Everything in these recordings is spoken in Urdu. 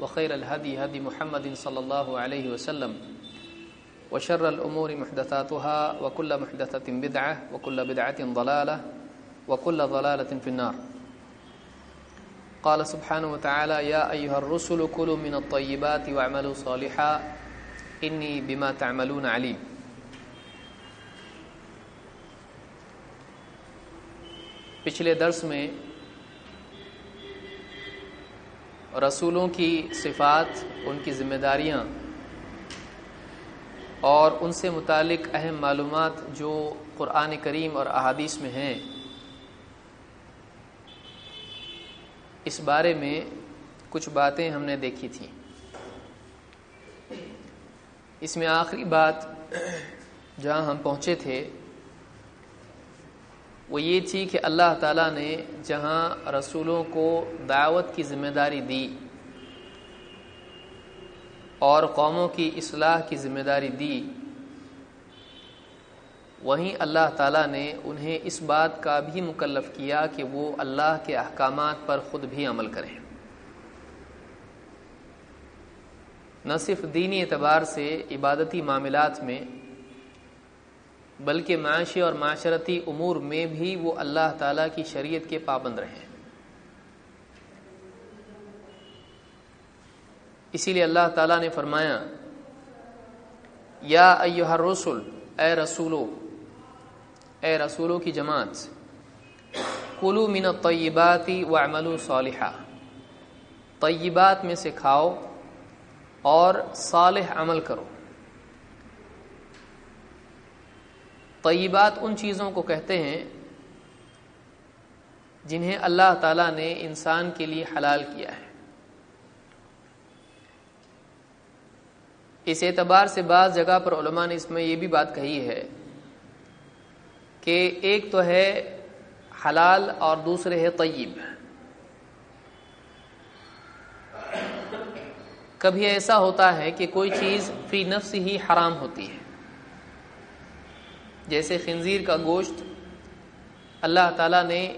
وخير الهدي هدي محمد صلى الله عليه وسلم وشر الأمور محدثاتها وكل محدثة بدعة وكل بدعة ضلالة وكل ضلالة في النار. قال سبحانه وتعالى يا أيها الرسل كلوا من الطيبات واعملوا صالحا إني بما تعملون عليم. پچھلے درس میں رسولوں کی صفات، ان کی ذمہ داریاں، اور ان سے متعلق اہم معلومات جو قرآن کریم اور احادیث میں ہیں، اس بارے میں کچھ باتیں ہم نے دیکھی تھیں۔ اس میں آخری بات جہاں ہم پہنچے تھے وہ یہ تھی کہ اللہ تعالیٰ نے جہاں رسولوں کو دعوت کی ذمہ داری دی اور قوموں کی اصلاح کی ذمہ داری دی، وہیں اللہ تعالیٰ نے انہیں اس بات کا بھی مکلف کیا کہ وہ اللہ کے احکامات پر خود بھی عمل کریں۔ نہ صرف دینی اعتبار سے عبادتی معاملات میں بلکہ معاشی اور معاشرتی امور میں بھی وہ اللہ تعالیٰ کی شریعت کے پابند رہیں۔ اسی لیے اللہ تعالیٰ نے فرمایا، یا ایوہ رسول اے رسولو، اے رسولوں کی جماعت، کلو من الطیباتی وعملو صالحہ طیبات میں سے کھاؤ اور صالح عمل کرو۔ طیبات ان چیزوں کو کہتے ہیں جنہیں اللہ تعالیٰ نے انسان کے لیے حلال کیا ہے۔ اس اعتبار سے بعض جگہ پر علماء نے اس میں یہ بھی بات کہی ہے کہ ایک تو ہے حلال اور دوسرے ہے طیب۔ کبھی ایسا ہوتا ہے کہ کوئی چیز فی نفس ہی حرام ہوتی ہے۔ جیسے خنزیر کا گوشت، اللہ تعالیٰ نے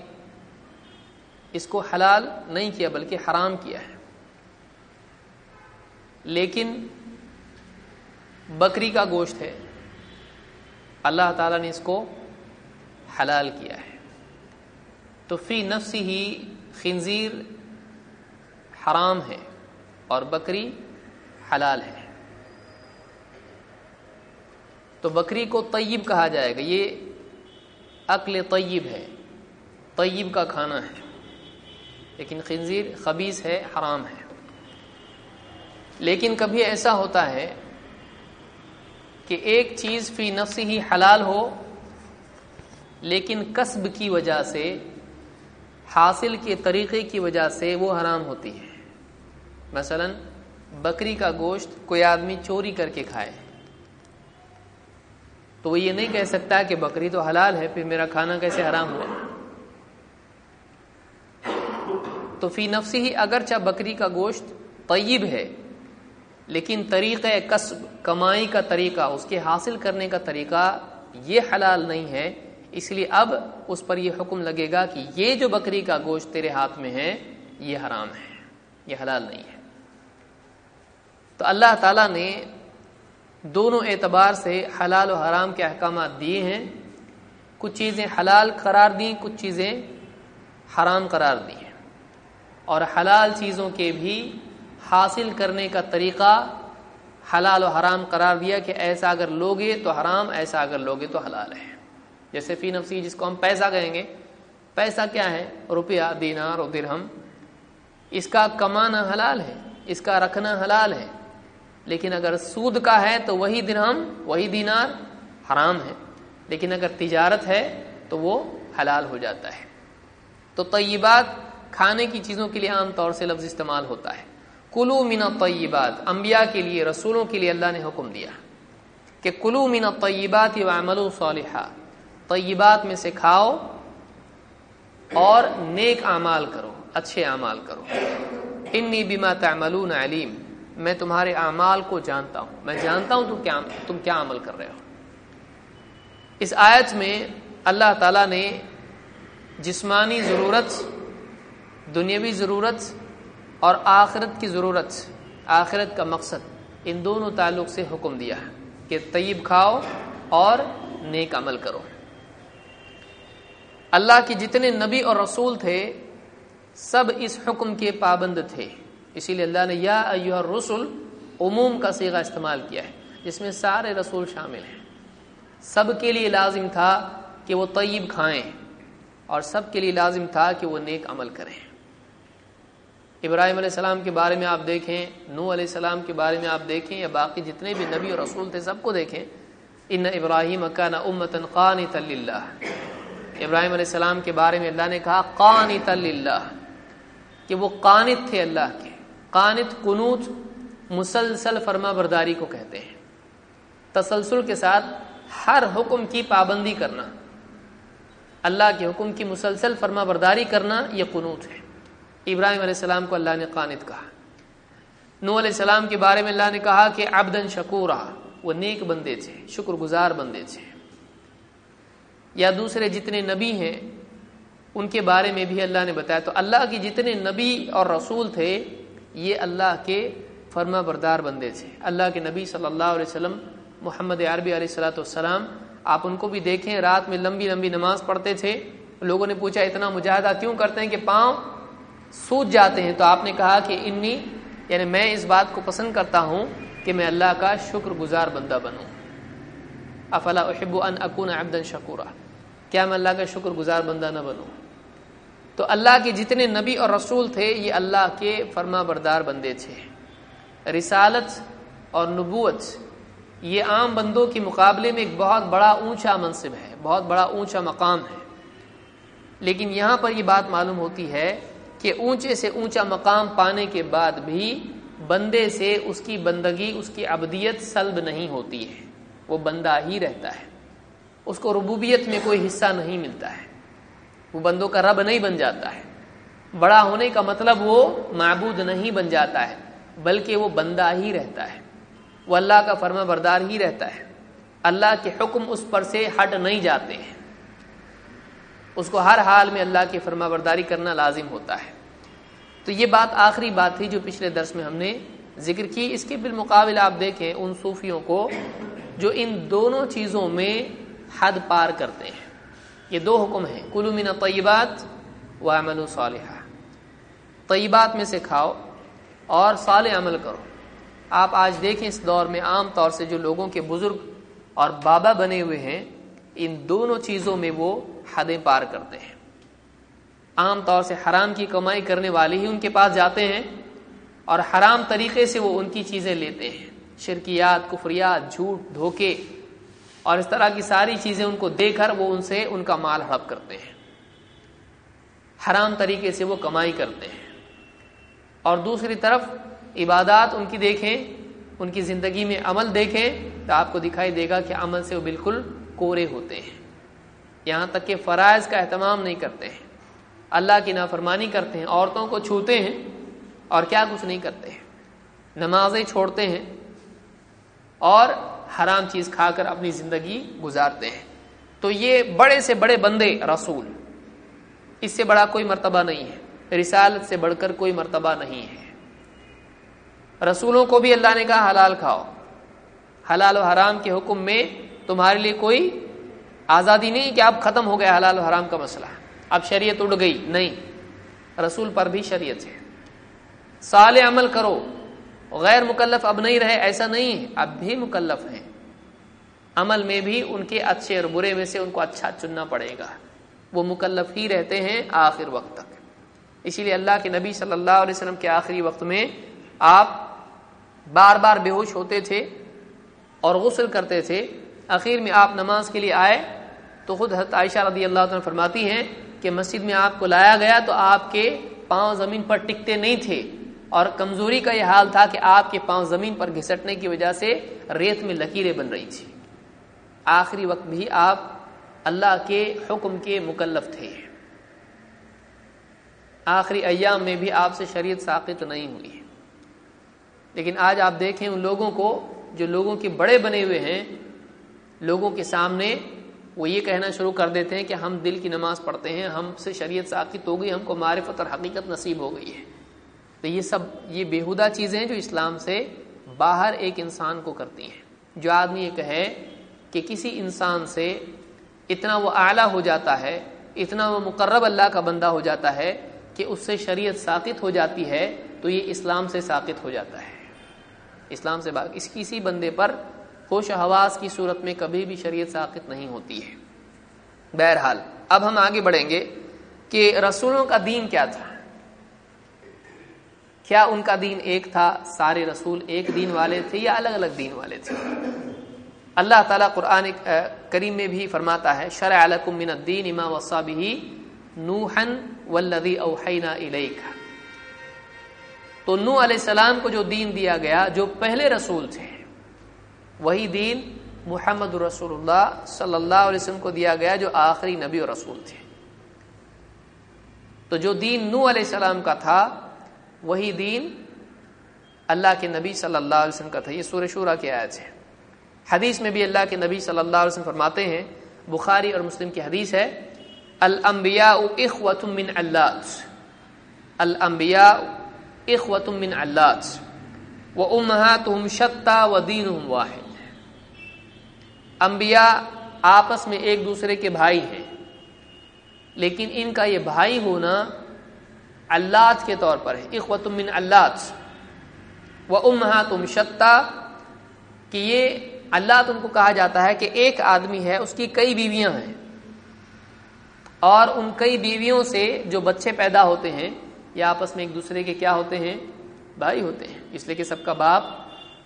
اس کو حلال نہیں کیا بلکہ حرام کیا ہے۔ لیکن بکری کا گوشت ہے، اللہ تعالیٰ نے اس کو حلال کیا ہے۔ تو فی نفسی ہی خنزیر حرام ہے اور بکری حلال ہے۔ تو بکری کو طیب کہا جائے گا، یہ عقل طیب ہے، طیب کا کھانا ہے۔ لیکن خنزیر خبیص ہے، حرام ہے۔ لیکن کبھی ایسا ہوتا ہے کہ ایک چیز فی نفس ہی حلال ہو، لیکن قصب کی وجہ سے، حاصل کے طریقے کی وجہ سے وہ حرام ہوتی ہے۔ مثلا، بکری کا گوشت کوئی آدمی چوری کر کے کھائے۔ تو وہ یہ نہیں کہہ سکتا کہ بکری تو حلال ہے، پھر میرا کھانا کیسے حرام ہوا؟ تو فی نفسی ہی اگرچہ بکری کا گوشت طیب ہے، لیکن طریقہ کسب، کمائی کا طریقہ، اس کے حاصل کرنے کا طریقہ یہ حلال نہیں ہے۔ اس لیے اب اس پر یہ حکم لگے گا کہ یہ جو بکری کا گوشت تیرے ہاتھ میں ہے، یہ حرام ہے، یہ حلال نہیں ہے۔ تو اللہ تعالیٰ نے دونوں اعتبار سے حلال و حرام کے احکامات دیے ہیں۔ کچھ چیزیں حلال قرار دیں، کچھ چیزیں حرام قرار دی ہیں اور حلال چیزوں کے بھی حاصل کرنے کا طریقہ حلال و حرام قرار دیا کہ ایسا اگر لوگے تو حرام، ایسا اگر لوگے تو حلال ہے۔ جیسے فی نفسی جس کو ہم پیسہ کہیں گے، پیسہ کیا ہے؟ روپیہ، دینار و درہم۔ اس کا کمانا حلال ہے، اس کا رکھنا حلال ہے۔ لیکن اگر سود کا ہے تو وہی درہم وہی دینار حرام ہے۔ لیکن اگر تجارت ہے تو وہ حلال ہو جاتا ہے۔ تو طیبات کھانے کی چیزوں کے لیے عام طور سے لفظ استعمال ہوتا ہے۔ کلو من طیبات انبیاء کے لیے، رسولوں کے لیے اللہ نے حکم دیا کہ کلو من طیبات و صالحہ طیبات میں سے کھاؤ اور نیک اعمال کرو، اچھے اعمال کرو۔ انی بما تعملون علیم۔ میں تمہارے اعمال کو جانتا ہوں۔ میں جانتا ہوں تم کیا تم کیا عمل کر رہے ہو۔ اس آیت میں اللہ تعالی نے جسمانی ضرورت، دنیاوی ضرورت اور آخرت کی ضرورت، آخرت کا مقصد، ان دونوں تعلق سے حکم دیا ہے کہ طیب کھاؤ اور نیک عمل کرو۔ اللہ کے جتنے نبی اور رسول تھے، سب اس حکم کے پابند تھے۔ اسی لیے اللہ نے یا ایوہ رسول عموم کا سیغہ استعمال کیا ہے، جس میں سارے رسول شامل ہیں۔ سب کے لیے لازم تھا کہ وہ طیب کھائیں اور سب کے لیے لازم تھا کہ وہ نیک عمل کریں۔ ابراہیم علیہ السلام کے بارے میں آپ دیکھیں نو علیہ السلام کے بارے میں آپ دیکھیں، یا باقی جتنے بھی نبی اور رسول تھے، سب کو دیکھیں۔ ان ابراہیم کا امتن قان اللہ ابراہیم علیہ السلام کے بارے میں اللہ نے کہا قان اللہ کہ وہ قانت تھے اللہ کے۔ قانت قنوت مسلسل فرما برداری کو کہتے ہیں۔ تسلسل کے ساتھ ہر حکم کی پابندی کرنا، اللہ کے حکم کی مسلسل فرما برداری کرنا، یہ قنوت ہے۔ ابراہیم علیہ السلام کو اللہ نے قانت کہا۔ نو علیہ السلام کے بارے میں اللہ نے کہا کہ ابدن شکورا، وہ نیک بندے تھے شکر گزار بندے تھے۔ یا دوسرے جتنے نبی ہیں، ان کے بارے میں بھی اللہ نے بتایا۔ تو اللہ کے جتنے نبی اور رسول تھے یہ اللہ کے فرما بردار بندے تھے۔ اللہ کے نبی صلی اللہ علیہ وسلم، محمد عربی علیہ السلاۃ والسلام، آپ ان کو بھی دیکھیں، رات میں لمبی لمبی نماز پڑھتے تھے۔ لوگوں نے پوچھا، اتنا مجاہدہ کیوں کرتے ہیں کہ پاؤں سوج جاتے ہیں؟ تو آپ نے کہا کہ انی یعنی میں اس بات کو پسند کرتا ہوں کہ میں اللہ کا شکر گزار بندہ بنوں۔ افلا احب ان اکون عبدا شکورا۔ کیا میں اللہ کا شکر گزار بندہ نہ بنوں؟ تو اللہ کے جتنے نبی اور رسول تھے، یہ اللہ کے فرما بردار بندے تھے۔ رسالت اور نبوت، یہ عام بندوں کے مقابلے میں ایک بہت بڑا اونچا منصب ہے، بہت بڑا اونچا مقام ہے۔ لیکن یہاں پر یہ بات معلوم ہوتی ہے کہ اونچے سے اونچا مقام پانے کے بعد بھی بندے سے اس کی بندگی، اس کی ابدیت سلب نہیں ہوتی ہے۔ وہ بندہ ہی رہتا ہے۔ اس کو ربوبیت میں کوئی حصہ نہیں ملتا ہے۔ وہ بندوں کا رب نہیں بن جاتا ہے۔ بڑا ہونے کا مطلب وہ معبود نہیں بن جاتا ہے، بلکہ وہ بندہ ہی رہتا ہے۔ وہ اللہ کا فرما بردار ہی رہتا ہے۔ اللہ کے حکم اس پر سے ہٹ نہیں جاتے ہیں۔ اس کو ہر حال میں اللہ کی فرما برداری کرنا لازم ہوتا ہے۔ تو یہ بات آخری بات تھی جو پچھلے درس میں ہم نے ذکر کی۔ اس کے بالمقابل آپ دیکھیں ان صوفیوں کو جو ان دونوں چیزوں میں حد پار کرتے ہیں۔ یہ دو حکم ہیں۔ کلو من طیبات و عمل صالحہ طیبات میں سے کھاؤ اور صالح عمل کرو۔ آپ آج دیکھیں اس دور میں عام طور سے جو لوگوں کے بزرگ اور بابا بنے ہوئے ہیں، ان دونوں چیزوں میں وہ حدیں پار کرتے ہیں۔ عام طور سے حرام کی کمائی کرنے والے ہی ان کے پاس جاتے ہیں اور حرام طریقے سے وہ ان کی چیزیں لیتے ہیں۔ شرکیات، کفریات، جھوٹ، دھوکے اور اس طرح کی ساری چیزیں ان کو دے کر وہ ان سے ان کا مال ہڑپ کرتے ہیں۔ حرام طریقے سے وہ کمائی کرتے ہیں۔ اور دوسری طرف عبادات ان کی دیکھیں، ان کی زندگی میں عمل دیکھیں تو آپ کو دکھائی دے گا کہ عمل سے وہ بالکل کورے ہوتے ہیں۔ یہاں تک کہ فرائض کا اہتمام نہیں کرتے ہیں۔ اللہ کی نافرمانی کرتے ہیں، عورتوں کو چھوتے ہیں اور کیا کچھ نہیں کرتے ہیں۔ نمازیں چھوڑتے ہیں اور حرام چیز کھا کر اپنی زندگی گزارتے ہیں۔ تو یہ بڑے سے بڑے بندے رسول، اس سے بڑا کوئی مرتبہ نہیں ہے۔ رسالت سے بڑھ کر کوئی مرتبہ نہیں ہے۔ رسولوں کو بھی اللہ نے کہا، حلال کھاؤ۔ حلال و حرام کے حکم میں تمہارے لیے کوئی آزادی نہیں کہ اب ختم ہو گیا حلال و حرام کا مسئلہ۔ اب شریعت اڑ گئی۔ نہیں، رسول پر بھی شریعت ہے۔ سال عمل کرو۔ غیر مکلف اب نہیں رہے، ایسا نہیں ہے۔ اب بھی مکلف ہیں۔ عمل میں بھی ان کے اچھے اور برے میں سے ان کو اچھا چننا پڑے گا۔ وہ مکلف ہی رہتے ہیں آخر وقت تک۔ اسی لیے اللہ کے نبی صلی اللہ علیہ وسلم کے آخری وقت میں آپ بار بار بے ہوش ہوتے تھے اور غسل کرتے تھے۔ آخر میں آپ نماز کے لیے آئے تو خود حضرت عائشہ رضی اللہ عنہ فرماتی ہیں کہ مسجد میں آپ کو لایا گیا تو آپ کے پاؤں زمین پر ٹکتے نہیں تھے۔ اور کمزوری کا یہ حال تھا کہ آپ کے پاؤں زمین پر گھسٹنے کی وجہ سے ریت میں لکیریں بن رہی تھی آخری وقت بھی آپ اللہ کے حکم کے مکلف تھے۔ آخری ایام میں بھی آپ سے شریعت ساقت نہیں ہوئی۔ لیکن آج آپ دیکھیں ان لوگوں کو جو لوگوں کے بڑے بنے ہوئے ہیں، لوگوں کے سامنے وہ یہ کہنا شروع کر دیتے ہیں کہ ہم دل کی نماز پڑھتے ہیں، ہم سے شریعت ساقت ہو گئی، ہم کو معرفت اور حقیقت نصیب ہو گئی ہے۔ تو یہ سب یہ بےحدہ چیزیں ہیں جو اسلام سے باہر ایک انسان کو کرتی ہیں۔ جو آدمی یہ کہے کہ کسی انسان سے اتنا وہ اعلیٰ ہو جاتا ہے، اتنا وہ مقرب اللہ کا بندہ ہو جاتا ہے کہ اس سے شریعت ساقت ہو جاتی ہے، تو یہ اسلام سے ساقت ہو جاتا ہے۔ اسلام سے اس کسی بندے پر خوش حواس کی صورت میں کبھی بھی شریعت ساقت نہیں ہوتی ہے۔ بہرحال، اب ہم آگے بڑھیں گے کہ رسولوں کا دین کیا تھا۔ کیا ان کا دین ایک تھا؟ سارے رسول ایک دین والے تھے یا الگ الگ دین والے تھے؟ اللہ تعالیٰ قرآن کریم میں بھی فرماتا ہے، شرع لکم من الدین اما وصا بھی نوحن والذی اوحینا الیک. تو نو علیہ السلام کو جو دین دیا گیا، جو پہلے رسول تھے، وہی دین محمد رسول اللہ صلی اللہ علیہ وسلم کو دیا گیا، جو آخری نبی و رسول تھے۔ تو جو دین نو علیہ السلام کا تھا وہی دین اللہ کے نبی صلی اللہ علیہ وسلم کا تھا۔ یہ سورہ شورہ کی آیت ہے۔ حدیث میں بھی اللہ کے نبی صلی اللہ علیہ وسلم فرماتے ہیں، بخاری اور مسلم کی حدیث ہے، الانبیاء اخوت من اللہ الانبیاء اخوت من اللہ و امہاتہم شتا و دینہم واحد۔ انبیاء آپس میں ایک دوسرے کے بھائی ہیں، لیکن ان کا یہ بھائی ہونا اللہ کے طور پر ہے۔ اخوت من اللہ و امہا تم شتا کہ یہ اللہ تم کو کہا جاتا ہے کہ ایک آدمی ہے، اس کی کئی بیویاں ہیں۔ اور ان کئی بیویوں سے جو بچے پیدا ہوتے ہیں یا آپس میں ایک دوسرے کے کیا ہوتے ہیں؟ بھائی ہوتے ہیں۔ اس لیے کہ سب کا باپ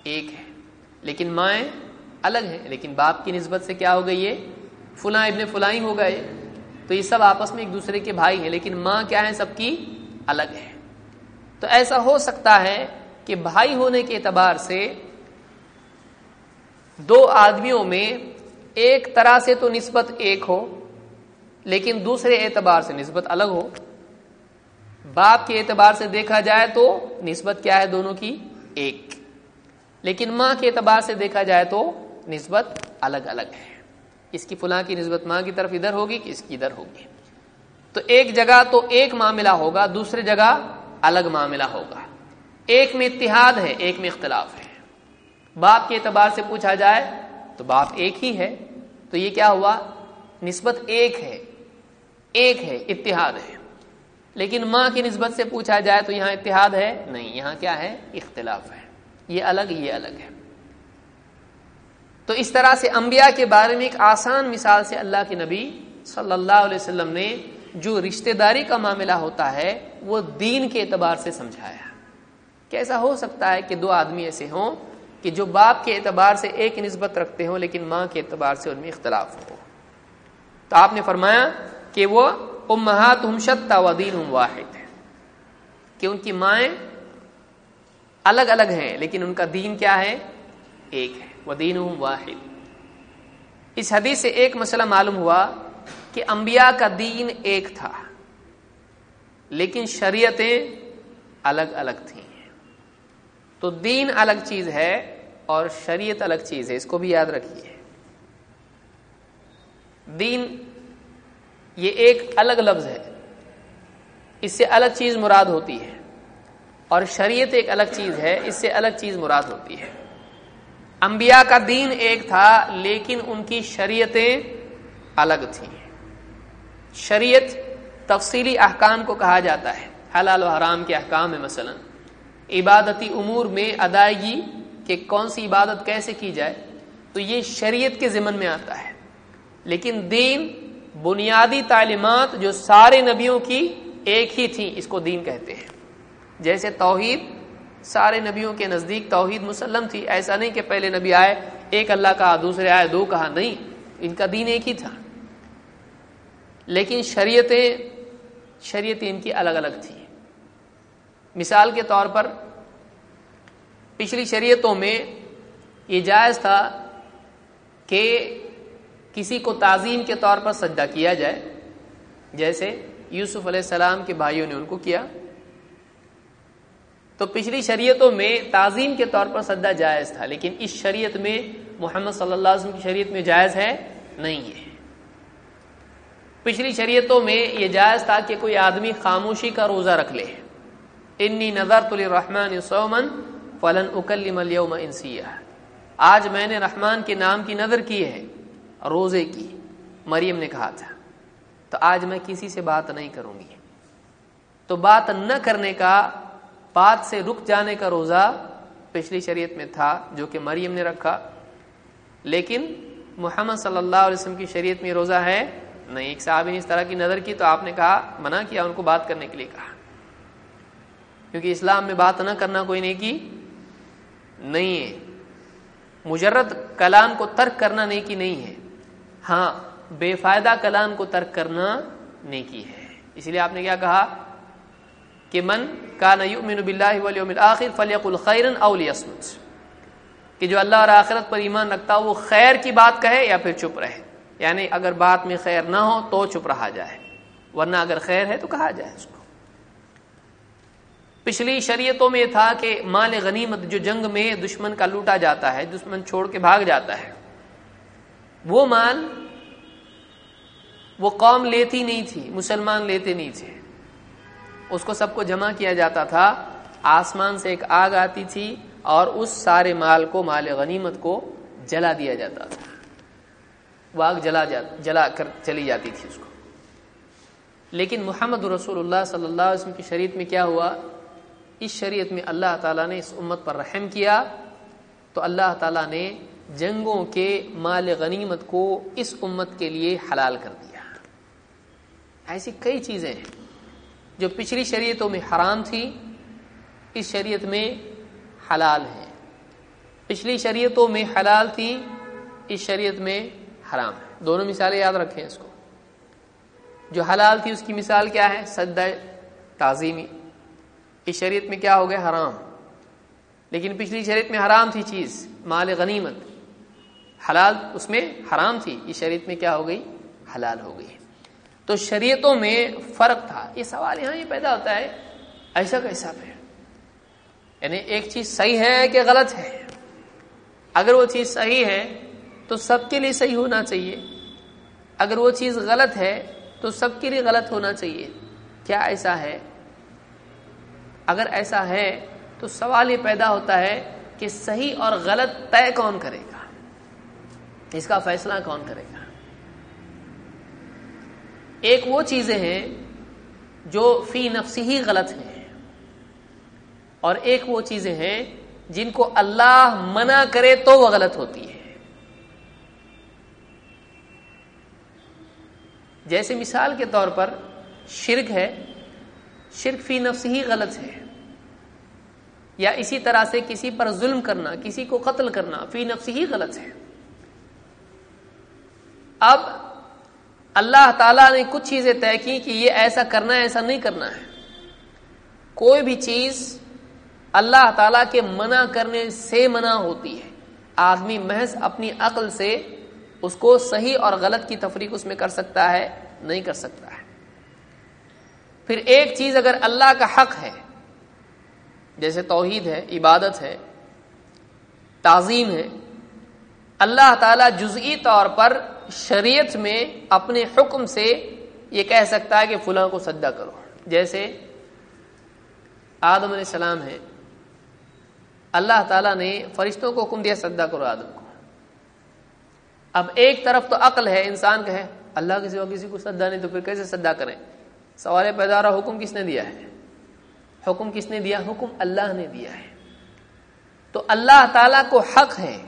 ایک ہے۔ لیکن مائیں الگ ہیں۔ لیکن باپ کی نسبت سے کیا ہو گئی یہ فلاں ابن فلاں ہو گئے۔ تو یہ سب آپس میں ایک دوسرے کے بھائی ہیں۔ لیکن ماں کیا ہے سب کی الگ ہے تو ایسا ہو سکتا ہے کہ بھائی ہونے کے اعتبار سے دو آدمیوں میں ایک طرح سے تو نسبت ایک ہو، لیکن دوسرے اعتبار سے نسبت الگ ہو۔ باپ کے اعتبار سے دیکھا جائے تو نسبت کیا ہے دونوں کی؟ ایک۔ لیکن ماں کے اعتبار سے دیکھا جائے تو نسبت الگ الگ ہے۔ اس کی فلاں کی نسبت ماں کی طرف ادھر ہوگی کہ اس کی ادھر ہوگی۔ تو ایک جگہ تو ایک معاملہ ہوگا، دوسری جگہ الگ معاملہ ہوگا۔ ایک میں اتحاد ہے، ایک میں اختلاف ہے۔ باپ کے اعتبار سے پوچھا جائے تو باپ ایک ہی ہے۔ تو یہ کیا ہوا؟ نسبت ایک ہے ایک ہے، اتحاد ہے۔ لیکن ماں کی نسبت سے پوچھا جائے تو یہاں اتحاد ہے؟ نہیں، یہاں کیا ہے؟ اختلاف ہے۔ یہ الگ یہ الگ ہے۔ تو اس طرح سے انبیاء کے بارے میں ایک آسان مثال سے اللہ کے نبی صلی اللہ علیہ وسلم نے جو رشتہ داری کا معاملہ ہوتا ہے، وہ دین کے اعتبار سے سمجھایا۔ کیسا ہو سکتا ہے کہ دو آدمی ایسے ہوں کہ جو باپ کے اعتبار سے ایک نسبت رکھتے ہوں، لیکن ماں کے اعتبار سے ان میں اختلاف ہو؟ تو آپ نے فرمایا کہ وہ امہات ہم شتا و دین واحد ہے کہ ان کی مائیں الگ الگ ہیں، لیکن ان کا دین کیا ہے؟ ایک ہے۔ وہ دین واحد۔ اس حدیث سے ایک مسئلہ معلوم ہوا کہ انبیاء کا دین ایک تھا، لیکن شریعتیں الگ الگ تھیں۔ تو دین الگ چیز ہے اور شریعت الگ چیز ہے، اس کو بھی یاد رکھیے۔ دین یہ ایک الگ لفظ ہے، اس سے الگ چیز مراد ہوتی ہے، اور شریعت ایک الگ چیز ہے، اس سے الگ چیز مراد ہوتی ہے۔ انبیاء کا دین ایک تھا، لیکن ان کی شریعتیں الگ تھیں۔ شریعت تفصیلی احکام کو کہا جاتا ہے، حلال و حرام کے احکام ہے مثلا۔ عبادتی امور میں ادائیگی کہ کون سی عبادت کیسے کی جائے، تو یہ شریعت کے ضمن میں آتا ہے۔ لیکن دین، بنیادی تعلیمات جو سارے نبیوں کی ایک ہی تھی اس کو دین کہتے ہیں۔ جیسے توحید، سارے نبیوں کے نزدیک توحید مسلم تھی۔ ایسا نہیں کہ پہلے نبی آئے، ایک اللہ کہا دوسرے آئے، دو کہا، نہیں، ان کا دین ایک ہی تھا۔ لیکن شریعتیں شریعتیں ان کی الگ الگ تھیں۔ مثال کے طور پر پچھلی شریعتوں میں یہ جائز تھا کہ کسی کو تعظیم کے طور پر سجدہ کیا جائے، جیسے یوسف علیہ السلام کے بھائیوں نے ان کو کیا۔ تو پچھلی شریعتوں میں تعظیم کے طور پر سجدہ جائز تھا، لیکن اس شریعت میں محمد صلی اللہ علیہ وسلم کی شریعت میں جائز ہے، نہیں ہے۔ پچھلی شریعتوں میں یہ جائز تھا کہ کوئی آدمی خاموشی کا روزہ رکھ لے۔ انی نظر رحمان سومن فلن اکلم اليوم انسیہ۔ آج میں نے رحمان کے نام کی نظر کی ہے، روزے کی۔ مریم نے کہا تھا۔ تو آج میں کسی سے بات نہیں کروں گی۔ تو بات نہ کرنے کا بات سے رک جانے کا روزہ پچھلی شریعت میں تھا، جو کہ مریم نے رکھا۔ لیکن محمد صلی اللہ علیہ وسلم کی شریعت میں روزہ ہے۔ نہیں، ایک صاحب نے اس طرح کی نظر کی تو آپ نے کہا، منع کیا، ان کو بات کرنے کے لیے کہا۔ کیونکہ اسلام میں بات نہ کرنا کوئی نہیں کی نہیں ہے۔ مجرد کلام کو ترک کرنا نیکی نہیں ہے۔ ہاں بے فائدہ کلام کو ترک کرنا نیکی ہے۔ اس لیے آپ نے کیا کہا؟ کہ من کا نؤمن باللہ والیوم الاخر فلیقل خیرا او کہ جو اللہ اور آخرت پر ایمان رکھتا وہ خیر کی بات کہے یا پھر چپ رہے۔ یعنی اگر بات میں خیر نہ ہو تو چپ رہا جائے، ورنہ اگر خیر ہے تو کہا جائے اس کو۔ پچھلی شریعتوں میں تھا کہ مال غنیمت جو جنگ میں دشمن کا لوٹا جاتا ہے، دشمن چھوڑ کے بھاگ جاتا ہے، وہ مال وہ قوم لیتی نہیں تھی، مسلمان لیتے نہیں تھے۔ اس کو سب کو جمع کیا جاتا تھا، آسمان سے ایک آگ آتی تھی اور اس سارے مال کو، مال غنیمت کو جلا دیا جاتا تھا۔ وہ آگ جلا جا جلا کر چلی جاتی تھی اس کو۔ لیکن محمد رسول اللہ صلی اللہ علیہ وسلم کی شریعت میں کیا ہوا؟ اس شریعت میں اللہ تعالیٰ نے اس امت پر رحم کیا، تو اللہ تعالیٰ نے جنگوں کے مال غنیمت کو اس امت کے لیے حلال کر دیا۔ ایسی کئی چیزیں ہیں جو پچھلی شریعتوں میں حرام تھی اس شریعت میں حلال ہیں۔ پچھلی شریعتوں میں حلال تھی اس شریعت میں حرام ہے۔ دونوں مثالیں یاد رکھیں اس کو۔ جو حلال تھی اس کی مثال کیا ہے؟ سد تعظیمی۔ اس شریعت میں کیا ہو گیا؟ حرام۔ لیکن پچھلی شریعت میں حرام تھی چیز، مال غنیمت۔ حلال اس میں حرام تھی۔ اس شریعت میں کیا ہو گئی؟ حلال ہو گئی۔ تو شریعتوں میں فرق تھا۔ یہ سوال یہاں یہ پیدا ہوتا ہے۔ ایسا کیسا پھر؟ یعنی ایک چیز صحیح ہے کہ غلط ہے؟ اگر وہ چیز صحیح ہے تو سب کے لیے صحیح ہونا چاہیے۔ اگر وہ چیز غلط ہے، تو سب کے لیے غلط ہونا چاہیے۔ کیا ایسا ہے؟ اگر ایسا ہے، تو سوال یہ پیدا ہوتا ہے کہ صحیح اور غلط طے کون کرے گا؟ اس کا فیصلہ کون کرے گا؟ ایک وہ چیزیں ہیں جو فی نفسی ہی غلط ہیں۔ اور ایک وہ چیزیں ہیں جن کو اللہ منع کرے تو وہ غلط ہوتی ہے۔ جیسے مثال کے طور پر شرک ہے، شرک فی نفس ہی غلط ہے۔ یا اسی طرح سے کسی پر ظلم کرنا، کسی کو قتل کرنا فی نفس ہی غلط ہے۔ اب اللہ تعالیٰ نے کچھ چیزیں طے کی کہ یہ ایسا کرنا ہے، ایسا نہیں کرنا ہے۔ کوئی بھی چیز اللہ تعالیٰ کے منع کرنے سے منع ہوتی ہے۔ آدمی محض اپنی عقل سے اس کو صحیح اور غلط کی تفریق اس میں کر سکتا ہے، نہیں کر سکتا ہے۔ پھر ایک چیز اگر اللہ کا حق ہے، جیسے توحید ہے، عبادت ہے، تعظیم ہے، اللہ تعالی جزئی طور پر شریعت میں اپنے حکم سے یہ کہہ سکتا ہے کہ فلاں کو سجدہ کرو۔ جیسے آدم علیہ السلام ہے، اللہ تعالیٰ نے فرشتوں کو حکم دیا سجدہ کرو آدم کو۔ اب ایک طرف تو عقل ہے، انسان کا ہے اللہ کسی اور کسی کو سدا نہیں تو پھر کیسے سدا کریں؟ سوال پیدا رہا حکم کس نے دیا ہے؟ حکم کس نے دیا؟ حکم اللہ نے دیا ہے۔ تو اللہ تعالی کو حق ہے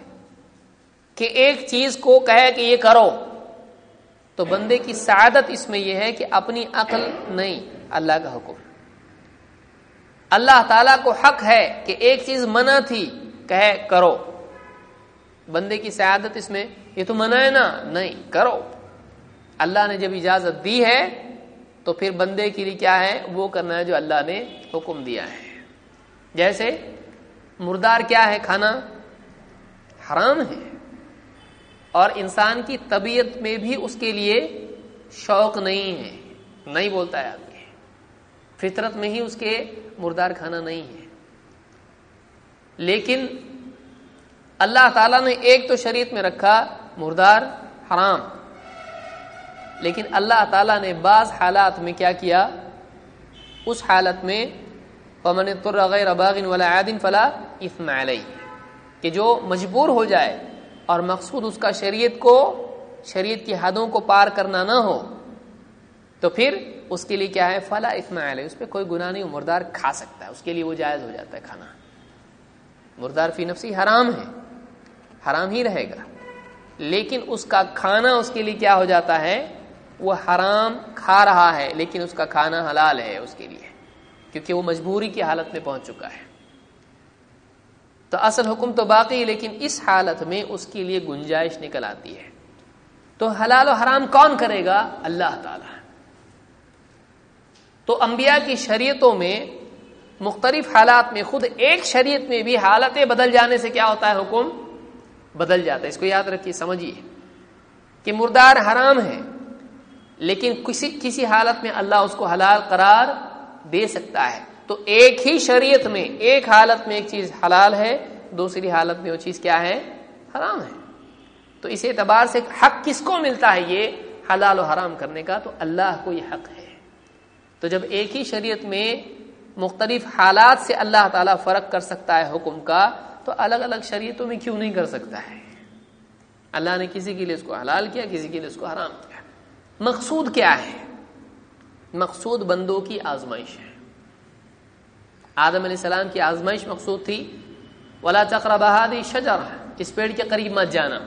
کہ ایک چیز کو کہے کہ یہ کرو۔ تو بندے کی سعادت اس میں یہ ہے کہ اپنی عقل نہیں، اللہ کا حکم۔ اللہ تعالی کو حق ہے کہ ایک چیز منع تھی، کہے، کرو۔ بندے کی سعادت اس میں، یہ تو منع ہے نا؟ نہیں، کرو۔ اللہ نے جب اجازت دی ہے، تو پھر بندے کے لیے کیا ہے؟ وہ کرنا ہے جو اللہ نے حکم دیا ہے۔ جیسے مردار کیا ہے؟ کھانا حرام ہے۔ اور انسان کی طبیعت میں بھی اس کے لیے شوق نہیں ہے۔ نہیں بولتا ہے آدمی۔ فطرت میں ہی اس کے مردار کھانا نہیں ہے۔ لیکن اللہ تعالیٰ نے ایک تو شریعت میں رکھا مردار حرام۔ لیکن اللہ تعالیٰ نے بعض حالات میں کیا کیا؟ اس حالت میں پمن غیر باغن ولا عادن فلا اسم علیہ کہ جو مجبور ہو جائے اور مقصود اس کا شریعت کو، شریعت کی حدوں کو پار کرنا نہ ہو، تو پھر اس کے لیے کیا ہے؟ فلا اسم علیہ اس پہ کوئی گناہ نہیں، مردار کھا سکتا ہے، اس کے لیے وہ جائز ہو جاتا ہے کھانا۔ مردار فی نفسی حرام ہے۔ حرام ہی رہے گا۔ لیکن اس کا کھانا اس کے لیے کیا ہو جاتا ہے؟ وہ حرام کھا رہا ہے، لیکن اس کا کھانا حلال ہے اس کے لیے، کیونکہ وہ مجبوری کی حالت میں پہنچ چکا ہے۔ تو اصل حکم تو باقی لیکن اس حالت میں اس کے لیے گنجائش نکل آتی ہے۔ تو حلال و حرام کون کرے گا؟ اللہ تعالی۔ تو انبیاء کی شریعتوں میں، مختلف حالات میں، خود ایک شریعت میں بھی حالتیں بدل جانے سے کیا ہوتا ہے حکم؟ بدل جاتا ہے۔ اس کو یاد رکھیے، سمجھیے کہ مردار حرام ہے، لیکن کسی کسی حالت میں اللہ اس کو حلال قرار دے سکتا ہے۔ تو ایک ہی شریعت میں، ایک حالت میں ایک چیز حلال ہے، دوسری حالت میں وہ چیز کیا ہے؟ حرام ہے۔ تو اس اعتبار سے حق کس کو ملتا ہے یہ حلال و حرام کرنے کا؟ تو اللہ کو یہ حق ہے۔ تو جب ایک ہی شریعت میں مختلف حالات سے اللہ تعالیٰ فرق کر سکتا ہے حکم کا تو الگ الگ شریعتوں میں کیوں نہیں کر سکتا ہے؟ اللہ نے کسی کے لیے اس کو حلال کیا، کسی کے لیے اس کو حرام کیا؟ مقصود کیا ہے؟ مقصود بندوں کی آزمائش ہے۔ آدم علیہ السلام کی آزمائش مقصود تھی۔ ولا چکر بہادی شجر اس پیڑ کے قریب مت جانا۔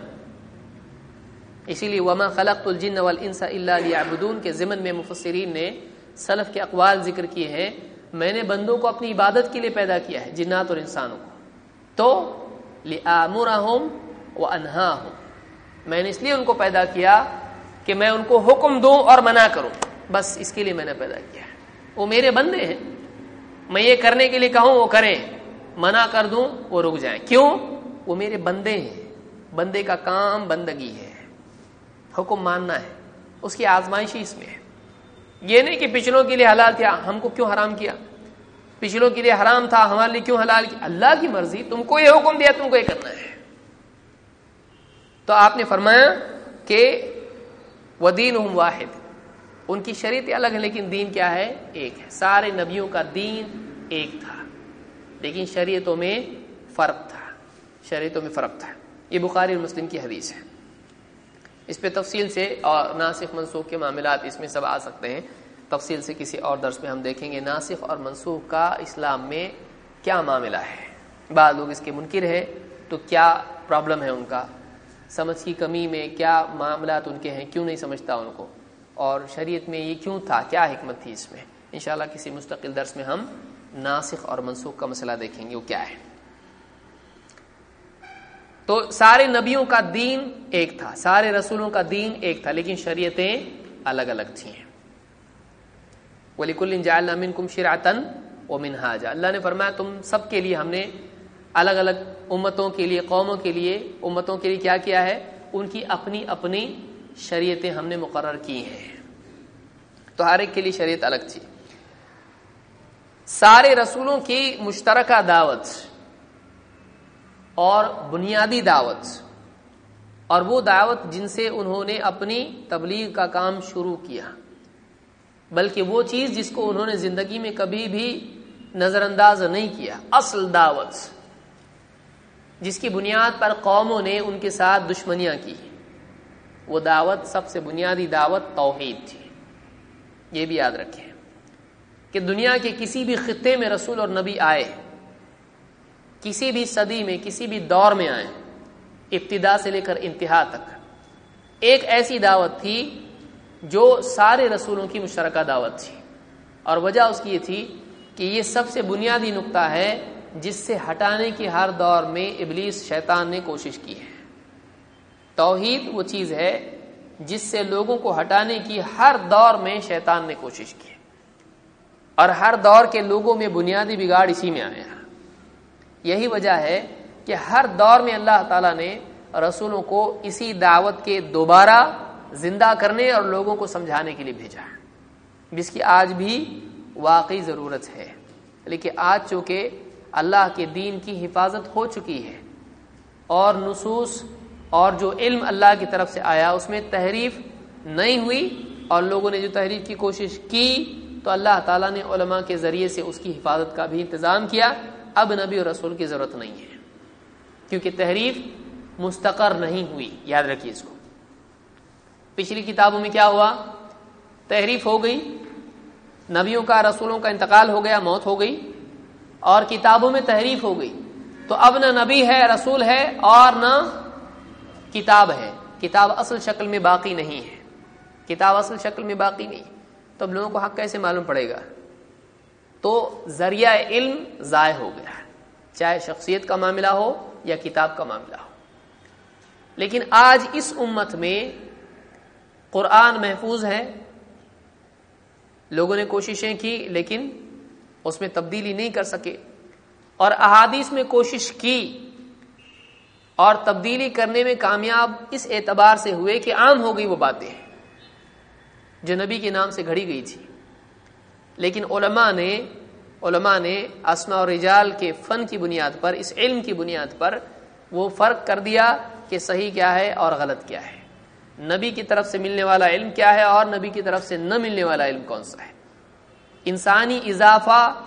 اسی لیے وما خلق الجن والانس الا ليعبدون کے ضمن میں مفسرین نے سلف کے اقوال ذکر کیے ہیں۔ میں نے بندوں کو اپنی عبادت کے لیے پیدا کیا ہے، جنات اور انسانوں کو۔ تو لآمرهم وانهاهم میں نے اس لیے ان کو پیدا کیا کہ میں ان کو حکم دوں اور منع کروں۔ بس اس کے لیے میں نے پیدا کیا۔ وہ میرے بندے ہیں۔ میں یہ کرنے کے لیے کہوں وہ کریں۔ منع کر دوں وہ رک جائیں۔ کیوں؟ وہ میرے بندے ہیں۔ بندے کا کام بندگی ہے۔ حکم ماننا ہے۔ اس کی آزمائش ہی اس میں ہے۔ یہ نہیں کہ پچھلوں کے لیے حلال تھا ہم کو کیوں حرام کیا؟ پچھلوں کے لیے حرام تھا، ہمارے لیے کیوں حلال؟ کیا اللہ کی مرضی، تم کو یہ حکم دیا، تم کو یہ کرنا ہے۔ تو آپ نے فرمایا کہ وہ دین واحد۔ ان کی شریعت الگ ہے، لیکن دین کیا ہے؟ ایک ہے۔ سارے نبیوں کا دین ایک تھا۔ لیکن شریعتوں میں فرق تھا۔ شریعتوں میں فرق تھا۔ یہ بخاری اور مسلم کی حدیث ہے۔ اس پہ تفصیل سے اور ناسخ منسوخ کے معاملات اس میں سب آ سکتے ہیں۔ تفصیل سے کسی اور درس میں ہم دیکھیں گے ناسخ اور منسوخ کا اسلام میں کیا معاملہ ہے۔ بعض لوگ اس کے منکر ہیں، تو کیا پرابلم ہے ان کا؟ سمجھ کی کمی میں کیا معاملات ان کے ہیں؟ کیوں نہیں سمجھتا ان کو؟ اور شریعت میں یہ کیوں تھا؟ کیا حکمت تھی اس میں؟ انشاءاللہ کسی مستقل درس میں ہم ناسخ اور منسوخ کا مسئلہ دیکھیں گے وہ کیا ہے۔ تو سارے نبیوں کا دین ایک تھا، سارے رسولوں کا دین ایک تھا، لیکن شریعتیں الگ الگ تھیں۔ ولی کل کم شراطن و منہاجا اللہ نے فرمایا، تم سب کے لیے ہم نے الگ الگ امتوں کے لیے، قوموں کے لیے، امتوں کے لیے کیا کیا ہے؟ ان کی اپنی اپنی شریعتیں ہم نے مقرر کی ہیں۔ تو ہر ایک کے لیے شریعت الگ تھی۔ سارے رسولوں کی مشترکہ دعوت اور بنیادی دعوت، اور وہ دعوت جن سے انہوں نے اپنی تبلیغ کا کام شروع کیا۔ بلکہ وہ چیز جس کو انہوں نے زندگی میں کبھی بھی نظر انداز نہیں کیا، اصل دعوت۔ جس کی بنیاد پر قوموں نے ان کے ساتھ دشمنیاں کی۔ وہ دعوت، سب سے بنیادی دعوت توحید تھی۔ یہ بھی یاد رکھیں کہ دنیا کے کسی بھی خطے میں رسول اور نبی آئے، کسی بھی صدی میں، کسی بھی دور میں آئے، ابتدا سے لے کر انتہا تک۔ ایک ایسی دعوت تھی جو سارے رسولوں کی مشترکہ دعوت تھی۔ اور وجہ اس کی یہ تھی کہ یہ سب سے بنیادی نقطہ ہے جس سے ہٹانے کی ہر دور میں ابلیس شیطان نے کوشش کی ہے۔ توحید وہ چیز ہے جس سے لوگوں کو ہٹانے کی ہر دور میں شیطان نے کوشش کی۔ اور ہر دور کے لوگوں میں بنیادی بگاڑ اسی میں آیا۔ یہی وجہ ہے کہ ہر دور میں اللہ تعالیٰ نے رسولوں کو اسی دعوت کے دوبارہ زندہ کرنے اور لوگوں کو سمجھانے کے لیے بھیجا جس کی آج بھی واقعی ضرورت ہے۔ لیکن آج چونکہ اللہ کے دین کی حفاظت ہو چکی ہے اور نصوص اور جو علم اللہ کی طرف سے آیا، اس میں تحریف نہیں ہوئی اور لوگوں نے جو تحریف کی کوشش کی، تو اللہ تعالیٰ نے علماء کے ذریعے سے اس کی حفاظت کا بھی انتظام کیا۔ اب نبی اور رسول کی ضرورت نہیں ہے۔ کیونکہ تحریف مستقر نہیں ہوئی۔ یاد رکھیے اس کو۔ پچھلی کتابوں میں کیا ہوا؟ تحریف ہو گئی، نبیوں کا، رسولوں کا انتقال ہو گیا، موت ہو گئی، اور کتابوں میں تحریف ہو گئی۔ تو اب نہ نبی ہے، رسول ہے، اور نہ کتاب ہے۔ کتاب اصل شکل میں باقی نہیں ہے۔ کتاب اصل شکل میں باقی نہیں۔ تو اب لوگوں کو حق کیسے معلوم پڑے گا؟ تو ذریعہ علم ضائع ہو گیا چاہے شخصیت کا معاملہ ہو یا کتاب کا معاملہ ہو۔ لیکن آج اس امت میں قرآن محفوظ ہے، لوگوں نے کوششیں کی لیکن اس میں تبدیلی نہیں کر سکے۔ اور احادیث میں کوشش کی اور تبدیلی کرنے میں کامیاب اس اعتبار سے ہوئے کہ عام ہو گئی وہ باتیں جو نبی کے نام سے گھڑی گئی تھی۔ لیکن علماء نے علماء نے اسما اور رجال کے فن کی بنیاد پر، اس علم کی بنیاد پر وہ فرق کر دیا کہ صحیح کیا ہے اور غلط کیا ہے۔ نبی کی طرف سے ملنے والا علم کیا ہے اور نبی کی طرف سے نہ ملنے والا علم کون سا ہے؟ انسانی اضافہ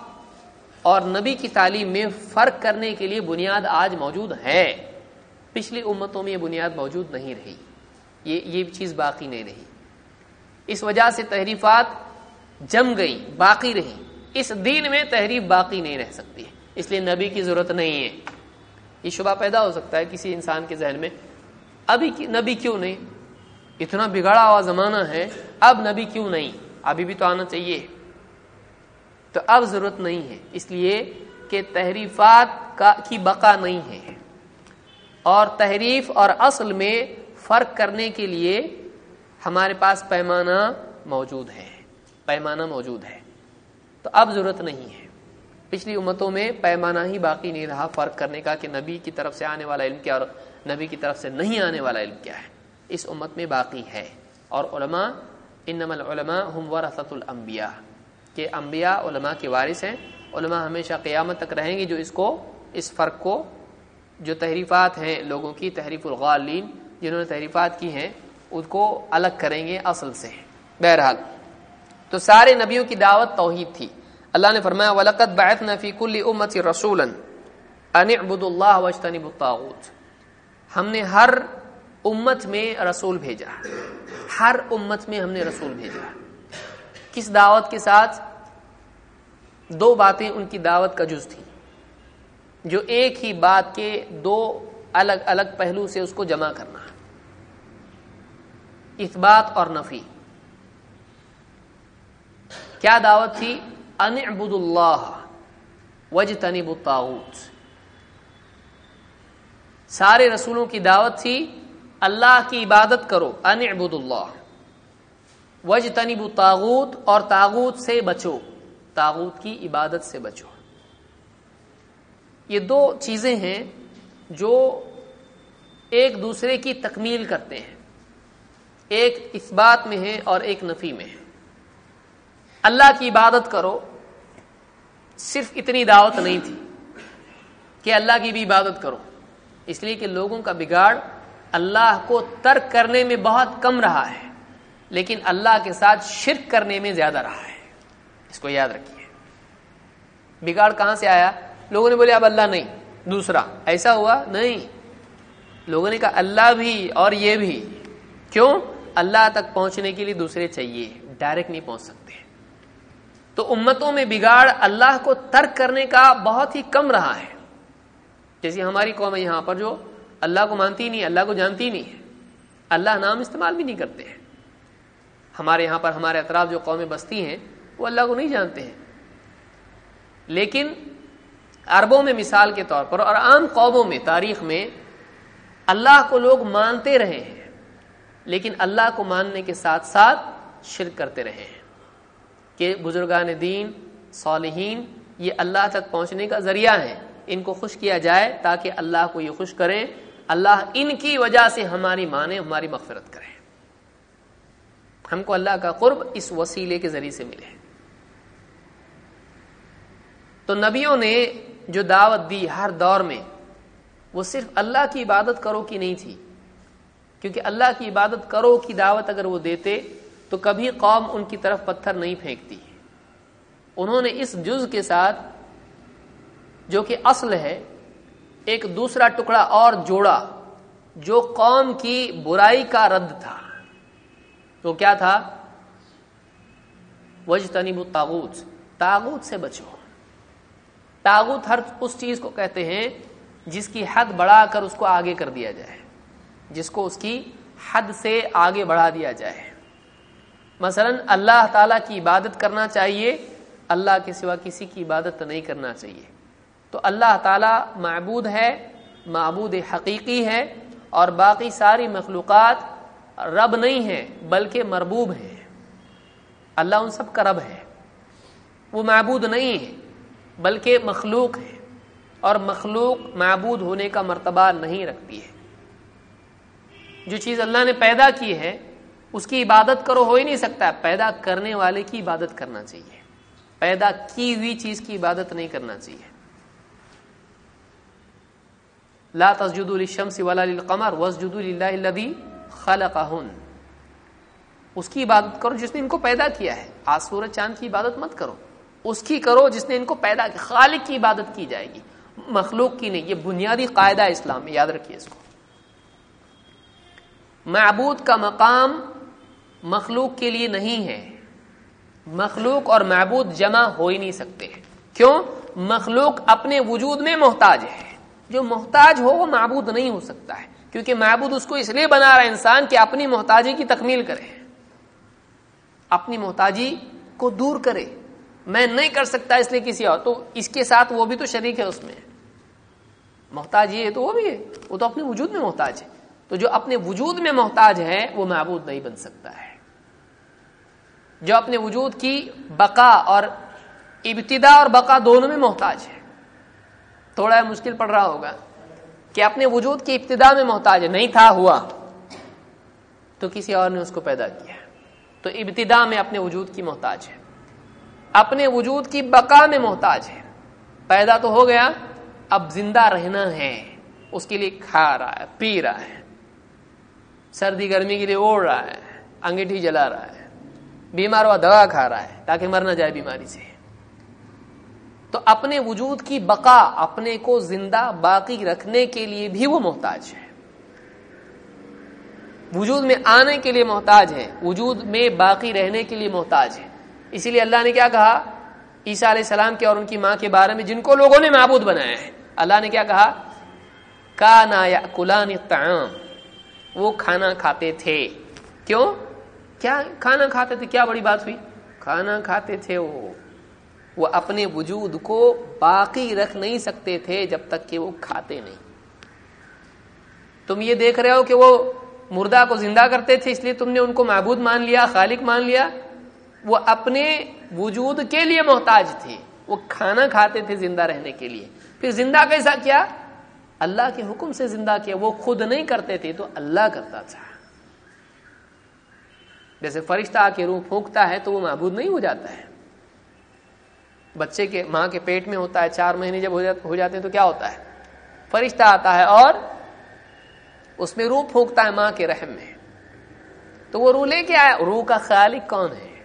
اور نبی کی تعلیم میں فرق کرنے کے لیے بنیاد آج موجود ہے۔ پچھلی امتوں میں یہ بنیاد موجود نہیں رہی۔ یہ یہ چیز باقی نہیں رہی۔ اس وجہ سے تحریفات جم گئی، باقی رہی۔ اس دین میں تحریف باقی نہیں رہ سکتی۔ اس لیے نبی کی ضرورت نہیں ہے۔ یہ شبہ پیدا ہو سکتا ہے کسی انسان کے ذہن میں۔ ابھی نبی کیوں نہیں؟ اتنا بگڑا ہوا زمانہ ہے، اب نبی کیوں نہیں؟ ابھی بھی تو آنا چاہیے۔ تو اب ضرورت نہیں ہے۔ اس لیے کہ تحریفات کا کی بقا نہیں ہے۔ اور تحریف اور اصل میں فرق کرنے کے لیے ہمارے پاس پیمانہ موجود ہے۔ پیمانہ موجود ہے۔ تو اب ضرورت نہیں ہے۔ پچھلی امتوں میں پیمانہ ہی باقی نہیں رہا۔ فرق کرنے کا کہ نبی کی طرف سے آنے والا علم کیا اور نبی کی طرف سے نہیں آنے والا علم کیا ہے۔ اس امت میں باقی ہے اور علماء، انما العلماء هم ورثت الانبیاء۔ کہ انبیاء علماء کے وارث ہیں۔ علماء ہمیشہ قیامت تک رہیں گے جو اس کو، اس فرق کو، جو تحریفات ہیں لوگوں کی، تحریف الغالین، جنہوں نے تحریفات کی ہیں اس کو الگ کریں گے اصل سے۔ بہرحال، تو سارے نبیوں کی دعوت توحید تھی۔ اللہ نے فرمایا ولقت بعثنا فی کل امت رسولا ان اللہ واجتنبوا الطاغوت۔ ہم نے ہر امت میں رسول بھیجا۔ ہر امت میں ہم نے رسول بھیجا۔ کس دعوت کے ساتھ؟ دو باتیں ان کی دعوت کا جز تھی۔ جو ایک ہی بات کے دو الگ الگ پہلو سے اس کو جمع کرنا۔ اثبات اور نفی۔ کیا دعوت تھی؟ ان عبد اللہ وج تنب سارے رسولوں کی دعوت تھی اللہ کی عبادت کرو، ان عبد اللہ. وج تنب تاغوت اور تاغوت سے بچو تاغوت کی عبادت سے بچو۔ یہ دو چیزیں ہیں جو ایک دوسرے کی تکمیل کرتے ہیں۔ ایک اس بات میں ہے اور ایک نفی میں ہے۔ اللہ کی عبادت کرو، صرف اتنی دعوت نہیں تھی کہ اللہ کی بھی عبادت کرو۔ اس لیے کہ لوگوں کا بگاڑ اللہ کو ترک کرنے میں بہت کم رہا ہے، لیکن اللہ کے ساتھ شرک کرنے میں زیادہ رہا ہے۔ اس کو یاد رکھیے۔ بگاڑ کہاں سے آیا؟ لوگوں نے بولے اب اللہ نہیں، دوسرا۔ ایسا ہوا؟ نہیں۔ لوگوں نے کہا اللہ بھی اور یہ بھی۔ کیوں؟ اللہ تک پہنچنے کے لیے دوسرے چاہیے، ڈائریکٹ نہیں پہنچ سکتے۔ تو امتوں میں بگاڑ اللہ کو ترک کرنے کا بہت ہی کم رہا ہے۔ جیسے ہماری قوم ہے یہاں پر جو اللہ کو مانتی نہیں، اللہ کو جانتی نہیں ہے۔ اللہ نام استعمال بھی نہیں کرتے ہیں۔ ہمارے یہاں پر ہمارے اطراف جو قومیں بستی ہیں، وہ اللہ کو نہیں جانتے ہیں۔ لیکن عربوں میں مثال کے طور پر اور عام قوموں میں، تاریخ میں اللہ کو لوگ مانتے رہے ہیں، لیکن اللہ کو ماننے کے ساتھ ساتھ شرک کرتے رہے ہیں۔ کہ بزرگان دین، صالحین، یہ اللہ تک پہنچنے کا ذریعہ ہے ان کو خوش کیا جائے تاکہ اللہ کو یہ خوش کرے اللہ ان کی وجہ سے ہماری مانے ہماری مغفرت کرے ہم کو اللہ کا قرب اس وسیلے کے ذریعے سے ملے۔ تو نبیوں نے جو دعوت دی ہر دور میں، وہ صرف اللہ کی عبادت کرو کی نہیں تھی۔ کیونکہ اللہ کی عبادت کرو کی دعوت اگر وہ دیتے، تو کبھی قوم ان کی طرف پتھر نہیں پھینکتی۔ انہوں نے اس جز کے ساتھ جو کہ اصل ہے ایک دوسرا ٹکڑا اور جوڑا جو قوم کی برائی کا رد تھا۔ تو کیا تھا؟ وج تنیب تاغوت تاغوت سے بچو۔ تاغوت ہر اس چیز کو کہتے ہیں جس کی حد بڑھا کر اس کو آگے کر دیا جائے، جس کو اس کی حد سے آگے بڑھا دیا جائے۔ مثلا اللہ تعالی کی عبادت کرنا چاہیے، اللہ کے سوا کسی کی عبادت نہیں کرنا چاہیے۔ تو اللہ تعالی معبود ہے، معبود حقیقی ہے اور باقی ساری مخلوقات رب نہیں ہے بلکہ مربوب ہے اللہ ان سب کا رب ہے۔ وہ معبود نہیں ہے بلکہ مخلوق ہے اور مخلوق معبود ہونے کا مرتبہ نہیں رکھتی ہے۔ جو چیز اللہ نے پیدا کی ہے، اس کی عبادت کرو، ہو ہی نہیں سکتا۔ پیدا کرنے والے کی عبادت کرنا چاہیے۔ پیدا کی ہوئی چیز کی عبادت نہیں کرنا چاہیے۔ لا تسجد للشمس ولا للقمر واسجدوا لله الذي خلقهن اس کی عبادت کرو جس نے ان کو پیدا کیا ہے۔ آج سورج چاند کی عبادت مت کرو۔ اس کی کرو جس نے ان کو پیدا کیا خالق کی عبادت کی جائے گی۔ مخلوق کی نہیں، یہ بنیادی قاعدہ اسلام میں یاد رکھیے اس کو۔ معبود کا مقام مخلوق کے لیے نہیں ہے۔ مخلوق اور معبود جمع ہو ہی نہیں سکتے۔ کیوں؟ مخلوق اپنے وجود میں محتاج ہے۔ جو محتاج ہو وہ معبود نہیں ہو سکتا ہے۔ کیونکہ معبود اس کو اس لیے بنا رہا ہے انسان کہ اپنی محتاجی کی تکمیل کرے۔ اپنی محتاجی کو دور کرے۔ میں نہیں کر سکتا اس لیے کسی اور۔ تو اس کے ساتھ وہ بھی تو شریک ہے اس میں۔ محتاج یہ تو وہ بھی ہے۔ وہ تو اپنے وجود میں محتاج ہے۔ تو جو اپنے وجود میں محتاج ہے، وہ معبود نہیں بن سکتا ہے۔ جو اپنے وجود کی بقا اور ابتدا اور بقا دونوں میں محتاج ہے۔ تھوڑا مشکل پڑ رہا ہوگا کہ اپنے وجود کی ابتدا میں محتاج ہے، نہیں تھا، ہوا۔ تو کسی اور نے اس کو پیدا کیا۔ تو ابتدا میں اپنے وجود کی محتاج ہے۔ اپنے وجود کی بقا میں محتاج ہے۔ پیدا تو ہو گیا، اب زندہ رہنا ہے۔ اس کے لیے کھا رہا ہے، پی رہا ہے۔ سردی گرمی کے لیے اوڑھ رہا ہے، انگیٹھی جلا رہا ہے۔ بیمار ہوا، دوا کھا رہا ہے تاکہ مر نہ جائے بیماری سے۔ تو اپنے وجود کی بقا، اپنے کو زندہ باقی رکھنے کے لیے بھی وہ محتاج ہے۔ وجود میں آنے کے لیے محتاج ہے، وجود میں باقی رہنے کے لیے محتاج ہے۔ اسی لیے اللہ نے کیا کہا؟ عیسیٰ علیہ السلام کے اور ان کی ماں کے بارے میں جن کو لوگوں نے معبود بنایا ہے، اللہ نے کیا کہا؟ کا نا یا کلان وہ کھانا کھاتے تھے۔ کیوں؟ کیا کھانا کھاتے تھے؟ کیا بڑی بات ہوئی؟ کھانا کھاتے تھے وہ۔ وہ اپنے وجود کو باقی رکھ نہیں سکتے تھے جب تک کہ وہ کھاتے نہیں۔ تم یہ دیکھ رہے ہو کہ وہ مردہ کو زندہ کرتے تھے، اس لیے تم نے ان کو معبود مان لیا، خالق مان لیا۔ وہ اپنے وجود کے لیے محتاج تھے۔ وہ کھانا کھاتے تھے زندہ رہنے کے لیے۔ پھر زندہ کیسا کیا؟ اللہ کے حکم سے زندہ کیا۔ وہ خود نہیں کرتے تھے تو اللہ کرتا تھا۔ جیسے فرشتہ آ کے روح پھونکتا ہے تو وہ معبود نہیں ہو جاتا ہے۔ بچے کے ماں کے پیٹ میں ہوتا ہے، چار مہینے جب ہو جاتے ہیں تو کیا ہوتا ہے؟ فرشتہ آتا ہے اور اس میں روح پھونکتا ہے ماں کے رحم میں۔ تو وہ روح لے کے آیا۔ روح کا خالق کون ہے؟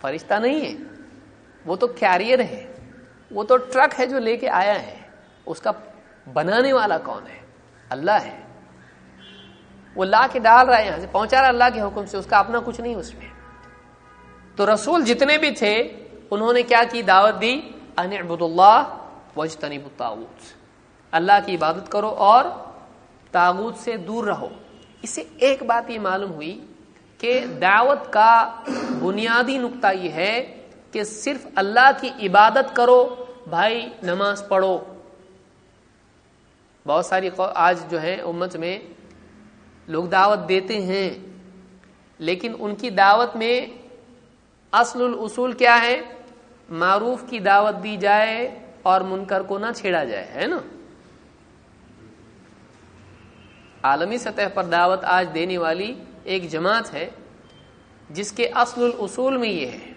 فرشتہ نہیں ہے۔ وہ تو کیریئر ہے۔ وہ تو ٹرک ہے جو لے کے آیا ہے۔ اس کا بنانے والا کون ہے؟ اللہ ہے۔ وہ لا کے ڈال رہا ہے یہاں سے، پہنچا رہا اللہ کے حکم سے، اس کا اپنا کچھ نہیں اس میں۔ تو رسول جتنے بھی تھے انہوں نے کیا کی دعوت دی؟ ان عبد اللہ وجتنی تاغت اللہ کی عبادت کرو اور تاغت سے دور رہو۔ اس سے ایک بات یہ معلوم ہوئی کہ دعوت کا بنیادی نقطہ یہ ہے کہ صرف اللہ کی عبادت کرو، بھائی نماز پڑھو۔ بہت ساری آج جو ہے امت میں لوگ دعوت دیتے ہیں، لیکن ان کی دعوت میں اصل الاصول کیا ہے؟ معروف کی دعوت دی جائے اور منکر کو نہ چھیڑا جائے، ہے نا؟ عالمی سطح پر دعوت آج دینے والی ایک جماعت ہے، جس کے اصل الاصول میں یہ ہے،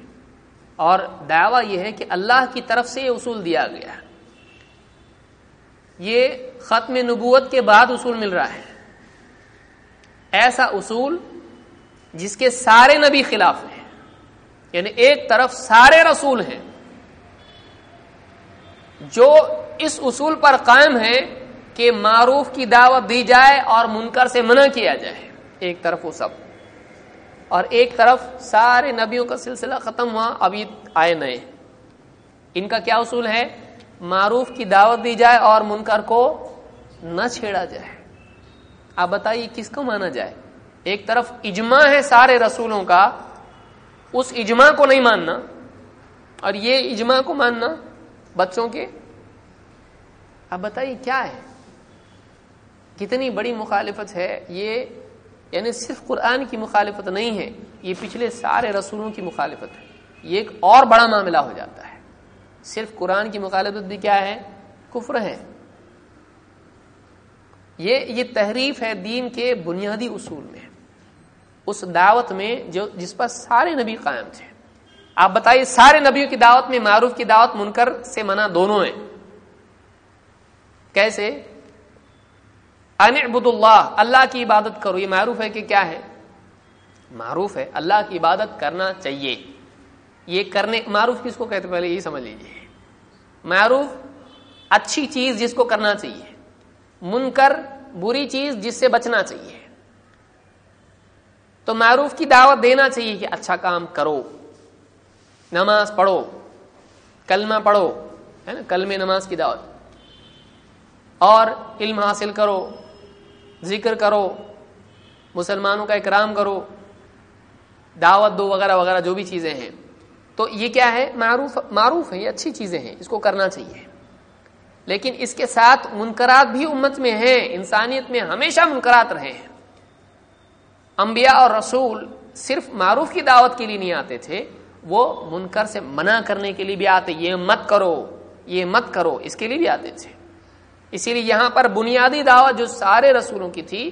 اور دعویٰ یہ ہے کہ اللہ کی طرف سے یہ اصول دیا گیا۔ یہ ختم نبوت کے بعد اصول مل رہا ہے۔ ایسا اصول جس کے سارے نبی خلاف ہیں۔ یعنی ایک طرف سارے رسول ہیں جو اس اصول پر قائم ہے کہ معروف کی دعوت دی جائے اور منکر سے منع کیا جائے ایک طرف وہ سب اور ایک طرف سارے نبیوں کا سلسلہ ختم ہوا، ابھی آئے نئے ان کا کیا اصول ہے؟ معروف کی دعوت دی جائے اور منکر کو نہ چھیڑا جائے۔ آپ بتائیے کس کو مانا جائے؟ ایک طرف اجماع ہے سارے رسولوں کا اس اجماع کو نہیں ماننا اور یہ اجماع کو ماننا بچوں کے اب بتائیے کیا ہے؟ کتنی بڑی مخالفت ہے یہ؟ یعنی صرف قرآن کی مخالفت نہیں ہے، یہ پچھلے سارے رسولوں کی مخالفت ہے۔ یہ ایک اور بڑا معاملہ ہو جاتا ہے۔ صرف قرآن کی مخالفت بھی کیا ہے؟ کفر ہے۔ یہ یہ تحریف ہے دین کے بنیادی اصول میں۔ اس دعوت میں جو جس پر سارے نبی قائم تھے۔ آپ بتائیے، سارے نبیوں کی دعوت میں، معروف کی دعوت منکر سے منع دونوں ہیں۔ کیسے؟ انعبد اللہ اللہ کی عبادت کرو۔ یہ معروف ہے کہ کیا ہے؟ معروف ہے، اللہ کی عبادت کرنا چاہیے۔ یہ کرنے، معروف کس کو کہتے پہلے یہ سمجھ لیجیے معروف، اچھی چیز جس کو کرنا چاہیے۔ منکر، بری چیز جس سے بچنا چاہیے۔ تو معروف کی دعوت دینا چاہیے کہ اچھا کام کرو۔ نماز پڑھو۔ کلمہ پڑھو۔ ہے نا؟ کل میں نماز کی دعوت۔ اور علم حاصل کرو۔ ذکر کرو۔ مسلمانوں کا اکرام کرو۔ دعوت دو وغیرہ وغیرہ جو بھی چیزیں ہیں۔ تو یہ کیا ہے؟ معروف معروف ہے یہ اچھی چیزیں ہیں۔ اس کو کرنا چاہیے۔ لیکن اس کے ساتھ منکرات بھی امت میں ہیں۔ انسانیت میں ہمیشہ منکرات رہے ہیں۔ انبیاء اور رسول صرف معروف کی دعوت کے لیے نہیں آتے تھے، وہ منکر سے منع کرنے کے لیے بھی آتے، یہ مت کرو، یہ مت کرو، اس کے لیے بھی آتے تھے۔ اسی لیے یہاں پر بنیادی دعوت جو سارے رسولوں کی تھی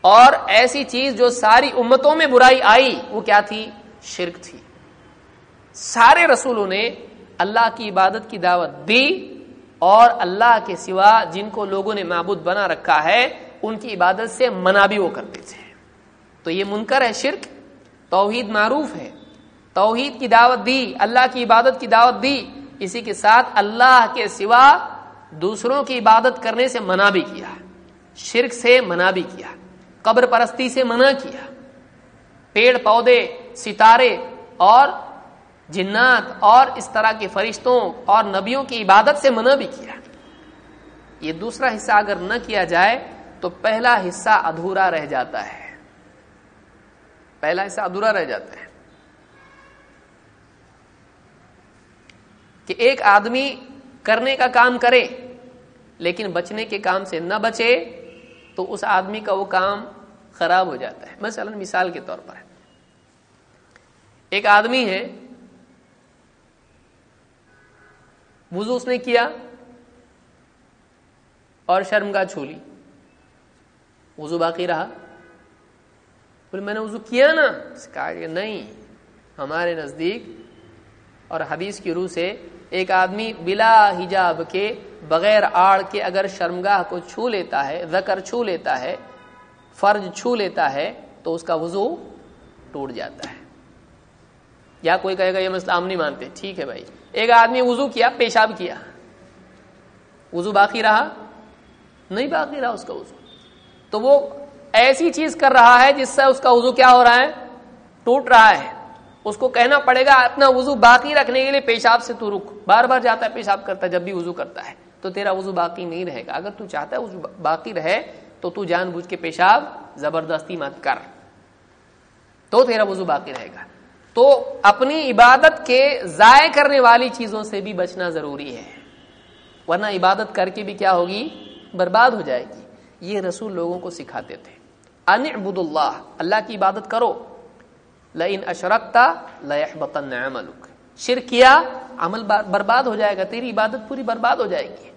اور ایسی چیز جو ساری امتوں میں برائی آئی، وہ کیا تھی؟ شرک تھی۔ سارے رسولوں نے اللہ کی عبادت کی دعوت دی اور اللہ کے سوا جن کو لوگوں نے معبود بنا رکھا ہے، ان کی عبادت سے منع بھی وہ کرتے تھے۔ تو یہ منکر ہے، شرک؟ توحید معروف ہے۔ توحید کی دعوت دی، اللہ کی عبادت کی دعوت دی۔ اسی کے ساتھ اللہ کے سوا دوسروں کی عبادت کرنے سے منع بھی کیا شرک سے منع بھی کیا قبر پرستی سے منع کیا پیڑ، پودے، ستارے اور جنات اور اس طرح کے فرشتوں اور نبیوں کی عبادت سے منع بھی کیا یہ دوسرا حصہ اگر نہ کیا جائے تو پہلا حصہ ادھورا رہ جاتا ہے۔ پہلا حصہ ادھورا رہ جاتا ہے کہ ایک آدمی کرنے کا کام کرے، لیکن بچنے کے کام سے نہ بچے، تو اس آدمی کا وہ کام خراب ہو جاتا ہے۔ مثلا مثال کے طور پر۔ ایک آدمی ہے، وضو اس نے کیا اور شرم کا چھولی وضو باقی رہا۔ بولے میں نے وضو کیا نا کہا کہ نہیں، ہمارے نزدیک اور حدیث کی روح سے ایک آدمی بلا حجاب کے بغیر آڑ کے اگر شرمگاہ کو چھو لیتا ہے زکر چھو لیتا ہے فرض چھو لیتا ہے، تو اس کا وضو ٹوٹ جاتا ہے۔ یا کوئی کہے گا یہ مسئلہ ہم نہیں مانتے، ٹھیک ہے بھائی۔ ایک آدمی وضو کیا، پیشاب کیا۔ وضو باقی رہا؟ نہیں باقی رہا اس کا وضو۔ تو وہ ایسی چیز کر رہا ہے جس سے اس کا وضو کیا ہو رہا ہے؟ ٹوٹ رہا ہے۔ اس کو کہنا پڑے گا اپنا وضو باقی رکھنے کے لیے پیشاب سے تو رک۔ بار بار جاتا ہے، پیشاب کرتا ہے، جب بھی وضو کرتا ہے۔ تو تیرا وضو باقی نہیں رہے گا۔ اگر تو چاہتا ہے وضو باقی رہے، تو تو جان بوجھ کے پیشاب زبردستی مت کر۔ تو تیرا وضو باقی رہے گا۔ تو اپنی عبادت کے ضائع کرنے والی چیزوں سے بھی بچنا ضروری ہے۔ ورنہ عبادت کر کے بھی کیا ہوگی؟ برباد ہو جائے گی۔ یہ رسول لوگوں کو سکھاتے تھے۔ ان ابود اللہ اللہ کی عبادت کرو۔ لن اشرکتا لحبتن عملک. شرک کیا عمل برباد ہو جائے گا، تیری عبادت پوری برباد ہو جائے گی۔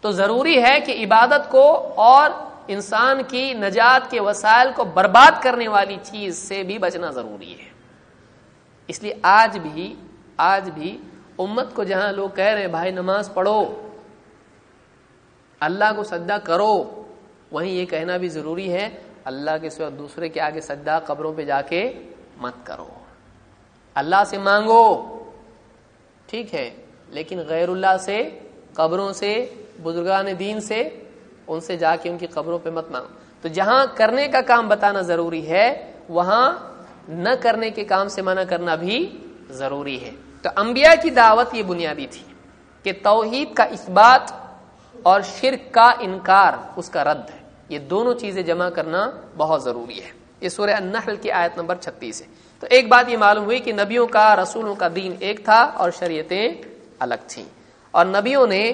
تو ضروری ہے کہ عبادت کو اور انسان کی نجات کے وسائل کو برباد کرنے والی چیز سے بھی بچنا ضروری ہے۔ اس لیے آج بھی آج بھی امت کو جہاں لوگ کہہ رہے ہیں، بھائی نماز پڑھو، اللہ کو سجدہ کرو، وہیں یہ کہنا بھی ضروری ہے اللہ کے سوا دوسرے کے آگے سجدہ قبروں پہ جا کے مت کرو۔ اللہ سے مانگو، ٹھیک ہے، لیکن غیر اللہ سے، قبروں سے، بزرگان دین سے، ان سے جا کے ان کی قبروں پہ مت مانگو۔ تو جہاں کرنے کا کام بتانا ضروری ہے، وہاں نہ کرنے کے کام سے منع کرنا بھی ضروری ہے۔ تو انبیاء کی دعوت یہ بنیادی تھی کہ توحید کا اس بات اور شرک کا انکار، اس کا رد ہے۔ یہ دونوں چیزیں جمع کرنا بہت ضروری ہے۔ یہ سورہ النحل کی آیت نمبر چھتیس ہے۔ تو ایک بات یہ معلوم ہوئی کہ نبیوں کا، رسولوں کا دین ایک تھا اور شریعتیں الگ تھیں۔ اور نبیوں نے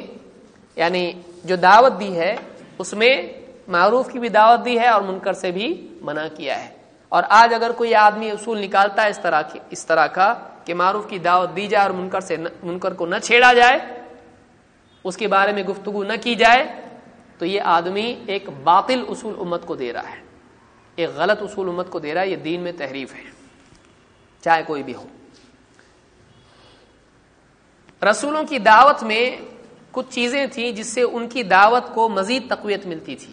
یعنی جو دعوت دی ہے، اس میں معروف کی بھی دعوت دی ہے اور منکر سے بھی منع کیا ہے۔ اور آج اگر کوئی آدمی اصول نکالتا ہے اس طرح کی، اس طرح کا کہ معروف کی دعوت دی جائے اور منکر سے، منکر کو نہ چھیڑا جائے، اس کے بارے میں گفتگو نہ کی جائے تو یہ آدمی ایک باطل اصول امت کو دے رہا ہے۔ ایک غلط اصول امت کو دے رہا ہے، یہ دین میں تحریف ہے۔ چاہے کوئی بھی ہو۔ رسولوں کی دعوت میں کچھ چیزیں تھیں جس سے ان کی دعوت کو مزید تقویت ملتی تھی۔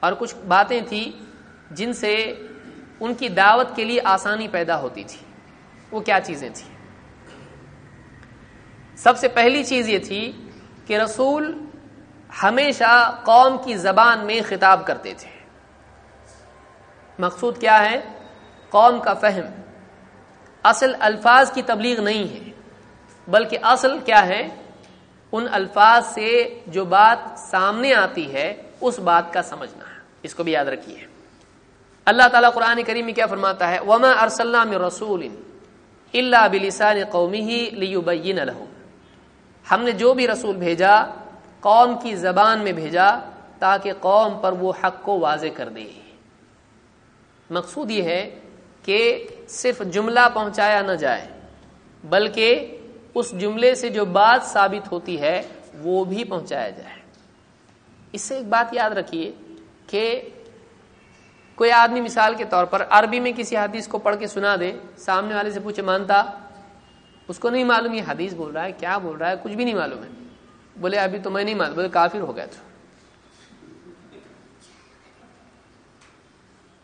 اور کچھ باتیں تھیں جن سے ان کی دعوت کے لیے آسانی پیدا ہوتی تھی۔ وہ کیا چیزیں تھیں؟ سب سے پہلی چیز یہ تھی کہ رسول ہمیشہ قوم کی زبان میں خطاب کرتے تھے۔ مقصود کیا ہے؟ قوم کا فہم۔ اصل الفاظ کی تبلیغ نہیں ہے، بلکہ اصل کیا ہے؟ ان الفاظ سے جو بات سامنے آتی ہے، اس بات کا سمجھنا ہے۔ اس کو بھی یاد رکھیے۔ اللہ تعالیٰ قرآن کریم میں کیا فرماتا ہے؟ وما ارسلام رسول اللہ بلسان قومی ہی ہم نے جو بھی رسول بھیجا قوم کی زبان میں بھیجا تاکہ قوم پر وہ حق کو واضح کر دے۔ مقصود یہ ہے کہ صرف جملہ پہنچایا نہ جائے، بلکہ اس جملے سے جو بات ثابت ہوتی ہے، وہ بھی پہنچایا جائے۔ اس سے ایک بات یاد رکھیے کہ کوئی آدمی مثال کے طور پر عربی میں کسی حدیث کو پڑھ کے سنا دے، سامنے والے سے پوچھے، مانتا؟ اس کو نہیں معلوم یہ حدیث بول رہا ہے، کیا بول رہا ہے؟ کچھ بھی نہیں معلوم ہے۔ بولے ابھی تو میں نہیں مان بولے کافر ہو گیا تو۔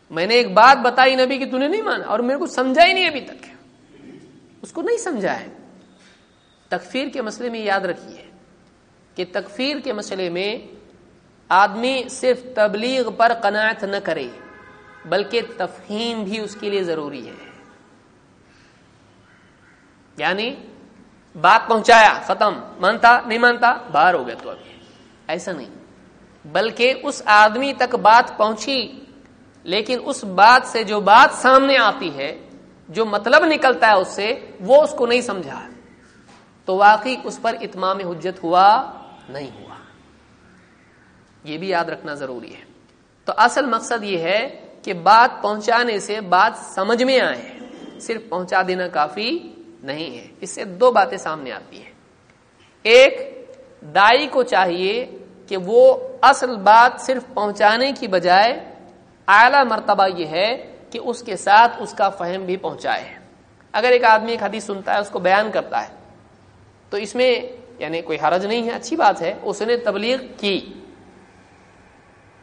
میں نے ایک بات بتائی نبی کہ نے نہیں مانا اور میرے کو سمجھا ہی نہیں ابھی تک۔ اس کو نہیں سمجھا ہے۔ تکفیر کے مسئلے میں یاد رکھیے کہ تکفیر کے مسئلے میں آدمی صرف تبلیغ پر قناعت نہ کرے، بلکہ تفہیم بھی اس کے لیے ضروری ہے۔ یعنی بات پہنچایا، ختم۔ مانتا؟ نہیں مانتا؟ باہر ہو گیا تو ابھی۔ ایسا نہیں۔ بلکہ اس آدمی تک بات پہنچی، لیکن اس بات سے جو بات سامنے آتی ہے، جو مطلب نکلتا ہے اس سے، وہ اس کو نہیں سمجھا۔ تو واقعی اس پر اتمام حجت ہوا؟ نہیں ہوا۔ یہ بھی یاد رکھنا ضروری ہے۔ تو اصل مقصد یہ ہے کہ بات پہنچانے سے بات سمجھ میں آئے۔ صرف پہنچا دینا کافی نہیں ہے۔ اس سے دو باتیں سامنے آتی ہیں۔ ایک، دائی کو چاہیے کہ وہ اصل بات صرف پہنچانے کی بجائے اعلی مرتبہ یہ ہے کہ اس کے ساتھ اس کا فہم بھی پہنچائے۔ اگر ایک آدمی ایک حدیث سنتا ہے، اس کو بیان کرتا ہے، تو اس میں یعنی کوئی حرج نہیں ہے۔ اچھی بات ہے، اس نے تبلیغ کی۔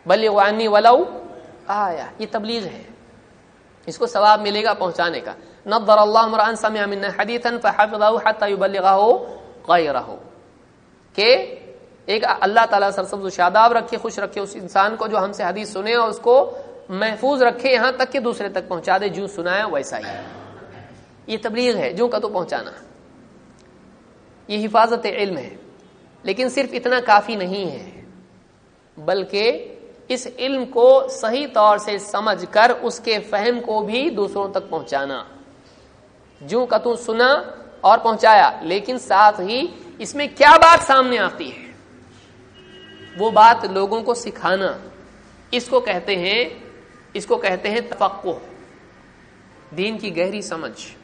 بلغانی ولو آیا، یہ تبلیغ ہے۔ اس کو ثواب ملے گا پہنچانے کا۔ نظر اللہ عمران سمع من حدیثا فحفظه حتى يبلغه غيره کہ ایک اللہ تعالیٰ سرسبز و شاداب رکھے، خوش رکھے اس انسان کو جو ہم سے حدیث سنے اور اس کو محفوظ رکھے یہاں تک کہ دوسرے تک پہنچا دے، جو سنایا ویسا ہی یہ تبلیغ ہے، جو کا تو پہنچانا۔ یہ حفاظت علم ہے۔ لیکن صرف اتنا کافی نہیں ہے، بلکہ اس علم کو صحیح طور سے سمجھ کر اس کے فہم کو بھی دوسروں تک پہنچانا۔ جو کا تو سنا اور پہنچایا، لیکن ساتھ ہی اس میں کیا بات سامنے آتی ہے؟ وہ بات لوگوں کو سکھانا۔ اس کو کہتے ہیں، اس کو کہتے ہیں تفقو دین کی گہری سمجھ۔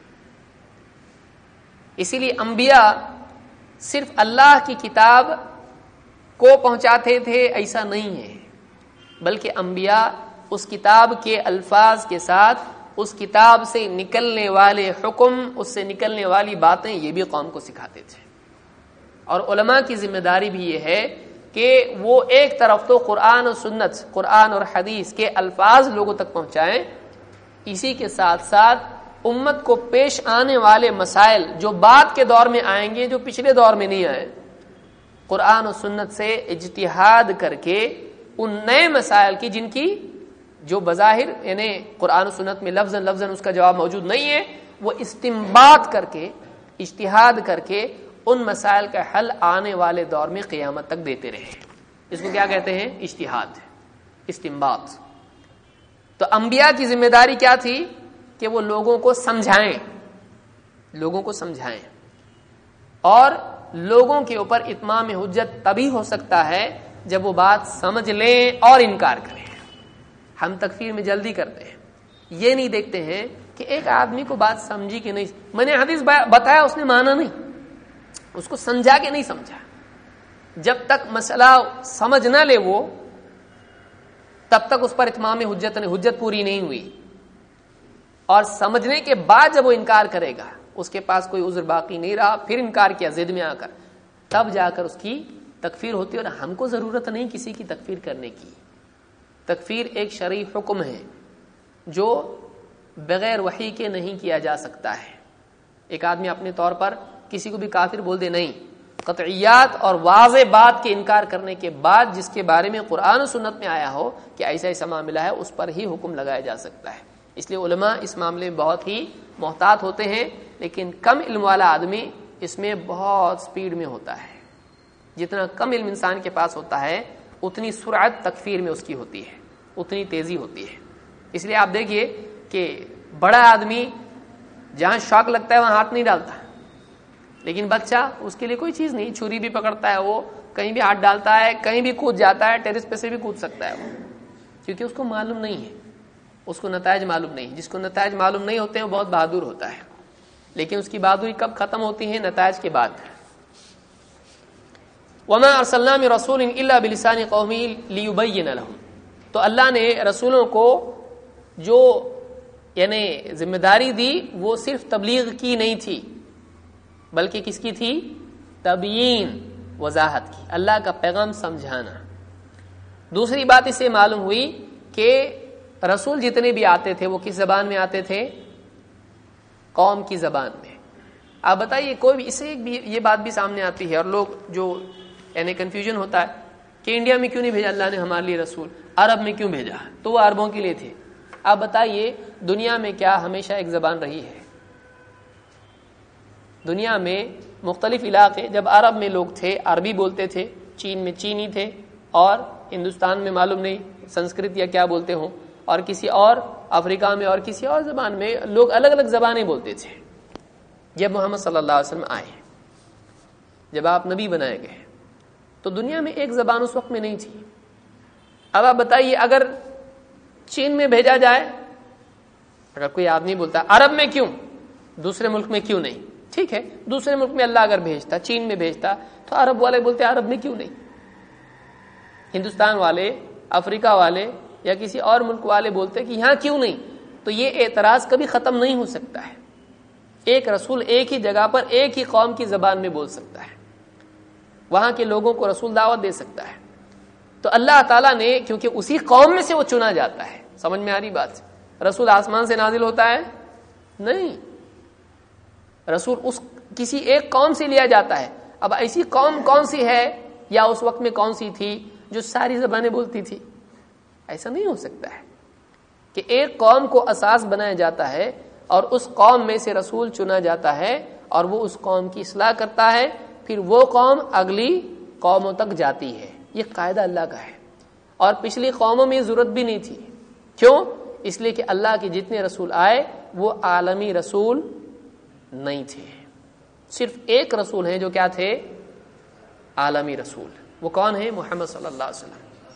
اسی لیے انبیاء صرف اللہ کی کتاب کو پہنچاتے تھے، ایسا نہیں ہے، بلکہ انبیاء اس کتاب کے الفاظ کے ساتھ اس کتاب سے نکلنے والے حکم، اس سے نکلنے والی باتیں یہ بھی قوم کو سکھاتے تھے۔ اور علماء کی ذمہ داری بھی یہ ہے کہ وہ ایک طرف تو قرآن و سنت، قرآن اور حدیث کے الفاظ لوگوں تک پہنچائیں، اسی کے ساتھ ساتھ امت کو پیش آنے والے مسائل جو بعد کے دور میں آئیں گے، جو پچھلے دور میں نہیں آئے قرآن و سنت سے اجتہاد کر کے ان نئے مسائل کی، جن کی جو بظاہر یعنی قرآن و سنت میں لفظ لفظ اس کا جواب موجود نہیں ہے، وہ استمباد کر کے اشتہاد کر کے ان مسائل کا حل آنے والے دور میں قیامت تک دیتے رہے۔ اس کو کیا کہتے ہیں؟ اشتہاد استمباد تو انبیاء کی ذمہ داری کیا تھی؟ کہ وہ لوگوں کو سمجھائیں۔ لوگوں کو سمجھائیں۔ اور لوگوں کے اوپر اتمام حجت تبھی ہو سکتا ہے جب وہ بات سمجھ لیں اور انکار کریں۔ ہم تکفیر میں جلدی کرتے ہیں۔ یہ نہیں دیکھتے ہیں کہ ایک آدمی کو بات سمجھی کہ نہیں۔ میں نے حدیث بتایا، اس نے مانا نہیں۔ اس کو سمجھا کہ نہیں سمجھا۔ جب تک مسئلہ سمجھ نہ لے وہ، تب تک اس پر اتمام حجت حجت پوری نہیں ہوئی۔ اور سمجھنے کے بعد جب وہ انکار کرے گا، اس کے پاس کوئی عذر باقی نہیں رہا۔ پھر انکار کیا زد میں آ کر۔ تب جا کر اس کی تکفیر ہوتی ہے اور ہم کو ضرورت نہیں کسی کی تکفیر کرنے کی۔ تکفیر ایک شریف حکم ہے جو بغیر وحی کے نہیں کیا جا سکتا ہے۔ ایک آدمی اپنے طور پر کسی کو بھی کافر بول دے نہیں۔ قطعیات اور واضح بات کے انکار کرنے کے بعد جس کے بارے میں قرآن و سنت میں آیا ہو کہ ایسا ایسا معاملہ ہے، اس پر ہی حکم لگایا جا سکتا ہے۔ اس لیے علماء اس معاملے میں بہت ہی محتاط ہوتے ہیں، لیکن کم علم والا آدمی اس میں بہت سپیڈ میں ہوتا ہے۔ جتنا کم علم انسان کے پاس ہوتا ہے، اتنی سرعت تکفیر میں اس کی ہوتی ہے۔ اتنی تیزی ہوتی ہے۔ اس لیے آپ دیکھیے کہ بڑا آدمی جہاں شوق لگتا ہے وہاں ہاتھ نہیں ڈالتا۔ لیکن بچہ اس کے لیے کوئی چیز نہیں، چھری بھی پکڑتا ہے، وہ کہیں بھی ہاتھ ڈالتا ہے، کہیں بھی کود جاتا ہے، ٹیرس پہ سے بھی کود سکتا ہے وہ۔ کیونکہ اس کو معلوم نہیں ہے۔ اس کو نتائج معلوم نہیں۔ جس کو نتائج معلوم نہیں ہوتے ہیں وہ بہت بہادر ہوتا ہے۔ لیکن اس کی بہادری کب ختم ہوتی ہے؟ نتائج کے بعد۔ وما ارسلنا من رسول الا بلسان قومی ليبين لهم۔ تو اللہ نے رسولوں کو جو یعنی ذمہ داری دی، وہ صرف تبلیغ کی نہیں تھی، بلکہ کس کی تھی؟ تبیین وضاحت کی، اللہ کا پیغام سمجھانا۔ دوسری بات اس سے معلوم ہوئی کہ رسول جتنے بھی آتے تھے، وہ کس زبان میں آتے تھے؟ قوم کی زبان میں۔ آپ بتائیے، کوئی بھی اسے یہ بات بھی سامنے آتی ہے اور لوگ جو یعنی کنفیوژن ہوتا ہے کہ انڈیا میں کیوں نہیں بھیجا اللہ نے ہمارے لیے رسول؟ عرب میں کیوں بھیجا؟ تو وہ عربوں کے لیے تھے۔ آپ بتائیے، دنیا میں کیا ہمیشہ ایک زبان رہی ہے؟ دنیا میں مختلف علاقے، جب عرب میں لوگ تھے، عربی بولتے تھے، چین میں چینی تھے، اور ہندوستان میں معلوم نہیں سنسکرت یا کیا بولتے ہوں، اور کسی اور افریقہ میں اور کسی اور زبان میں لوگ الگ الگ زبانیں بولتے تھے۔ جب محمد صلی اللہ علیہ وسلم آئے، جب آپ نبی بنائے گئے، تو دنیا میں ایک زبان اس وقت میں نہیں تھی۔ اب آپ بتائیے، اگر چین میں بھیجا جائے، اگر کوئی آدمی بولتا، عرب میں کیوں؟ دوسرے ملک میں کیوں نہیں؟ ٹھیک ہے، دوسرے ملک میں اللہ اگر بھیجتا، چین میں بھیجتا، تو عرب والے بولتے، عرب میں کیوں نہیں؟ ہندوستان والے، افریقہ والے یا کسی اور ملک والے بولتے کہ یہاں کیوں نہیں؟ تو یہ اعتراض کبھی ختم نہیں ہو سکتا ہے۔ ایک رسول ایک ہی جگہ پر ایک ہی قوم کی زبان میں بول سکتا ہے۔ وہاں کے لوگوں کو رسول دعوت دے سکتا ہے۔ تو اللہ تعالیٰ نے، کیونکہ اسی قوم میں سے وہ چنا جاتا ہے۔ سمجھ میں آ رہی بات؟ رسول آسمان سے نازل ہوتا ہے؟ نہیں۔ رسول اس کسی ایک قوم سے لیا جاتا ہے۔ اب ایسی قوم کون سی ہے؟ یا اس وقت میں کون سی تھی جو ساری زبانیں بولتی تھی؟ ایسا نہیں ہو سکتا ہے کہ ایک قوم کو اساس بنایا جاتا ہے اور اس قوم میں سے رسول چنا جاتا ہے اور وہ اس قوم کی اصلاح کرتا ہے۔ پھر وہ قوم اگلی قوموں تک جاتی ہے۔ یہ قاعدہ اللہ کا ہے۔ اور پچھلی قوموں میں ضرورت بھی نہیں تھی۔ کیوں؟ اس لیے کہ اللہ کے جتنے رسول آئے، وہ عالمی رسول نہیں تھے۔ صرف ایک رسول ہیں جو کیا تھے؟ عالمی رسول۔ وہ کون ہے محمد صلی اللہ علیہ وسلم۔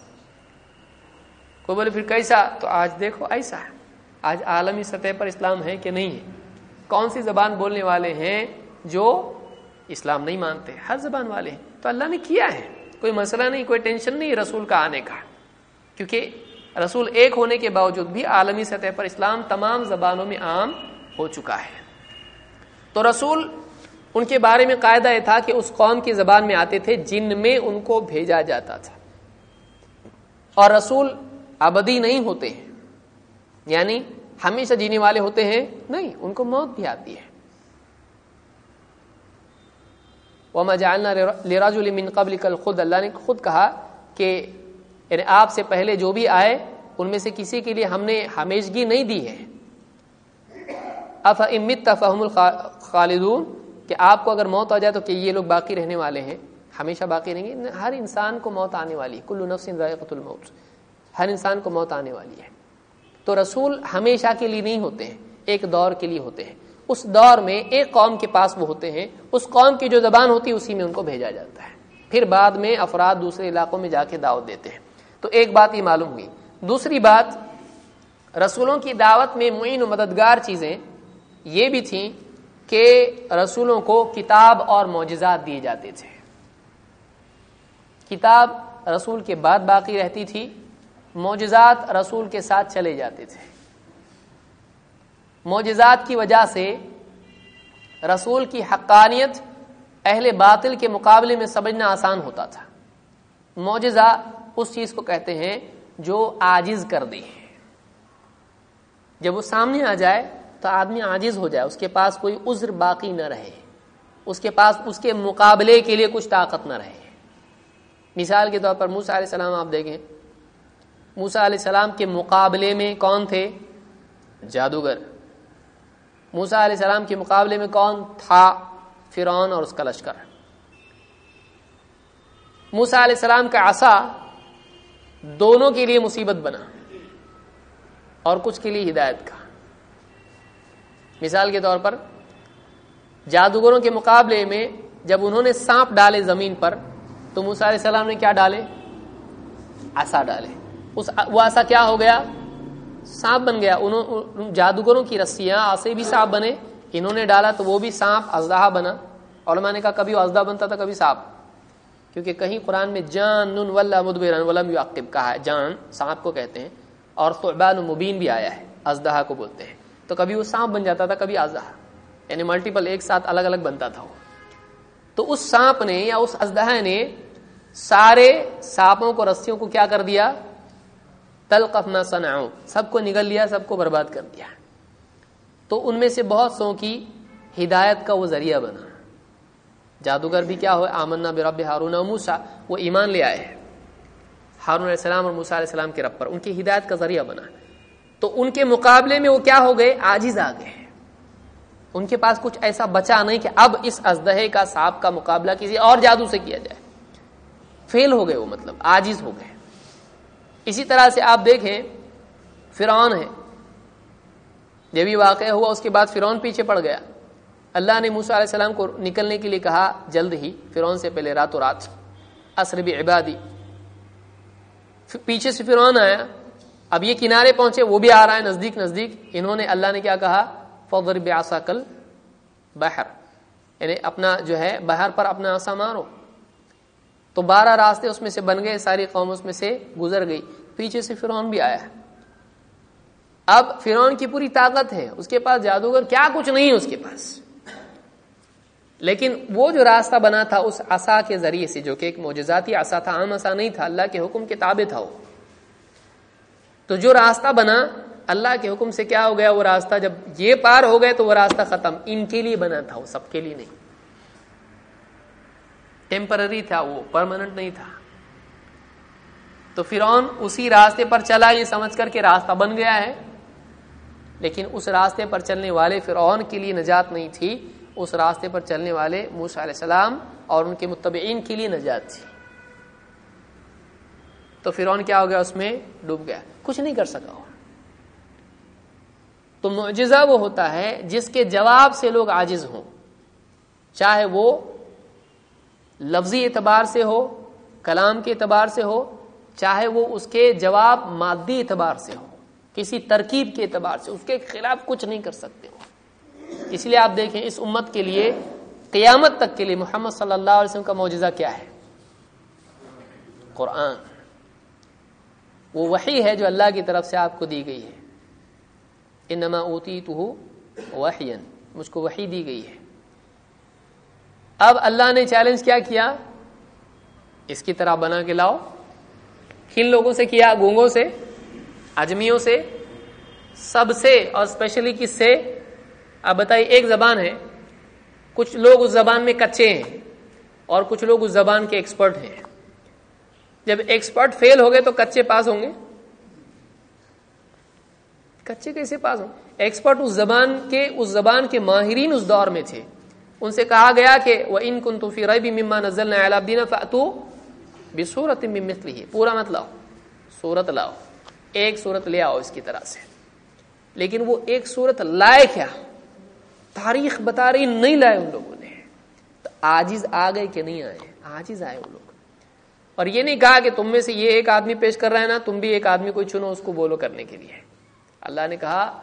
کو بولے، پھر کیسا؟ تو آج دیکھو ایسا ہے۔ آج عالمی سطح پر اسلام ہے کہ نہیں ہے۔ کون سی زبان بولنے والے ہیں جو اسلام نہیں مانتے؟ ہر زبان والے ہیں۔ تو اللہ نے کیا ہے؟ کوئی مسئلہ نہیں، کوئی ٹینشن نہیں، رسول کا آنے کا۔ کیونکہ رسول ایک ہونے کے باوجود بھی عالمی سطح پر اسلام تمام زبانوں میں عام ہو چکا ہے۔ تو رسول ان کے بارے میں قاعدہ یہ تھا کہ اس قوم کی زبان میں آتے تھے، جن میں ان کو بھیجا جاتا تھا۔ اور رسول ابدی نہیں ہوتے ہیں۔ یعنی ہمیشہ جینے والے ہوتے ہیں؟ نہیں، ان کو موت بھی آتی ہے۔ قبل کل خود اللہ نے خود کہا کہ یعنی آپ سے پہلے جو بھی آئے، ان میں سے کسی کے لیے ہم نے ہمیشگی نہیں دی ہے۔ اف امت فہم الخالدون کہ آپ کو اگر موت آ جائے تو کہ یہ لوگ باقی رہنے والے ہیں۔ ہمیشہ باقی رہیں گے۔ ہر انسان کو موت آنے والی ہے۔ کلو نفس ذائقۃ الموت۔ ہر انسان کو موت آنے والی ہے۔ تو رسول ہمیشہ کے لیے نہیں ہوتے ہیں، ایک دور کے لیے ہوتے ہیں۔ اس دور میں ایک قوم کے پاس وہ ہوتے ہیں، اس قوم کی جو زبان ہوتی ہے، اسی میں ان کو بھیجا جاتا ہے۔ پھر بعد میں افراد دوسرے علاقوں میں جا کے دعوت دیتے ہیں۔ تو ایک بات یہ معلوم ہوئی۔ دوسری بات، رسولوں کی دعوت میں معین و مددگار چیزیں یہ بھی تھیں کہ رسولوں کو کتاب اور معجزات دیے جاتے تھے۔ کتاب رسول کے بعد باقی رہتی تھی، معجزات رسول کے ساتھ چلے جاتے تھے۔ معجزات کی وجہ سے رسول کی حقانیت اہل باطل کے مقابلے میں سمجھنا آسان ہوتا تھا۔ معجزہ اس چیز کو کہتے ہیں جو آجز کر دے۔ جب وہ سامنے آ جائے تو آدمی آجز ہو جائے، اس کے پاس کوئی عذر باقی نہ رہے۔ اس کے پاس، اس کے مقابلے کے لیے کچھ طاقت نہ رہے۔ مثال کے طور پر موسا علیہ السلام آپ دیکھیں۔ موسا علیہ السلام کے مقابلے میں کون تھے؟ جادوگر۔ موسا علیہ السلام کے مقابلے میں کون تھا فرعون اور اس کا لشکر؟ موسا علیہ السلام کا عصا دونوں کے لیے مصیبت بنا اور کچھ کے لیے ہدایت کا۔ مثال کے طور پر جادوگروں کے مقابلے میں جب انہوں نے سانپ ڈالے زمین پر، تو موسا علیہ السلام نے کیا ڈالے؟ آسا ڈالے۔ اس وہ آسا کیا ہو گیا؟ سانپ بن گیا، انہوں جادوگروں کی رسیاں، آسے بھی سانپ بنے، انہوں نے ڈالا تو وہ بھی سانپ ازدہا بنا۔ علماء نے کہا کبھی ازدہ بنتا تھا، کبھی سانپ۔ کیونکہ کہیں قرآن میں جان نن مدبرن ولم یعقب کہا ہے، جان سانپ کو کہتے ہیں، اور ثعبان مبین بھی آیا ہے، ازدہا کو بولتے ہیں۔ تو کبھی وہ سانپ بن جاتا تھا، کبھی ازدہا۔ یعنی ملٹیپل ایک ساتھ الگ الگ بنتا تھا وہ۔ تو اس سانپ نے یا اس ازدہا نے سارے سانپوں کو رسیوں کو کیا کر دیا؟ تلقف نہ سناؤ سب کو نگل لیا، سب کو برباد کر دیا۔ تو ان میں سے بہت سو کی ہدایت کا وہ ذریعہ بنا۔ جادوگر بھی کیا ہوئے آمنا برب ہارون موسا وہ ایمان لے آئے ہارون علیہ السلام اور موسا علیہ السلام کے رب پر ان کی ہدایت کا ذریعہ بنا۔ تو ان کے مقابلے میں وہ کیا ہو گئے؟ آجز آ گئے۔ ان کے پاس کچھ ایسا بچا نہیں کہ اب اس ازدہے کا سانپ کا مقابلہ کسی اور جادو سے کیا جائے۔ فیل ہو گئے وہ مطلب آجز ہو گئے۔ اسی طرح سے آپ دیکھیں، فرعون ہے۔ جب یہ واقعہ ہوا، اس کے بعد فرعون پیچھے پڑ گیا۔ اللہ نے موسا علیہ السلام کو نکلنے کے لیے کہا، جلد ہی، فرعون سے پہلے راتوں رات۔ عصر بھی عبادی پیچھے سے فرعون آیا۔ اب یہ کنارے پہنچے، وہ بھی آ رہا ہے نزدیک نزدیک۔ انہوں نے اللہ نے کیا کہا؟ فضر بیاسا کل بحر یعنی اپنا جو ہے بہر پر اپنا آسا مارو۔ تو بارہ راستے اس میں سے بن گئے، ساری قوم اس میں سے گزر گئی۔ پیچھے سے فرعون بھی آیا۔ اب فرعون کی پوری طاقت ہے۔ اس کے پاس جادوگر کیا کچھ نہیں اس کے پاس۔ لیکن وہ جو راستہ بنا تھا اس عصا کے ذریعے سے، جو کہ ایک موجزاتی عصا تھا، عام عصا نہیں تھا، اللہ کے حکم کے تابع تھا وہ۔ تو جو راستہ بنا، اللہ کے حکم سے کیا ہو گیا؟ وہ راستہ جب یہ پار ہو گئے تو وہ راستہ ختم۔ ان کے لیے بنا تھا وہ، سب کے لیے نہیں۔ ٹیمپرری تھا وہ پرماننٹ نہیں تھا۔ تو فرعون اسی راستے پر چلا، یہ سمجھ کر کے راستہ بن گیا ہے۔ لیکن اس راستے پر چلنے والے فرعون کے لیے نجات نہیں تھی۔ اس راستے پر چلنے والے موسا علیہ السلام اور ان کے متبعین کے لیے نجات تھی۔ تو فرعون کیا ہو گیا؟ اس میں ڈوب گیا۔ کچھ نہیں کر سکا وہ۔ تو معجزہ وہ ہوتا ہے جس کے جواب سے لوگ عاجز ہوں۔ چاہے وہ لفظی اعتبار سے ہو، کلام کے اعتبار سے ہو، چاہے وہ اس کے جواب مادی اعتبار سے ہو، کسی ترکیب کے اعتبار سے، اس کے خلاف کچھ نہیں کر سکتے ہو اس لیے آپ دیکھیں اس امت کے لیے قیامت تک کے لیے محمد صلی اللہ علیہ وسلم کا معجزہ کیا ہے؟ قرآن۔ وہ وہی ہے جو اللہ کی طرف سے آپ کو دی گئی ہے۔ انما اوتی تو وحین مجھ کو وہی دی گئی ہے۔ اب اللہ نے چیلنج کیا کیا؟ اس کی طرح بنا کے لاؤ۔ کن لوگوں سے کیا؟ گونگوں سے، اجمیوں سے، سب سے اور اسپیشلی کس سے؟ اب بتائیے، ایک زبان ہے۔ کچھ لوگ اس زبان میں کچے ہیں اور کچھ لوگ اس زبان کے ایکسپرٹ ہیں۔ جب ایکسپرٹ فیل ہو گئے تو کچے پاس ہوں گے؟ کچے کیسے پاس ہوں؟ ایکسپرٹ اس زبان کے، اس زبان کے ماہرین اس دور میں تھے۔ ان سے کہا گیا کہ وہ ان کن تو فی مما نزل الدین فاتو بصورت مثلی پورا مت لاؤ صورت لاؤ۔ ایک صورت لے آؤ اس کی طرح سے۔ لیکن وہ ایک صورت لائے کیا؟ تاریخ بتا رہی نہیں لائے ان لوگوں نے۔ تو آجز آ گئے کہ نہیں آئے؟ آجز آئے وہ لوگ۔ اور یہ نہیں کہا کہ تم میں سے یہ ایک آدمی پیش کر رہا ہے نا، تم بھی ایک آدمی کو چنو اس کو بولو کرنے کے لیے۔ اللہ نے کہا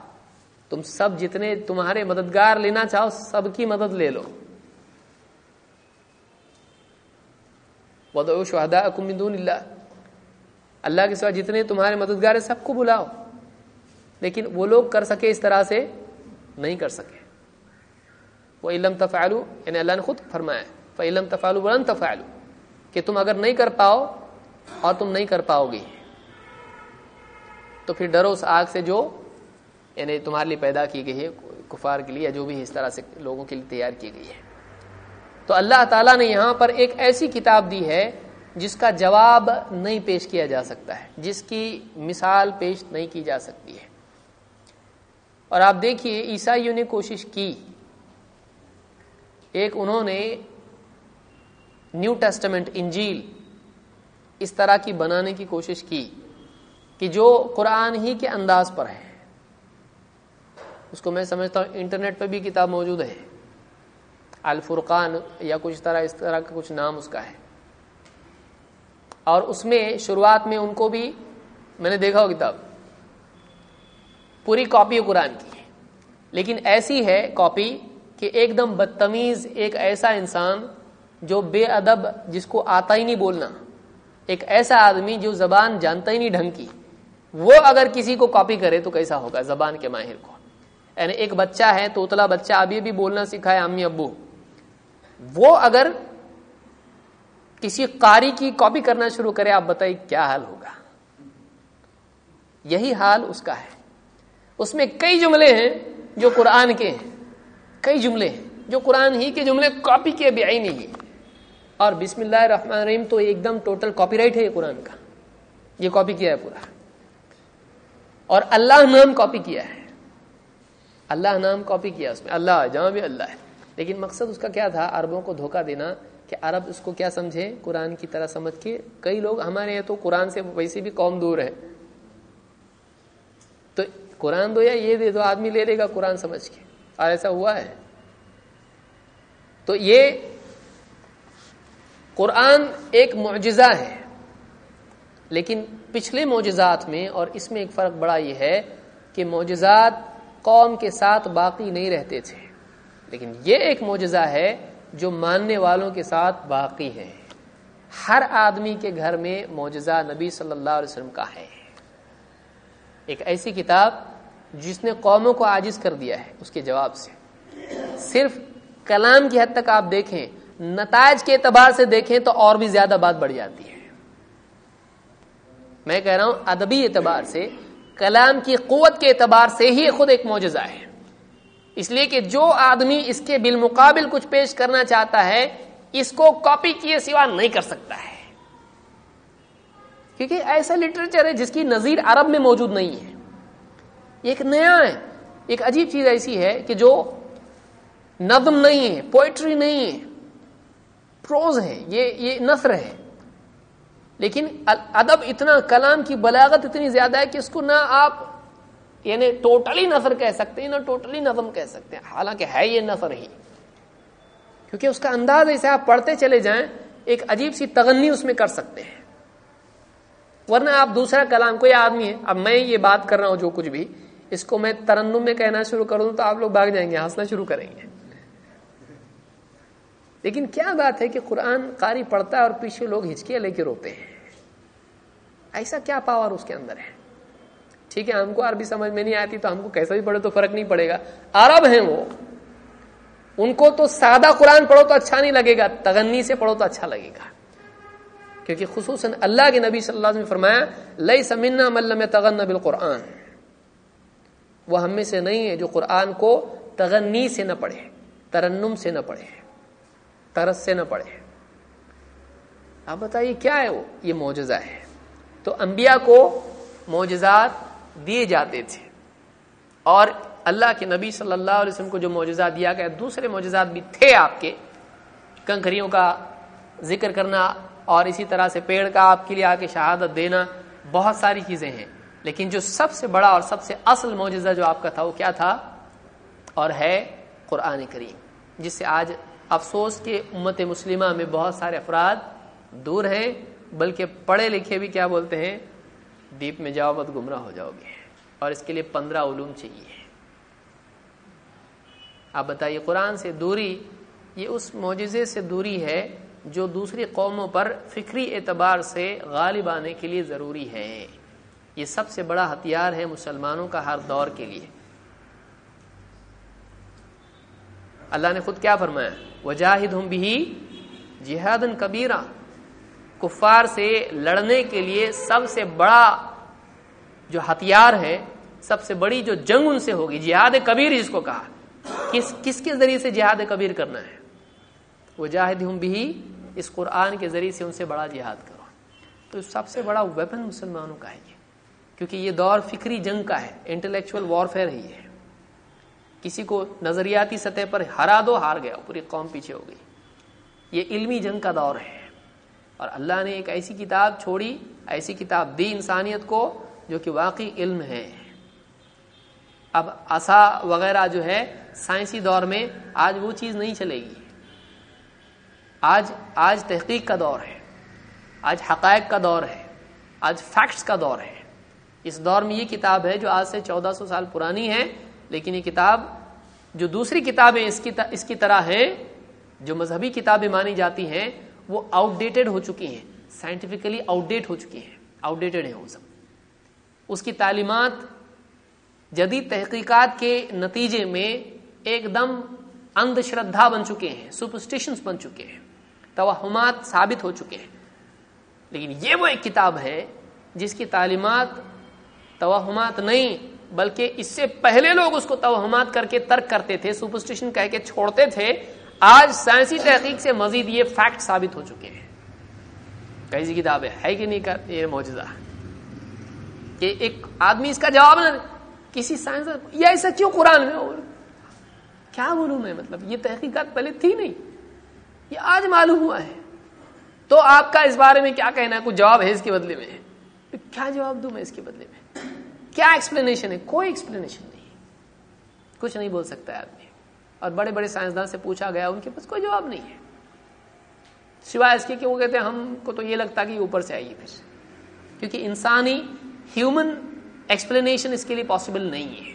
تم سب جتنے تمہارے مددگار لینا چاہو، سب کی مدد لے لو۔ شہدا دون اللہ اللہ کے سوا جتنے تمہارے مددگار ہیں، سب کو بلاؤ۔ لیکن وہ لوگ کر سکے اس طرح سے نہیں کر سکے۔ وہ علم تفعلو یعنی اللہ نے خود فرمایا فعلم تفعلو ولن تفعلو کہ تم اگر نہیں کر پاؤ اور تم نہیں کر پاؤ گی تو پھر ڈرو اس آگ سے جو یعنی تمہارے لیے پیدا کی گئی ہے، کفار کے لیے یا جو بھی اس طرح سے لوگوں کے لیے تیار کی گئی ہے۔ تو اللہ تعالیٰ نے یہاں پر ایک ایسی کتاب دی ہے جس کا جواب نہیں پیش کیا جا سکتا ہے، جس کی مثال پیش نہیں کی جا سکتی ہے۔ اور آپ دیکھیے، عیسائیوں نے کوشش کی۔ ایک انہوں نے نیو ٹیسٹمنٹ انجیل اس طرح کی بنانے کی کوشش کی کہ جو قرآن ہی کے انداز پر ہے۔ اس کو میں سمجھتا ہوں انٹرنیٹ پہ بھی کتاب موجود ہے۔ الفرقان یا کچھ طرح، اس طرح کا کچھ نام اس کا ہے۔ اور اس میں شروعات میں ان کو بھی میں نے دیکھا ہو کتاب۔ پوری کاپی قرآن کی لیکن ایسی ہے کاپی کہ ایک دم بدتمیز ایک ایسا انسان جو بے ادب، جس کو آتا ہی نہیں بولنا، ایک ایسا آدمی جو زبان جانتا ہی نہیں ڈھنگ کی۔ وہ اگر کسی کو کاپی کرے تو کیسا ہوگا؟ زبان کے ماہر کو یعنی ایک بچہ ہے، توتلا بچہ، ابھی بھی بولنا سکھا ہے امی ابو۔ وہ اگر کسی قاری کی کاپی کرنا شروع کرے، آپ بتائیے کیا حال ہوگا؟ یہی حال اس کا ہے۔ اس میں کئی جملے ہیں جو قرآن کے ہیں۔ کئی جملے ہیں جو قرآن ہی کے جملے کاپی کے بھی آئی نہیں اور بسم اللہ الرحمن الرحیم تو ایک دم ٹوٹل کاپی رائٹ ہے یہ قرآن کا۔ یہ کاپی کیا ہے پورا۔ اور اللہ نام کاپی کیا ہے۔ اللہ نام کاپی کیا اس میں. اللہ جہاں بھی اللہ ہے. لیکن مقصد اس کا کیا تھا؟ عربوں کو دھوکہ دینا کہ عرب اس کو کیا سمجھے؟ قرآن کی طرح سمجھ کے کئی لوگ ہمارے یہاں تو قرآن سے ویسے بھی قوم دور ہے. تو قرآن دو یا یہ دے دو، آدمی لے لے گا قرآن سمجھ کے. اور ایسا ہوا ہے. تو یہ قرآن ایک معجزہ ہے. لیکن پچھلے معجزات میں اور اس میں ایک فرق بڑا یہ ہے کہ معجزات قوم کے ساتھ باقی نہیں رہتے تھے۔ لیکن یہ ایک معجزہ ہے جو ماننے والوں کے ساتھ باقی ہے ہر آدمی کے گھر میں معجزہ نبی صلی اللہ علیہ وسلم کا ہے۔ ایک ایسی کتاب جس نے قوموں کو عاجز کر دیا ہے، اس کے جواب سے۔ صرف کلام کی حد تک آپ دیکھیں، نتائج کے اعتبار سے دیکھیں تو اور بھی زیادہ بات بڑھ جاتی ہے۔ میں کہہ رہا ہوں، ادبی اعتبار سے کلام کی قوت کے اعتبار سے ہی خود ایک معجزہ ہے۔ اس لیے کہ جو آدمی اس کے بالمقابل کچھ پیش کرنا چاہتا ہے، اس کو کاپی کیے سوا نہیں کر سکتا ہے۔ کیونکہ ایسا لٹریچر ہے جس کی نظیر عرب میں موجود نہیں ہے۔ ایک نیا ہے۔ ایک عجیب چیز ایسی ہے کہ جو نظم نہیں ہے پوئٹری نہیں ہے۔ پروز ہے۔ یہ یہ نثر ہے۔ لیکن ادب اتنا کلام کی بلاغت اتنی زیادہ ہے کہ اس کو نہ آپ یعنی ٹوٹلی نثر کہہ سکتے ہیں، نہ ٹوٹلی نظم کہہ سکتے ہیں۔ حالانکہ ہے یہ نثر ہی۔ کیونکہ اس کا انداز ایسے آپ پڑھتے چلے جائیں، ایک عجیب سی تغنی اس میں کر سکتے ہیں۔ ورنہ آپ دوسرا کلام، کوئی آدمی ہے، اب میں یہ بات کر رہا ہوں جو کچھ بھی، اس کو میں ترنم میں کہنا شروع کروں تو آپ لوگ بھاگ جائیں گے، ہنسنا شروع کریں گے۔ لیکن کیا بات ہے کہ قرآن قاری پڑھتا ہے اور پیچھے لوگ ہچکیاں لے کے روتے ہیں؟ ایسا کیا پاور اس کے اندر ہے؟ ٹھیک ہے، ہم کو عربی سمجھ میں نہیں آتی تو ہم کو کیسا بھی پڑھے تو فرق نہیں پڑے گا۔ عرب ہیں وہ، ان کو تو سادہ قرآن پڑھو تو اچھا نہیں لگے گا، تغنی سے پڑھو تو اچھا لگے گا۔ کیونکہ خصوصاً اللہ کے نبی صلی اللہ علیہ وسلم نے فرمایا لئی سمنا ملم تغن بالقرآن۔ وہ ہم میں سے نہیں ہے جو قرآن کو تغنی سے نہ پڑھے، ترنم سے نہ پڑھے۔ ترس سے نہ پڑھے آپ بتائیے کیا ہے وہ؟ یہ معجزہ ہے۔ تو انبیاء کو معجزات دیے جاتے تھے۔ اور اللہ کے نبی صلی اللہ علیہ وسلم کو جو معجزات دیا گیا، دوسرے معجزات بھی تھے آپ کے۔ کنکریوں کا ذکر کرنا اور اسی طرح سے پیڑ کا آپ کے لیے آ کے شہادت دینا، بہت ساری چیزیں ہیں۔ لیکن جو سب سے بڑا اور سب سے اصل معجزہ جو آپ کا تھا، وہ کیا تھا؟ اور ہے قرآن کریم، جس سے آج افسوس کے امت مسلمہ میں بہت سارے افراد دور ہیں، بلکہ پڑھے لکھے بھی کیا بولتے ہیں ڈیپ میں جاؤ بت گمراہ ہو جاؤ گے۔ اور اس کے لیے پندرہ علوم چاہیے۔ آپ بتائیے، قرآن سے دوری، یہ اس معجزے سے دوری ہے جو دوسری قوموں پر فکری اعتبار سے غالب آنے کے لیے ضروری ہے۔ یہ سب سے بڑا ہتھیار ہے مسلمانوں کا ہر دور کے لیے۔ اللہ نے خود کیا فرمایا؟ وجاہد ہوں بھی جہاد کبیرہ کفار سے لڑنے کے لیے سب سے بڑا جو ہتھیار ہے، سب سے بڑی جو جنگ ان سے ہوگی، جہاد کبیر جس کو کہا۔ کس کس کے ذریعے سے جہاد کبیر کرنا ہے؟ وہ جاہد ہوں بھی اس قرآن کے ذریعے سے ان سے بڑا جہاد کرو۔ تو سب سے بڑا ویپن مسلمانوں کا ہے یہ۔ کیونکہ یہ دور فکری جنگ کا ہے انٹلیکچوئل وارفیئر ہی ہے کسی کو نظریاتی سطح پر ہرا دو، ہار گیا، پوری قوم پیچھے ہو گئی۔ یہ علمی جنگ کا دور ہے۔ اور اللہ نے ایک ایسی کتاب چھوڑی، ایسی کتاب دی انسانیت کو جو کہ واقعی علم ہے۔ اب آسا وغیرہ جو ہے، سائنسی دور میں آج وہ چیز نہیں چلے گی۔ آج آج تحقیق کا دور ہے۔ آج حقائق کا دور ہے۔ آج فیکٹس کا دور ہے۔ اس دور میں یہ کتاب ہے جو آج سے چودہ سو سال پرانی ہے۔ لیکن یہ کتاب جو دوسری کتابیں اس کی اس کی طرح ہیں، جو مذہبی کتابیں مانی جاتی ہیں، وہ آؤٹ ڈیٹڈ ہو چکی ہیں سائنٹیفکلی آؤٹ ڈیٹ ہو چکی ہیں آؤٹ ڈیٹڈ ہیں وہ سب۔ اس کی تعلیمات جدید تحقیقات کے نتیجے میں ایک دم اندھ شردھا بن چکے ہیں سپرسٹیشنز بن چکے ہیں، توہمات ثابت ہو چکے ہیں۔ لیکن یہ وہ ایک کتاب ہے جس کی تعلیمات، توہمات نہیں بلکہ اس سے پہلے لوگ اس کو توہمات کر کے ترک کرتے تھے سپرسٹیشن کہہ کے چھوڑتے تھے۔ آج سائنسی تحقیق سے مزید یہ فیکٹ ثابت ہو چکے ہیں۔ کیسی کتاب ہے کہ نہیں کر یہ موجودہ کہ ایک آدمی اس کا جواب نہ کسی سائنس یہ ایسا کیوں قرآن میں اور کیا بولوں میں مطلب یہ تحقیقات پہلے تھی نہیں۔ یہ آج معلوم ہوا ہے۔ تو آپ کا اس بارے میں کیا کہنا ہے؟ کوئی جواب ہے اس کے بدلے میں۔ کیا جواب دوں میں اس کے بدلے میں؟ کیا ایکسپلینیشن ہے؟ کوئی ایکسپلینیشن نہیں. کچھ نہیں بول سکتا آدمی. اور بڑے بڑے سائنسدان سے پوچھا گیا، ان کے پاس کوئی جواب نہیں ہے. سوائے اس کے کہ وہ کہتے ہیں، ہم کو تو یہ لگتا کہ اوپر سے آئیے پھر کیونکہ انسانی ہیومن ایکسپلینیشن اس کے لیے پاسبل نہیں ہے.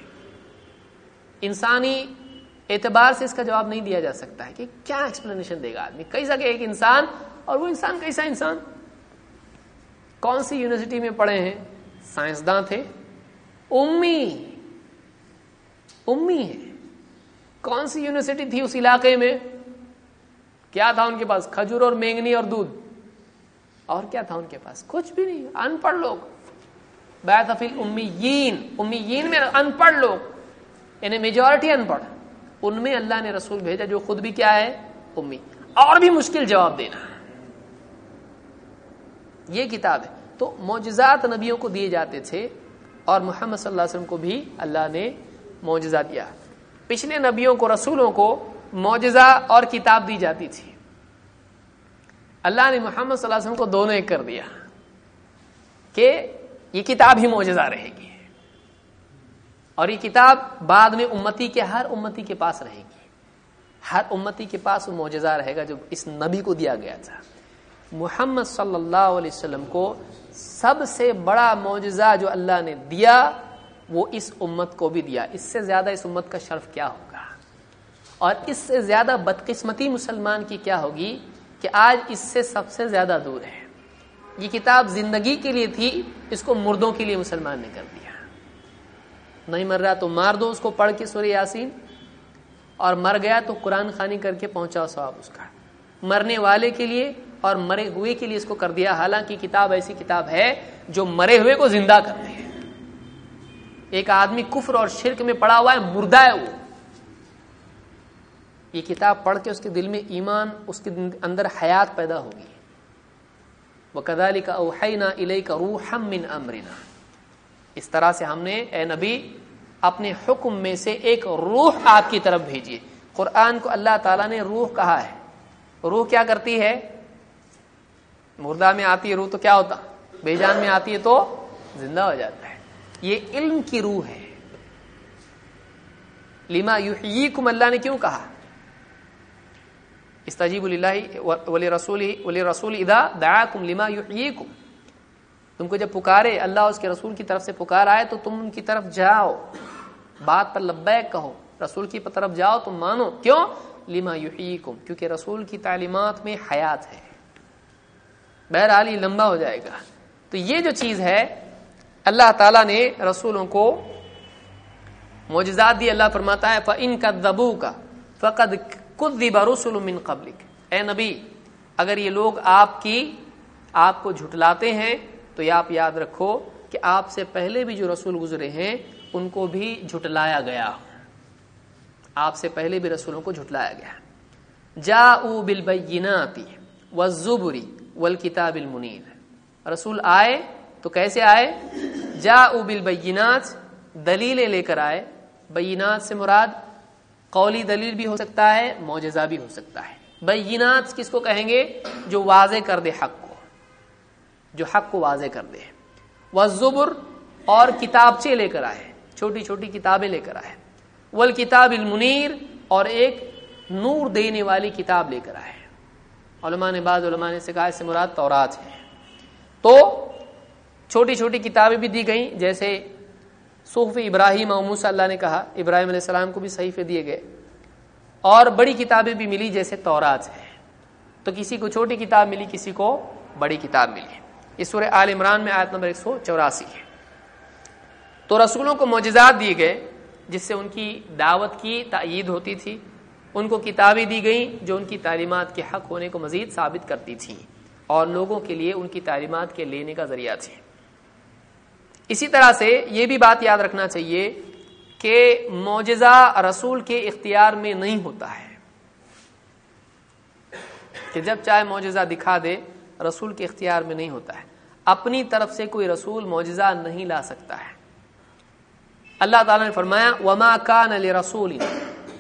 انسانی اعتبار سے اس کا جواب نہیں دیا جا سکتا ہے کہ کیا ایکسپلینیشن دے گا آدمی. کئی جگہ ایک انسان اور وہ انسان کیسا انسان؟ کون سی یونیورسٹی میں پڑھے ہیں؟ سائنسداں تھے امی امی ہے کون سی یونیورسٹی تھی اس علاقے میں؟ کیا تھا ان کے پاس کھجور اور مینگنی اور دودھ؟ اور کیا تھا ان کے پاس؟ کچھ بھی نہیں۔ ان پڑھ لوگ بیت افیل امیین۔ امیین میں ان پڑھ لوگ۔ یعنی میجورٹی ان پڑھ ان میں اللہ نے رسول بھیجا جو خود بھی کیا ہے؟ امی۔ اور بھی مشکل جواب دینا۔ یہ کتاب ہے۔ تو معجزات نبیوں کو دیے جاتے تھے۔ اور محمد صلی اللہ علیہ وسلم کو بھی اللہ نے معجزہ دیا۔ پچھلے نبیوں کو، رسولوں کو معجزہ اور کتاب دی جاتی تھی۔ اللہ نے محمد صلی اللہ علیہ وسلم کو دونوں ایک کر دیا کہ یہ کتاب ہی معجزہ رہے گی۔ اور یہ کتاب بعد میں امتی کے، ہر امتی کے پاس رہے گی۔ ہر امتی کے پاس وہ معجزہ رہے گا جو اس نبی کو دیا گیا تھا۔ محمد صلی اللہ علیہ وسلم کو سب سے بڑا معجزہ جو اللہ نے دیا، وہ اس امت کو بھی دیا۔ اس سے زیادہ اس امت کا شرف کیا ہوگا؟ اور اس سے زیادہ بدقسمتی مسلمان کی کیا ہوگی کہ آج اس سے سب سے زیادہ دور ہے۔ یہ کتاب زندگی کے لیے تھی، اس کو مردوں کے لیے مسلمان نے کر دیا۔ نہیں مر رہا تو مار دو اس کو پڑھ کے سورہ یاسین، اور مر گیا تو قرآن خانی کر کے پہنچاؤ ثواب اس کا۔ مرنے والے کے لیے اور مرے ہوئے کے لیے اس کو کر دیا۔ حالانکہ کتاب ایسی کتاب ہے جو مرے ہوئے کو زندہ کرتے ہیں۔ ایک آدمی کفر اور شرک میں پڑا ہوا ہے، مردہ ہے وہ۔ یہ کتاب پڑھ کے اس کے دل میں ایمان، اس کے اندر حیات پیدا ہوگی وہ کدالی کا اوہینا علیہ کا روح من امرنا اس طرح سے ہم نے، اے نبی، اپنے حکم میں سے ایک روح آپ کی طرف بھیجیے قرآن کو اللہ تعالیٰ نے روح کہا ہے۔ روح کیا کرتی ہے؟ مردہ میں آتی ہے روح تو کیا ہوتا؟ بے جان میں آتی ہے تو زندہ ہو جاتا ہے۔ یہ علم کی روح ہے۔ لما یحییکم اللہ نے کیوں کہا؟ استجیب اللہ ولی رسول ولی رسول ادا دعاکم لما یحییکم۔ تم کو جب پکارے، اللہ اس کے رسول کی طرف سے پکار آئے تو تم ان کی طرف جاؤ۔ بات پر لبیک کہو، رسول کی طرف جاؤ تم مانو۔ کیوں؟ لما یحییکم، کیونکہ رسول کی تعلیمات میں حیات ہے۔ بہرحال یہ لمبا ہو جائے گا۔ تو یہ جو چیز ہے، اللہ تعالیٰ نے رسولوں کو معجزات دی۔ اللہ فرماتا ہے، فَإِن كَذَّبُوكَ فَقَدْ كُذِّبَ رُسُلٌ مِّن قَبْلِكَ اے نبی، اگر یہ لوگ آپ کی، آپ کو جھٹلاتے ہیں، تو یہ آپ یاد رکھو کہ آپ سے پہلے بھی جو رسول گزرے ہیں، ان کو بھی جھٹلایا گیا۔ آپ سے پہلے بھی رسولوں کو جھٹلایا گیا جا او بالبیناتی والزبری والکتاب المنیر۔ رسول آئے تو کیسے آئے؟ جا او بالبینات، دلیلیں لے کر آئے۔ بینات سے مراد قولی دلیل بھی ہو سکتا ہے، معجزہ بھی ہو سکتا ہے۔ بینات کس کو کہیں گے؟ جو واضح کر دے حق کو۔ جو حق کو واضح کر دے۔ والزبر اور کتابچے لے کر آئے۔ چھوٹی چھوٹی کتابیں لے کر آئے۔ والکتاب المنیر اور ایک نور دینے والی کتاب لے کر آئے علماء نے بعض علماء نے سے کہا اس سے مراد تورات ہے۔ تو چھوٹی چھوٹی کتابیں بھی دی گئیں، جیسے صحف ابراہیم موسیٰ اللہ نے کہا، ابراہیم علیہ السلام کو بھی صحیفے دیے گئے۔ اور بڑی کتابیں بھی ملی، جیسے تورات ہے۔ تو کسی کو چھوٹی کتاب ملی، کسی کو بڑی کتاب ملی۔ اس سورہ آل عمران میں آیت نمبر ایک سو چوراسی ہے۔ تو رسولوں کو معجزات دیے گئے۔ جس سے ان کی دعوت کی تائید ہوتی تھی، ان کو کتابیں دی گئیں جو ان کی تعلیمات کے حق ہونے کو مزید ثابت کرتی تھیں اور لوگوں کے لیے ان کی تعلیمات کے لینے کا ذریعہ تھے۔ اسی طرح سے یہ بھی بات یاد رکھنا چاہیے کہ معجزہ رسول کے اختیار میں نہیں ہوتا ہے۔ کہ جب چاہے معجزہ دکھا دے، رسول کے اختیار میں نہیں ہوتا ہے۔ اپنی طرف سے کوئی رسول معجزہ نہیں لا سکتا ہے۔ اللہ تعالیٰ نے فرمایا، وما کان رسول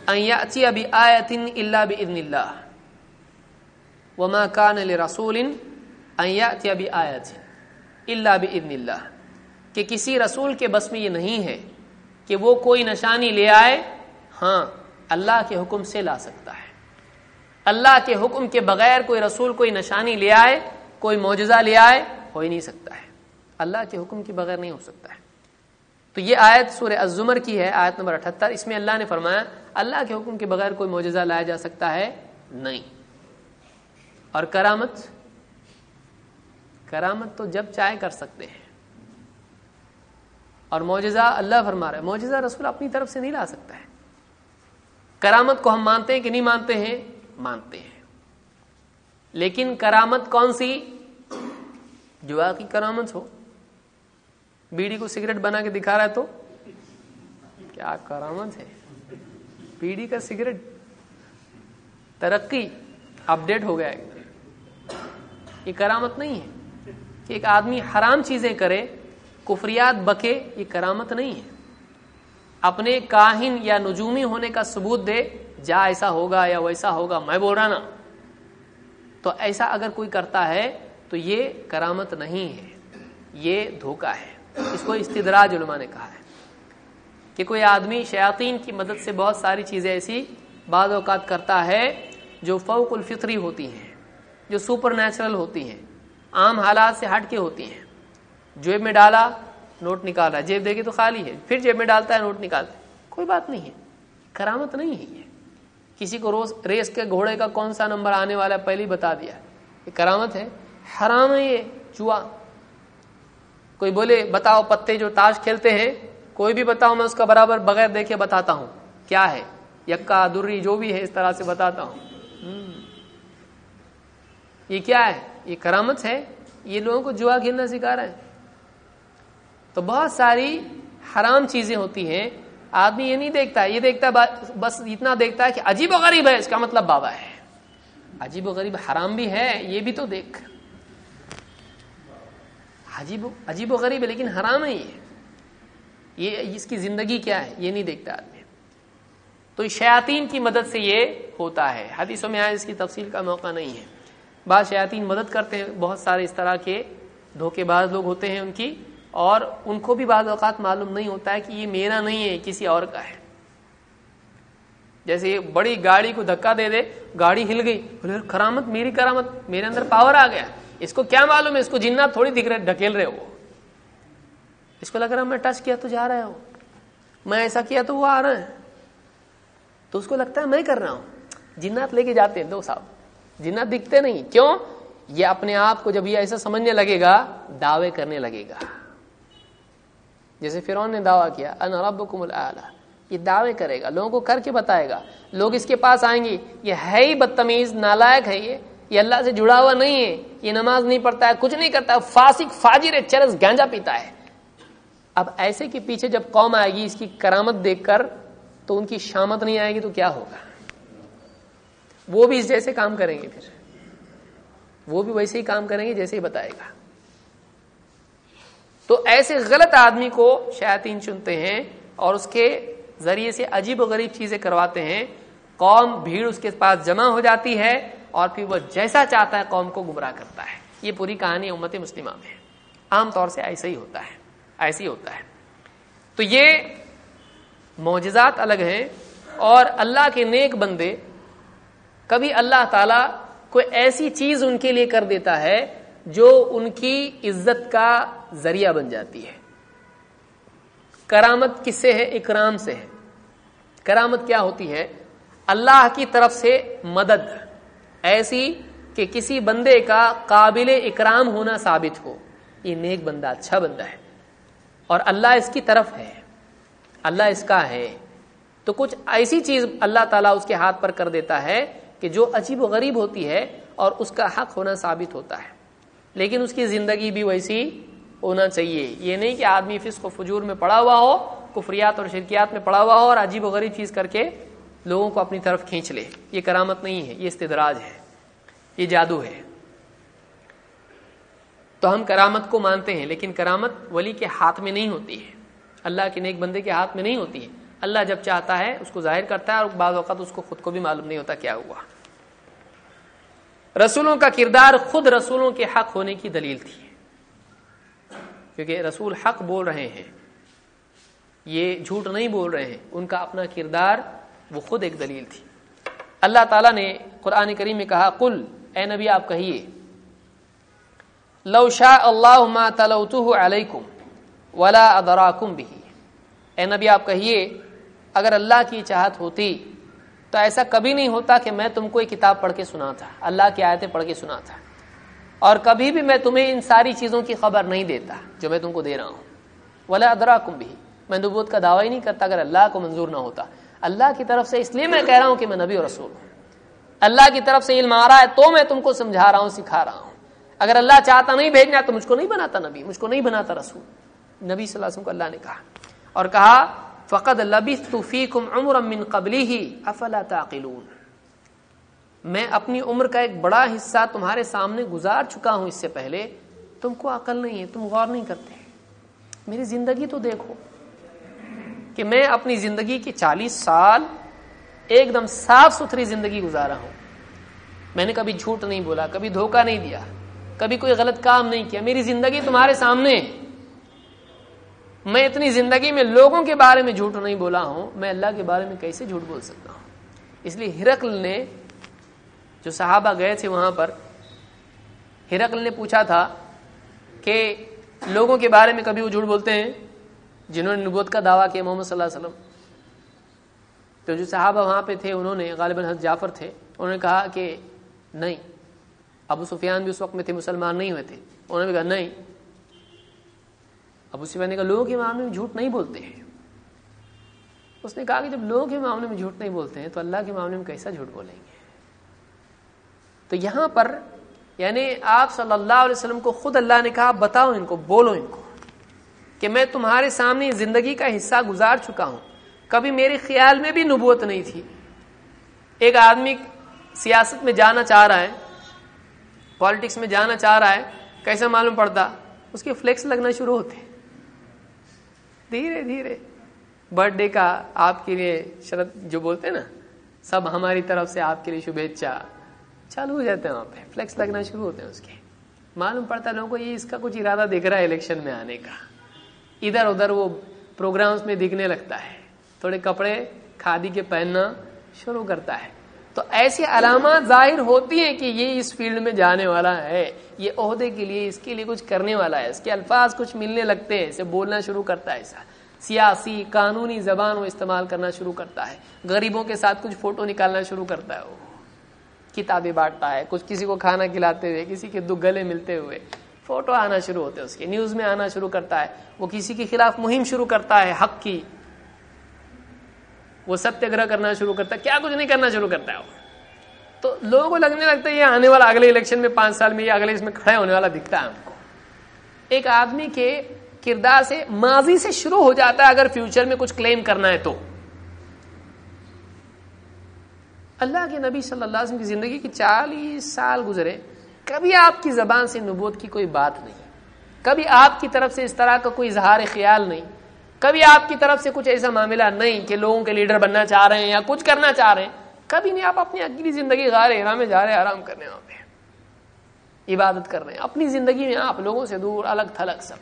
ابھی آیتن اللہ بن اللہ وما کان رسول ابھی آیت اللہ بن اللہ کہ کسی رسول کے بس میں یہ نہیں ہے کہ وہ کوئی نشانی لے آئے ہاں اللہ کے حکم سے لا سکتا ہے۔ اللہ کے حکم کے بغیر کوئی رسول کوئی نشانی لے آئے، کوئی معجزہ لے آئے، ہو ہی نہیں سکتا ہے۔ اللہ کے حکم کے بغیر نہیں ہو سکتا ہے۔ تو یہ آیت سورہ الزمر کی ہے، آیت نمبر اٹھہتر اس میں اللہ نے فرمایا، اللہ کے حکم کے بغیر کوئی معجزہ لایا جا سکتا ہے نہیں۔ اور کرامت کرامت تو جب چاہے کر سکتے ہیں۔ اور معجزہ اللہ فرما رہا ہے، معجزہ رسول اپنی طرف سے نہیں لا سکتا ہے۔ کرامت کو ہم مانتے ہیں کہ نہیں مانتے ہیں؟ مانتے ہیں۔ لیکن کرامت کون سی؟ جو کی کرامت ہو۔ بیڑی کو سگریٹ بنا کے دکھا رہا ہے تو؟ کیا کرامت ہے؟ بیڑی کا سگریٹ؟ ترقی اپڈیٹ ہو گیا یہ کرامت نہیں ہے۔ کہ ایک آدمی حرام چیزیں کرے، کفریات بکے، یہ کرامت نہیں ہے۔ اپنے کاہن یا نجومی ہونے کا ثبوت دے، جا ایسا ہوگا یا ویسا ہوگا، میں بول رہا نا۔ تو ایسا اگر کوئی کرتا ہے، تو یہ کرامت نہیں ہے۔ یہ دھوکا ہے۔ اس کو استدراج علماء نے کہا ہے کہ کوئی آدمی شیاطین کی مدد سے بہت ساری چیزیں ایسی بعض اوقات کرتا ہے جو فوق الفطری ہوتی ہیں، جو سپر نیچرل ہوتی ہیں، عام حالات سے ہٹ کے ہوتی ہیں۔ جیب میں ڈالا، نوٹ نکالا، جیب دے گی تو خالی ہے، پھر جیب میں ڈالتا ہے، نوٹ نکالتا ہے۔ کوئی بات نہیں ہے۔ کرامت نہیں ہے یہ۔ کسی کو روز ریس کے گھوڑے کا کون سا نمبر آنے والا ہے پہلے ہی بتا دیا یہ کرامت ہے، حرام ہے یہ چوہا کوئی بولے، بتاؤ پتے جو تاش کھیلتے ہیں. کوئی بھی بتاؤ، میں اس کا برابر بغیر دیکھے بتاتا ہوں۔ کیا ہے؟ یکا دری جو بھی ہے، اس طرح سے بتاتا ہوں۔ یہ کیا ہے؟ یہ کرامت ہے؟ یہ لوگوں کو جوا کھیلنا سکھا رہا ہے۔ تو بہت ساری حرام چیزیں ہوتی ہیں۔ آدمی یہ نہیں دیکھتا، یہ دیکھتا بس اتنا دیکھتا ہے کہ عجیب و غریب ہے، اس کا مطلب بابا ہے۔ عجیب و غریب حرام بھی ہے، یہ بھی تو دیکھ۔ عجیب عجیب و غریب ہے، لیکن حرام ہے یہ۔ یہ اس کی زندگی کیا ہے؟ یہ نہیں دیکھتا آدمی۔ تو شیاطین کی مدد سے یہ ہوتا ہے۔ حدیثوں میں آئے اس کی تفصیل کا موقع نہیں ہے۔ بعض شیاطین مدد کرتے ہیں، بہت سارے اس طرح کے دھوکے باز لوگ ہوتے ہیں ان کی، اور ان کو بھی بعض اوقات معلوم نہیں ہوتا ہے کہ یہ میرا نہیں ہے کسی اور کا ہے۔ جیسے یہ بڑی گاڑی کو دھکا دے دے، گاڑی ہل گئی، بولے کرامت، میری کرامت، میرے اندر پاور آ گیا۔ اس کو کیا معلوم ہے؟ اس کو جنات تھوڑی دکھ رہے، ڈھکیل رہے وہ۔ اس کو لگ رہا میں ٹچ کیا تو جا رہا ہوں۔ میں ایسا کیا تو وہ آ رہا ہے۔ تو اس کو لگتا ہے میں کر رہا ہوں۔ جنات لے کے جاتے ہیں، دو صاحب۔ جنات دکھتے نہیں۔ کیوں؟ یہ اپنے آپ کو جب یہ ایسا سمجھنے لگے گا، دعوے کرنے لگے گا۔ جیسے فرون نے دعویٰ کیا ان ربکم الاعلی۔ یہ دعوے کرے گا، لوگوں کو کر کے بتائے گا۔ لوگ اس کے پاس آئیں گے، یہ ہے ہی بدتمیز، نالائق ہے یہ۔ یہ اللہ سے جڑا ہوا نہیں ہے، یہ نماز نہیں پڑھتا ہے، کچھ نہیں کرتا فاسق، فاجر چرس، گانجا پیتا ہے۔ اب ایسے کے پیچھے جب قوم آئے گی، اس کی کرامت دیکھ کر تو ان کی شامت نہیں آئے گی تو کیا ہوگا؟ وہ بھی اس جیسے کام کریں گے پھر۔ وہ بھی ویسے ہی کام کریں گے جیسے ہی بتائے گا۔ تو ایسے غلط آدمی کو شیاطین چنتے ہیں اور اس کے ذریعے سے عجیب و غریب چیزیں کرواتے ہیں۔ قوم، بھیڑ اس کے پاس جمع ہو جاتی ہے۔ اور پھر وہ جیسا چاہتا ہے قوم کو گمراہ کرتا ہے۔ یہ پوری کہانی امت مسلمہ میں عام طور سے ایسا ہی ہوتا ہے۔ ایسے ہی ہوتا ہے۔ تو یہ معجزات الگ ہیں اور اللہ کے نیک بندے کبھی اللہ تعالی کوئی ایسی چیز ان کے لیے کر دیتا ہے جو ان کی عزت کا ذریعہ بن جاتی ہے۔ کرامت کس سے ہے؟ اکرام سے ہے۔ کرامت کیا ہوتی ہے؟ اللہ کی طرف سے مدد۔ ایسی کہ کسی بندے کا قابل اکرام ہونا ثابت ہو۔ یہ نیک بندہ اچھا بندہ ہے۔ اور اللہ اس کی طرف ہے۔ اللہ اس کا ہے۔ تو کچھ ایسی چیز اللہ تعالیٰ اس کے ہاتھ پر کر دیتا ہے کہ جو عجیب و غریب ہوتی ہے اور اس کا حق ہونا ثابت ہوتا ہے۔ لیکن اس کی زندگی بھی ویسی ہونا چاہیے۔ یہ نہیں کہ آدمی فسق و فجور میں پڑا ہوا ہو، کفریات اور شرکیات میں پڑا ہوا ہو اور عجیب و غریب چیز کر کے لوگوں کو اپنی طرف کھینچ لے۔ یہ کرامت نہیں ہے، یہ استدراج ہے، یہ جادو ہے۔ تو ہم کرامت کو مانتے ہیں، لیکن کرامت ولی کے ہاتھ میں نہیں ہوتی ہے۔ اللہ کے نیک بندے کے ہاتھ میں نہیں ہوتی ہے۔ اللہ جب چاہتا ہے، اس کو ظاہر کرتا ہے اور بعض اوقات اس کو خود کو بھی معلوم نہیں ہوتا کیا ہوا۔ رسولوں کا کردار خود رسولوں کے حق ہونے کی دلیل تھی۔ کیونکہ رسول حق بول رہے ہیں۔ یہ جھوٹ نہیں بول رہے ہیں۔ ان کا اپنا کردار وہ خود ایک دلیل تھی۔ اللہ تعالیٰ نے قرآن کریم میں کہا کل اے نبی، آپ کہیے، لو شاء اللہ ما علیکم ولا ادراکم بھی اے نبی، آپ کہیے، اگر اللہ کی چاہت ہوتی تو ایسا کبھی نہیں ہوتا کہ میں تم کو ایک کتاب پڑھ کے سنا تھا، اللہ کی آیتیں پڑھ کے سنا تھا۔ اور کبھی بھی میں تمہیں ان ساری چیزوں کی خبر نہیں دیتا جو میں تم کو دے رہا ہوں۔ ولا ادراکم بھی میں نبوت کا دعویٰ ہی نہیں کرتا اگر اللہ کو منظور نہ ہوتا۔ اللہ کی طرف سے اس لیے میں کہہ رہا ہوں کہ میں نبی اور رسول ہوں۔ اللہ کی طرف سے علم آ رہا ہے تو میں تم کو سمجھا رہا ہوں، سکھا رہا ہوں۔ اگر اللہ چاہتا نہیں بھیجنا تو مجھ کو نہیں بناتا نبی، مجھ کو نہیں بناتا رسول۔ نبی صلی اللہ علیہ وسلم کو اللہ نے کہا۔ اور کہا، فقد عمر من قبلی ہی افلا تعقلون۔ میں اپنی عمر کا ایک بڑا حصہ تمہارے سامنے گزار چکا ہوں۔ اس سے پہلے تم کو عقل نہیں ہے، تم غور نہیں کرتے۔ میری زندگی تو دیکھو۔ کہ میں اپنی زندگی کے چالیس سال ایک دم صاف ستھری زندگی گزارا ہوں۔ میں نے کبھی جھوٹ نہیں بولا، کبھی دھوکہ نہیں دیا، کبھی کوئی غلط کام نہیں کیا۔ میری زندگی تمہارے سامنے۔ میں اتنی زندگی میں لوگوں کے بارے میں جھوٹ نہیں بولا ہوں۔ میں اللہ کے بارے میں کیسے جھوٹ بول سکتا ہوں؟ اس لیے ہرکل نے جو صحابہ گئے تھے وہاں پر ہرکل نے پوچھا تھا کہ لوگوں کے بارے میں کبھی وہ جھوٹ بولتے ہیں؟ جنہوں نے نبوت کا دعویٰ کیا محمد صلی اللہ علیہ وسلم۔ تو جو صحابہ وہاں پہ تھے، انہوں نے غالباً حضرت جعفر تھے، انہوں نے کہا کہ نہیں، ابو سفیان بھی اس وقت میں تھے، مسلمان نہیں ہوئے تھے۔ انہوں نے بھی کہا نہیں، ابو سفیان نے کہا لوگوں کے معاملے میں جھوٹ نہیں بولتے ہیں۔ اس نے کہا کہ جب لوگوں کے معاملے میں جھوٹ نہیں بولتے ہیں تو اللہ کے معاملے میں کیسا جھوٹ بولیں گے؟ تو یہاں پر یعنی آپ صلی اللہ علیہ وسلم کو خود اللہ نے کہا، بتاؤ ان کو، بولو ان کو۔ کہ میں تمہارے سامنے زندگی کا حصہ گزار چکا ہوں۔ کبھی میرے خیال میں بھی نبوت نہیں تھی۔ ایک آدمی سیاست میں جانا چاہ رہا ہے پالیٹکس میں جانا چاہ رہا ہے کیسا معلوم پڑتا؟ اس کے فلیکس لگنا شروع ہوتے دھیرے دھیرے۔ برتھ ڈے کا آپ کے لیے شرط جو بولتے ہیں نا، سب ہماری طرف سے آپ کے لیے شبھیچھا چالو ہو جاتے ہیں وہاں پہ۔ فلیکس لگنا شروع ہوتے ہیں اس کے۔ معلوم پڑتا ہے لوگوں کو یہ اس کا کچھ ارادہ دکھ رہا ہے الیکشن میں آنے کا۔ ادھر ادھر وہ پروگرامز میں دکھنے لگتا ہے۔ تھوڑے کپڑے کھادی کے پہننا شروع کرتا ہے۔ تو ایسی علامات ظاہر ہوتی ہیں کہ یہ اس فیلڈ میں جانے والا ہے۔ یہ عہدے کے لیے، اس کے لیے کچھ کرنے والا ہے۔ اس کے الفاظ کچھ ملنے لگتے ہیں۔ اسے بولنا شروع کرتا ہے ایسا۔ سیاسی، قانونی زبان وہ استعمال کرنا شروع کرتا ہے۔ غریبوں کے ساتھ کچھ فوٹو نکالنا شروع کرتا ہے۔ وہ کتابیں بانٹتا ہے۔ کچھ کسی کو کھانا کھلاتے ہوئے، کسی کے دو گلے ملتے ہوئے۔ فوٹو آنا شروع ہوتے ہیں، اس کے نیوز میں آنا شروع کرتا ہے۔ وہ کسی کے خلاف مہم شروع کرتا ہے، حق کی۔ وہ ستیہ گرہ کرنا شروع کرتا ہے، کیا کچھ نہیں کرنا شروع کرتا ہے وہ۔ تو لوگوں کو لگنے لگتا ہے، یہ آنے والا اگلے الیکشن میں پانچ سال میں یہ اگلے اس میں کھڑے ہونے والا دکھتا ہے ہم کو۔ ایک آدمی کے کردار سے ماضی سے شروع ہو جاتا ہے اگر فیوچر میں کچھ کلیم کرنا ہے تو۔ اللہ کے نبی صلی اللہ علیہ وسلم کی زندگی کی چالیس سال گزرے۔ کبھی آپ کی زبان سے نبوت کی کوئی بات نہیں۔ کبھی آپ کی طرف سے اس طرح کا کوئی اظہار خیال نہیں۔ کبھی آپ کی طرف سے کچھ ایسا معاملہ نہیں کہ لوگوں کے لیڈر بننا چاہ رہے ہیں یا کچھ کرنا چاہ رہے ہیں۔ کبھی نہیں، آپ اپنی اگلی زندگی غار احرام میں جا رہے ہیں آرام کرنے وہاں پہ عبادت کر رہے ہیں۔ اپنی زندگی میں آپ لوگوں سے دور، الگ تھلگ سب۔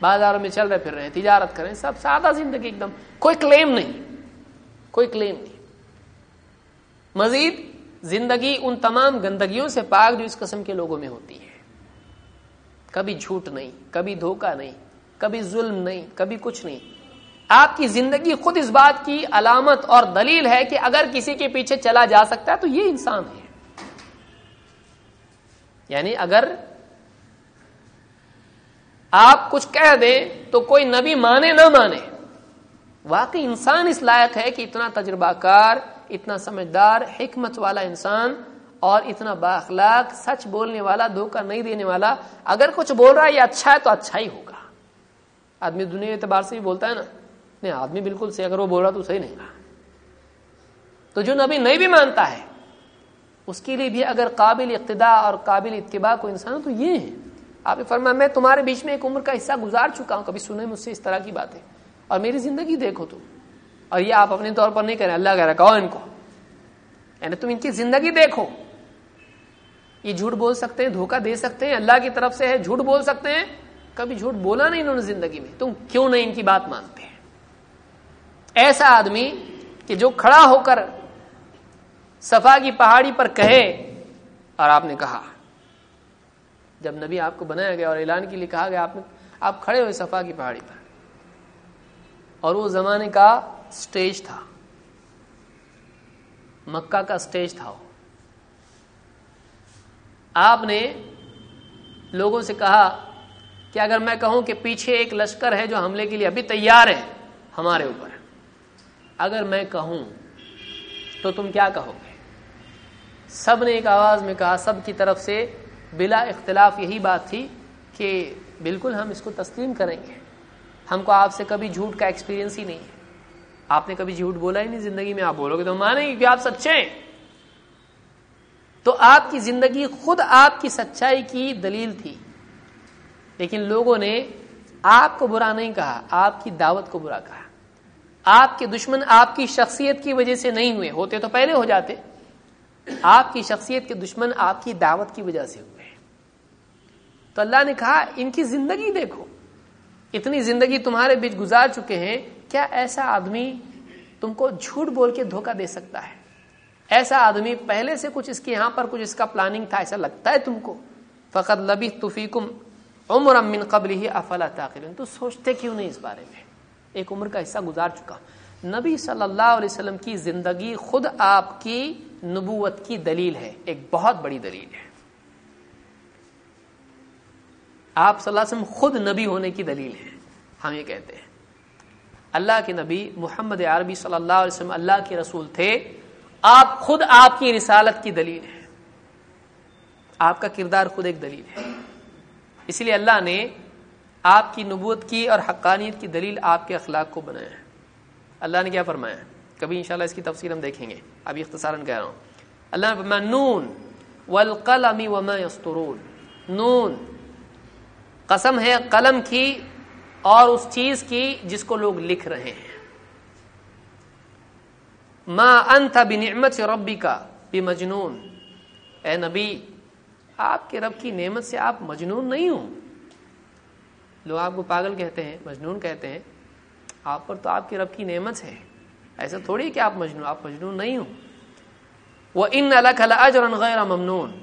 بازاروں میں چل رہے، پھر رہے ہیں تجارت کر رہے ہیں۔ سب سادہ زندگی ایک دم۔ کوئی کلیم نہیں۔ کوئی کلیم نہیں۔ مزید زندگی ان تمام گندگیوں سے پاک جو اس قسم کے لوگوں میں ہوتی ہے۔ کبھی جھوٹ نہیں، کبھی دھوکہ نہیں، کبھی ظلم نہیں، کبھی کچھ نہیں۔ آپ کی زندگی خود اس بات کی علامت اور دلیل ہے کہ اگر کسی کے پیچھے چلا جا سکتا ہے تو یہ انسان ہے۔ یعنی اگر آپ کچھ کہہ دیں تو کوئی نبی مانے نہ مانے۔ واقعی انسان اس لائق ہے کہ اتنا تجربہ کار اتنا سمجھدار، حکمت والا انسان اور اتنا باخلاق سچ بولنے والا، دھوکہ نہیں دینے والا۔ اگر کچھ بول رہا ہے یہ اچھا ہے تو اچھا ہی ہوگا۔ آدمی دنیا اعتبار سے بھی بولتا ہے نا، نہیں، آدمی بالکل سے اگر وہ بول رہا تو صحیح نہیں رہا۔ تو جو نبی نہیں بھی مانتا ہے، اس کے لیے بھی اگر قابل اقتدا اور قابل اتباع کو انسان تو یہ ہے۔ آپ نے فرمایا، میں تمہارے بیچ میں ایک عمر کا حصہ گزار چکا ہوں، کبھی سنے مجھ سے اس طرح کی بات ہے اور میری زندگی دیکھو تم۔ اور یہ آپ اپنے طور پر نہیں کریں، اللہ کہہ رہا ان کو۔ یعنی تم ان کی زندگی دیکھو۔ یہ جھوٹ بول سکتے ہیں، دھوکہ دے سکتے ہیں، اللہ کی طرف سے ہے، جھوٹ بول سکتے ہیں۔ کبھی جھوٹ بولا نہیں انہوں نے زندگی میں۔ تم کیوں نہیں ان کی بات مانتے ہیں؟ ایسا آدمی کہ جو کھڑا ہو کر صفا کی پہاڑی پر کہے اور آپ نے کہا۔ جب نبی آپ کو بنایا گیا اور اعلان کے لیے کہا گیا، آپ نے، آپ کھڑے ہوئے صفا کی پہاڑی پر۔ اور وہ زمانے کا اسٹیج تھا۔ مکہ کا اسٹیج تھا وہ۔ آپ نے لوگوں سے کہا کہ اگر میں کہوں کہ پیچھے ایک لشکر ہے جو حملے کے لیے ابھی تیار ہے، ہمارے اوپر۔ اگر میں کہوں تو تم کیا کہو گے؟ سب نے ایک آواز میں کہا، سب کی طرف سے بلا اختلاف یہی بات تھی کہ بالکل ہم اس کو تسلیم کریں گے۔ ہم کو آپ سے کبھی جھوٹ کا ایکسپیرینس ہی نہیں ہے۔ آپ نے کبھی جھوٹ بولا ہی نہیں زندگی میں؟ آپ بولو گے تو مانیں گے کہ آپ سچے ہیں۔ تو آپ کی زندگی خود آپ کی سچائی کی دلیل تھی۔ لیکن لوگوں نے آپ کو برا نہیں کہا، آپ کی دعوت کو برا کہا۔ آپ کے دشمن آپ کی شخصیت کی وجہ سے نہیں ہوئے۔ ہوتے تو پہلے ہو جاتے۔ آپ کی شخصیت کے دشمن آپ کی دعوت کی وجہ سے ہوئے۔ تو اللہ نے کہا، ان کی زندگی دیکھو۔ اتنی زندگی تمہارے بیچ گزار چکے ہیں کیا ایسا آدمی تم کو جھوٹ بول کے دھوکہ دے سکتا ہے؟ ایسا آدمی پہلے سے کچھ اس کے یہاں پر کچھ اس کا پلاننگ تھا، ایسا لگتا ہے تم کو؟ فقط لبی توفیقم عمر امن قبل ہی افلا تاخیر تو سوچتے کیوں نہیں اس بارے میں؟ ایک عمر کا حصہ گزار چکا۔ نبی صلی اللہ علیہ وسلم کی زندگی خود آپ کی نبوت کی دلیل ہے، ایک بہت بڑی دلیل ہے۔ آپ صلی اللہ علیہ وسلم خود نبی ہونے کی دلیل ہے، ہم یہ کہتے ہیں۔ اللہ کے نبی محمد عربی صلی اللہ علیہ وسلم اللہ کے رسول تھے، آپ خود آپ کی رسالت کی دلیل ہے آپ کا کردار خود ایک دلیل ہے۔ اس لیے اللہ نے آپ کی نبوت کی اور حقانیت کی دلیل آپ کے اخلاق کو بنایا ہے۔ اللہ نے کیا فرمایا؟ کبھی انشاءاللہ اس کی تفصیل ہم دیکھیں گے۔ ابھی اختصاراً کہہ رہا ہوں۔ اللہ نے فرمایا، نون والقلم وما يسطرون نون قسم ہے قلم کی اور اس چیز کی جس کو لوگ لکھ رہے ہیں۔ ما انت بنعمت ربی کا بھی مجنون اے نبی، آپ کے رب کی نعمت سے آپ مجنون نہیں ہوں۔ لوگ آپ کو پاگل کہتے ہیں، مجنون کہتے ہیں۔ آپ پر تو آپ کے رب کی نعمت ہے۔ ایسا تھوڑی کہ آپ مجنون آپ مجنون نہیں ہوں۔ وہ ان اجرا غیر ممنون۔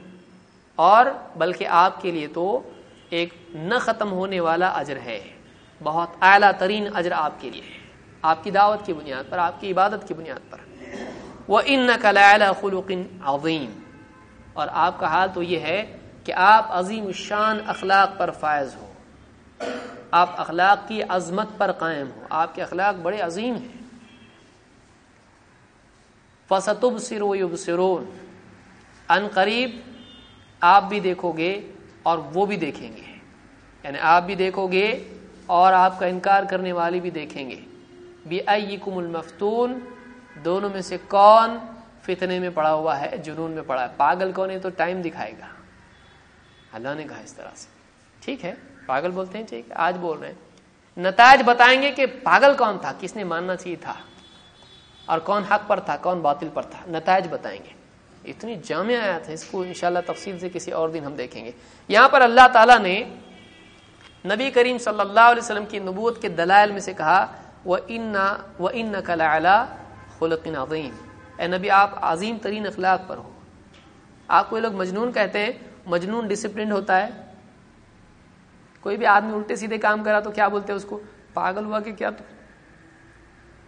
اور بلکہ آپ کے لیے تو ایک نہ ختم ہونے والا اجر ہے۔ بہت اعلیٰ ترین اجر آپ کے لیے آپ کی دعوت کی بنیاد پر، آپ کی عبادت کی بنیاد پر۔ وہ ان خلوق عظیم اور آپ کا حال تو یہ ہے کہ آپ عظیم الشان اخلاق پر فائز ہو۔ آپ اخلاق کی عظمت پر قائم ہو۔ آپ کے اخلاق بڑے عظیم ہیں۔ فستب سرو یب سرون ان قریب آپ بھی دیکھو گے اور وہ بھی دیکھیں گے۔ یعنی آپ بھی دیکھو گے اور آپ کا انکار کرنے والے بھی دیکھیں گے۔ بی ائی کم المفتون، دونوں میں سے کون فتنے میں پڑا ہوا ہے، جنون میں پڑا ہے۔ پاگل کون ہے تو ٹائم دکھائے گا۔ اللہ نے کہا اس طرح سے۔ ٹھیک ہے، پاگل بولتے ہیں، ٹھیک آج بول رہے ہیں۔ نتائج بتائیں گے کہ پاگل کون تھا، کس نے ماننا چاہیے تھا۔ اور کون حق پر تھا، کون باطل پر تھا۔ نتائج بتائیں گے۔ اتنی جامع آیا تھا اس کو انشاءاللہ تفصیل سے کسی اور دن ہم دیکھیں گے۔ یہاں پر اللہ تعالیٰ نے نبی کریم صلی اللہ علیہ وسلم کی نبوت کے دلائل میں سے کہا وہ ان و ان خلق عظیم اے نبی، آپ عظیم ترین اخلاق پر ہو۔ آپ کو یہ لوگ مجنون کہتے ہیں، مجنون ڈسپلنڈ ہوتا ہے۔ کوئی بھی آدمی الٹے سیدھے کام کرا تو کیا بولتے ہیں اس کو؟ پاگل ہوا کہ کیا تو؟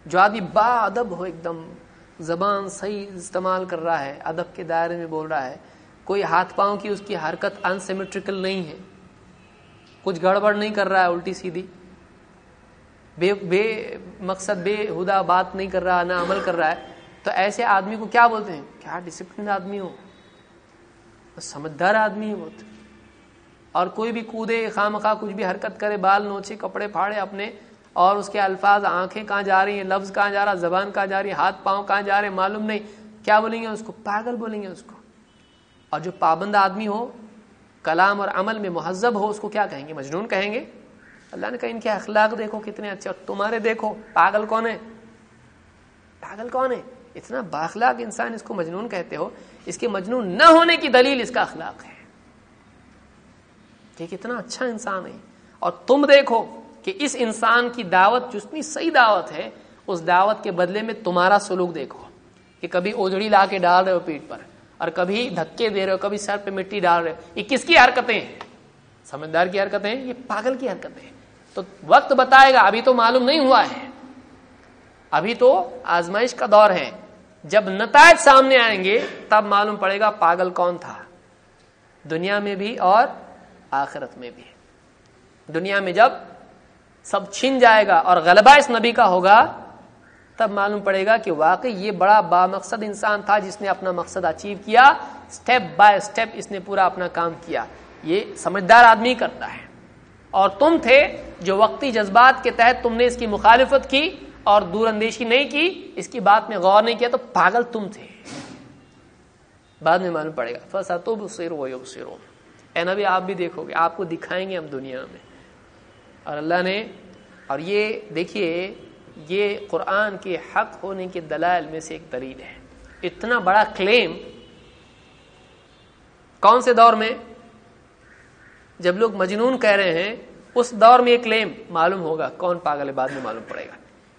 جو آدمی با ادب ہو ایک دم زبان صحیح استعمال کر رہا ہے، ادب کے دائرے میں بول رہا ہے، کوئی ہاتھ پاؤں کی اس کی حرکت انسیمیٹریکل نہیں ہے۔ کچھ گڑبڑ نہیں کر رہا ہے، الٹی سیدھی۔ بے بے مقصد، بے ہدا بات نہیں کر رہا، نہ عمل کر رہا ہے۔ تو ایسے آدمی کو کیا بولتے ہیں؟ کیا ڈسپلن آدمی ہو؟ سمجھدار آدمی ہے بہت اور کوئی بھی کودے خواہ مخواہ کچھ بھی حرکت کرے، بال نوچے، کپڑے پھاڑے اپنے، اور اس کے الفاظ، آنکھیں کہاں جا رہی ہیں، لفظ کہاں جا رہا، زبان کہاں جا رہی ہے ہاتھ پاؤں کہاں جا رہے، معلوم نہیں۔ کیا بولیں گے اس کو؟ پاگل بولیں گے اس کو۔ اور جو پابند آدمی ہو کلام اور عمل میں مہذب ہو، اس کو کیا کہیں گے؟ مجنون کہیں گے؟ اللہ نے کہا، ان کے اخلاق دیکھو کتنے اچھے، اور تمہارے دیکھو، پاگل کون ہے؟ پاگل کون ہے؟ اتنا باخلاق انسان اس کو مجنون کہتے ہو، اس کے مجنون نہ ہونے کی دلیل اس کا اخلاق ہے۔ کہ کتنا اچھا انسان ہے۔ اور تم دیکھو کہ اس انسان کی دعوت، جتنی صحیح دعوت ہے، اس دعوت کے بدلے میں تمہارا سلوک دیکھو کہ کبھی اوجڑی لا کے ڈال رہے ہو پیٹ پر۔ اور کبھی دھکے دے رہے ہو، کبھی سر پہ مٹی ڈال رہے ہو۔ یہ کس کی حرکتیں سمجھدار کی حرکتیں یہ پاگل کی حرکتیں تو وقت بتائے گا، ابھی تو معلوم نہیں ہوا ہے۔ ابھی تو آزمائش کا دور ہے۔ جب نتائج سامنے آئیں گے، تب معلوم پڑے گا پاگل کون تھا۔ دنیا میں بھی اور آخرت میں بھی۔ دنیا میں جب سب چھن جائے گا اور غلبہ اس نبی کا ہوگا تب معلوم پڑے گا کہ واقعی یہ بڑا با مقصد انسان تھا جس نے اپنا مقصد اچیو کیا سٹیپ بائی سٹیپ اس نے پورا اپنا کام کیا۔ یہ سمجھدار آدمی کرتا ہے۔ اور تم تھے جو وقتی جذبات کے تحت تم نے اس کی مخالفت کی اور دور اندیشی نہیں کی، اس کی بات میں غور نہیں کیا تو پاگل تم تھے۔ بعد میں معلوم پڑے گا۔ فسا تو سیرو اے نبی، آپ بھی دیکھو گے، آپ کو دکھائیں گے ہم دنیا میں۔ اور اللہ نے، اور یہ دیکھیے یہ قرآن کے حق ہونے کے دلائل میں سے ایک دلیل ہے۔ اتنا بڑا کلیم کون سے دور میں؟ جب لوگ مجنون کہہ رہے ہیں، اس دور میں یہ کلیم معلوم ہوگا۔ کون پاگل بعد میں معلوم پڑے گا۔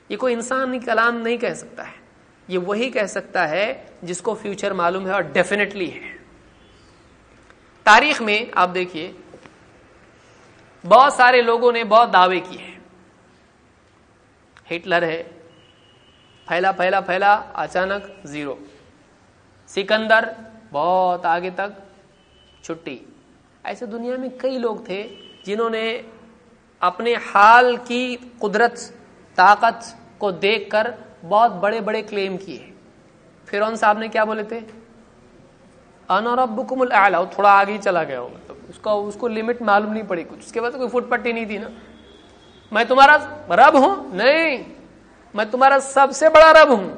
یہ کوئی انسان کلام نہیں کہہ سکتا ہے۔ یہ وہی کہہ سکتا ہے جس کو فیوچر معلوم ہے اور ڈیفینیٹلی ہے۔ تاریخ میں آپ دیکھیے، بہت سارے لوگوں نے بہت دعوے کیے ہیں۔ ہٹلر ہے۔ پھیلا پھیلا پھیلا، اچانک زیرو۔ سکندر بہت آگے تک چھٹی۔ ایسے دنیا میں کئی لوگ تھے جنہوں نے اپنے حال کی قدرت، طاقت کو دیکھ کر بہت بڑے بڑے کلیم کیے۔ فرون صاحب نے کیا بولے تھے؟ انا ربکم الاعلی تھوڑا آگے ہی چلا گیا ہوگا۔ اس کا اس کو لمٹ معلوم نہیں پڑی کچھ۔ اس کے بعد کوئی فٹ پٹی نہیں تھی نا۔ میں تمہارا رب ہوں؟ نہیں. میں تمہارا سب سے بڑا رب ہوں.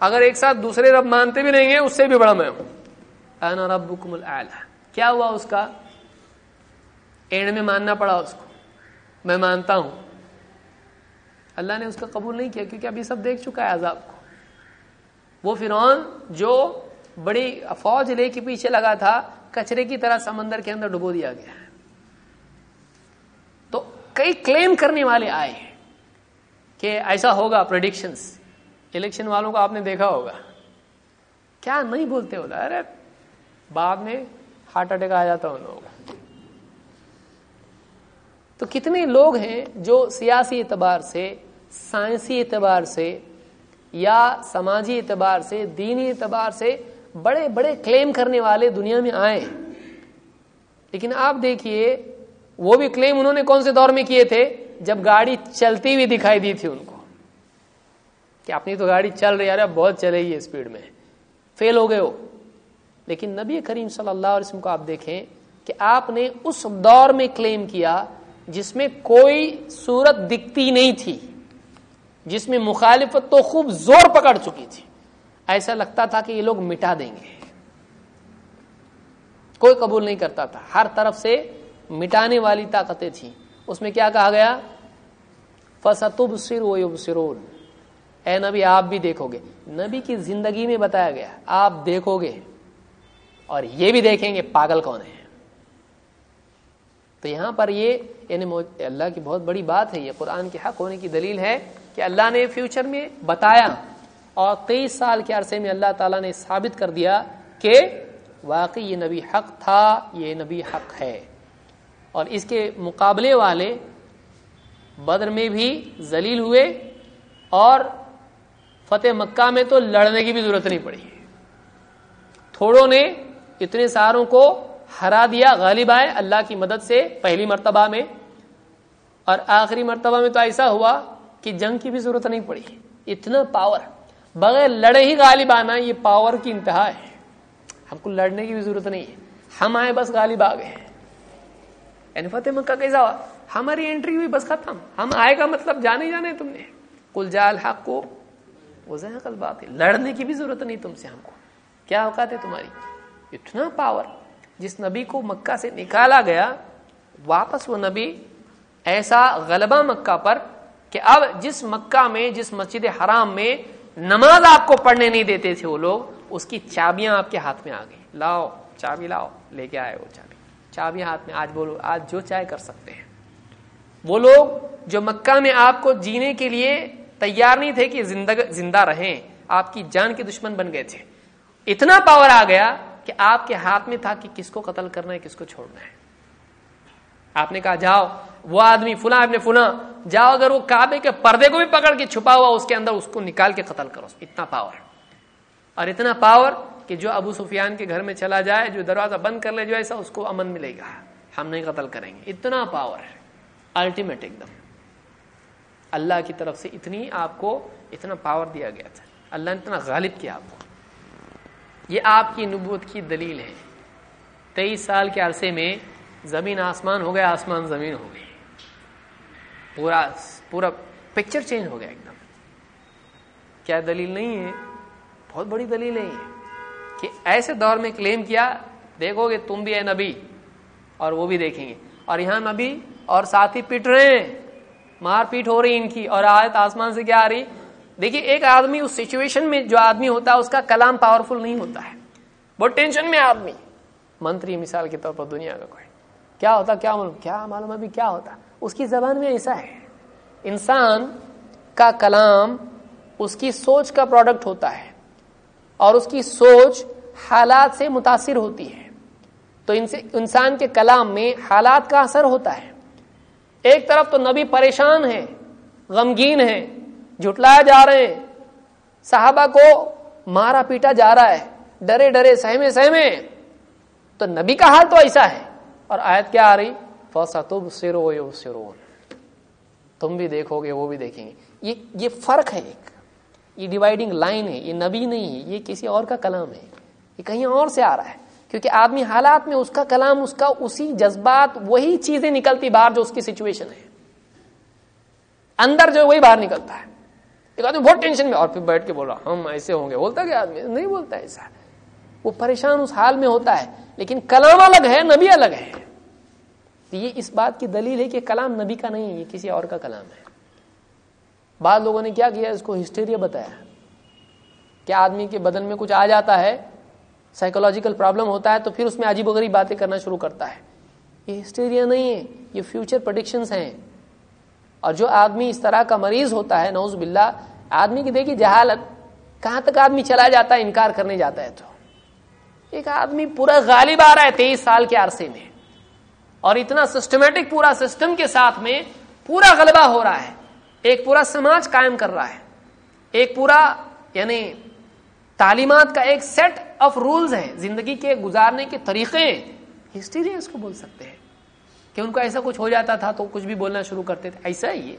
اگر ایک ساتھ دوسرے رب مانتے بھی نہیں ہیں، اس سے بھی بڑا میں ہوں. انا ربکم الاعلی کیا ہوا اس کا؟ اینڈ میں ماننا پڑا اس کو. میں مانتا ہوں. اللہ نے اس کا قبول نہیں کیا، کیونکہ ابھی سب دیکھ چکا ہے عذاب کو. وہ فرعون جو بڑی فوج لے کے پیچھے لگا تھا، کچرے کی طرح سمندر کے اندر ڈبو دیا گیا تو کئی کلیم کرنے والے آئے کہ ایسا ہوگا پروڈکشنز الیکشن والوں کو آپ نے دیکھا ہوگا. کیا نہیں بولتے ہوگا ارے، بعد میں ہارٹ اٹیک آ جاتا ان لوگوں تو کتنے لوگ ہیں جو سیاسی اعتبار سے، سائنسی اعتبار سے یا سماجی اعتبار سے، دینی اعتبار سے بڑے بڑے کلیم کرنے والے دنیا میں آئے لیکن آپ دیکھیے وہ بھی کلیم انہوں نے کون سے دور میں کیے تھے؟ جب گاڑی چلتی ہوئی دکھائی دی تھی ان کو۔ کہ اپنی تو گاڑی چل رہی ہے بہت چلے گی اسپیڈ میں۔ فیل ہو گئے ہو لیکن نبی کریم صلی اللہ علیہ وسلم کو آپ دیکھیں کہ آپ نے اس دور میں کلیم کیا جس میں کوئی صورت دکھتی نہیں تھی، جس میں مخالفت تو خوب زور پکڑ چکی تھی۔ ایسا لگتا تھا کہ یہ لوگ مٹا دیں گے۔ کوئی قبول نہیں کرتا تھا۔ ہر طرف سے مٹانے والی طاقتیں تھیں۔ اس میں کیا کہا گیا؟ فصب سر و سرون اے نبی، آپ بھی دیکھو گے۔ نبی کی زندگی میں بتایا گیا، آپ دیکھو گے۔ اور یہ بھی دیکھیں گے، پاگل کون ہے تو یہاں پر یہ یعنی اللہ کی بہت بڑی بات ہے، یہ قرآن کے حق ہونے کی دلیل ہے کہ اللہ نے فیوچر میں بتایا اور تیئیس سال کے عرصے میں اللہ تعالیٰ نے ثابت کر دیا کہ واقعی یہ نبی حق تھا، یہ نبی حق ہے۔ اور اس کے مقابلے والے بدر میں بھی ذلیل ہوئے اور فتح مکہ میں تو لڑنے کی بھی ضرورت نہیں پڑی۔ تھوڑوں نے اتنے ساروں کو ہرا دیا، غالب آئے اللہ کی مدد سے پہلی مرتبہ میں۔ اور آخری مرتبہ میں تو ایسا ہوا کہ جنگ کی بھی ضرورت نہیں پڑی۔ اتنا پاور بغیر لڑے ہی غالب آنا یہ پاور کی انتہا ہے۔ ہم کو لڑنے کی بھی ضرورت نہیں ہے۔ ہم آئے بس غالب آ گئے۔ ہیں یعنی فتح مکہ کیسا ہوا ہماری انٹری ہوئی، بس ختم۔ ہم آئے گا مطلب جانے جانے تم نے۔ کل جال حق کو وہ کل بات ہے لڑنے کی بھی ضرورت نہیں تم سے ہم کو۔ کیا اوقات ہے تمہاری؟ اتنا پاور جس نبی کو مکہ سے نکالا گیا، واپس وہ نبی ایسا غلبہ مکہ پر کہ اب جس مکہ میں، جس مسجد حرام میں نماز آپ کو پڑھنے نہیں دیتے تھے وہ لوگ، اس کی چابیاں آپ کے ہاتھ میں آ گئی لاؤ، چابی لاؤ، لے کے آئے وہ چابی۔ چابیاں ہاتھ میں، آج بولو، آج جو چاہے کر سکتے ہیں۔ وہ لوگ جو مکہ میں آپ کو جینے کے لیے تیار نہیں تھے کہ زندہ رہیں، آپ کی جان کے دشمن بن گئے تھے۔ اتنا پاور آ گیا کہ آپ کے ہاتھ میں تھا کہ کس کو قتل کرنا ہے، کس کو چھوڑنا ہے۔ آپ نے کہا، جاؤ، وہ آدمی فلاں ابن فلاں، جاؤ اگر وہ کعبے کے پردے کو بھی پکڑ کے چھپا ہوا اس کے اندر اس کو نکال کے قتل کرو۔ اتنا پاور اور اتنا پاور کہ جو ابو سفیان کے گھر میں چلا جائے، جو دروازہ بند کر لے، جو ایسا اس کو امن ملے گا۔ ہم نہیں قتل کریں گے۔ اتنا پاور ہے۔ الٹیمیٹ ایک دم۔ اللہ کی طرف سے اتنی آپ کو اتنا پاور دیا گیا تھا۔ اللہ نے اتنا غالب کیا آپ کو۔ یہ آپ کی نبوت کی دلیل ہے۔ تیئیس سال کے عرصے میں زمین آسمان ہو گیا، آسمان زمین ہو گئی۔ پورا پورا پکچر چینج ہو گیا ایک دم۔ کیا دلیل نہیں ہے؟ بہت بڑی دلیل ہے یہ۔ کہ ایسے دور میں کلیم کیا، دیکھو گے تم بھی ہے نبی، اور وہ بھی دیکھیں گے۔ اور یہاں نبی اور ساتھی پیٹ رہے ہیں، مار پیٹ ہو رہی ان کی۔ اور آیت آسمان سے کیا آ رہی؟ دیکھیے، ایک آدمی اس سچویشن میں جو آدمی ہوتا ہے، اس کا کلام پاورفل نہیں ہوتا ہے۔ بہت ٹینشن میں آدمی۔ منتری مثال کے طور پر دنیا کا کوئی۔ کیا ہوتا، کیا معلوم؟ کیا معلوم ابھی کیا ہوتا؟ اس کی زبان میں ایسا ہے۔ انسان کا کلام، اس کی سوچ کا پروڈکٹ ہوتا ہے۔ اور اس کی سوچ حالات سے متاثر ہوتی ہے۔ تو انسان کے کلام میں حالات کا اثر ہوتا ہے۔ ایک طرف تو نبی پریشان ہے غمگین ہے جھٹلایا جا رہے ہیں۔ صحابہ کو مارا پیٹا جا رہا ہے، ڈرے ڈرے، سہمے سہمے۔ تو نبی کا حال تو ایسا ہے۔ اور آیت کیا آ رہی؟ فوسا تم سرو یو سرو تم بھی دیکھو گے، وہ بھی دیکھیں گے۔ یہ یہ فرق ہے ایک۔ یہ ڈیوائڈنگ لائن ہے، یہ نبی نہیں ہے، یہ کسی اور کا کلام ہے۔ یہ کہیں اور سے آ رہا ہے۔ کیونکہ آدمی حالات میں اس کا کلام، اس کا اسی جذبات، وہی چیزیں نکلتی باہر جو اس کی سچویشن ہے۔ اندر جو وہی باہر نکلتا ہے۔ ایک آدمی بہت ٹینشن میں، اور پھر بیٹھ کے بول رہا، ہم ایسے ہوں گے۔ بولتا کہ آدمی؟ نہیں بولتا ایسا۔ وہ پریشان اس حال میں ہوتا ہے۔ لیکن کلام الگ ہے، نبی الگ ہے۔ یہ اس بات کی دلیل ہے کہ کلام نبی کا نہیں ہے، یہ کسی اور کا کلام ہے۔ بعض لوگوں نے کیا کیا، اس کو ہسٹیریا بتایا۔ کہ آدمی کے بدن میں کچھ آ جاتا ہے سائیکولوجیکل پرابلم ہوتا ہے، تو پھر اس میں عجیب و غریب باتیں کرنا شروع کرتا ہے۔ یہ ہسٹیریا نہیں ہے، یہ فیوچر پروڈکشنس ہیں۔ اور جو آدمی اس طرح کا مریض ہوتا ہے نوز باللہ، آدمی کی دیکھی جہالت، کہاں تک آدمی چلا جاتا ہے، انکار کرنے جاتا ہے تو۔ ایک آدمی پورا غالب آ رہا ہے تیئیس سال کے عرصے میں۔ اور اتنا سسٹمیٹک پورا سسٹم کے ساتھ میں پورا غلبہ ہو رہا ہے۔ ایک پورا سماج قائم کر رہا ہے۔ ایک پورا یعنی تعلیمات کا ایک سیٹ آف رولز ہے زندگی کے گزارنے کے طریقے ہسٹری اس کو بول سکتے ہیں۔ کہ ان کو ایسا کچھ ہو جاتا تھا تو کچھ بھی بولنا شروع کرتے تھے۔ ایسا ہی ہے۔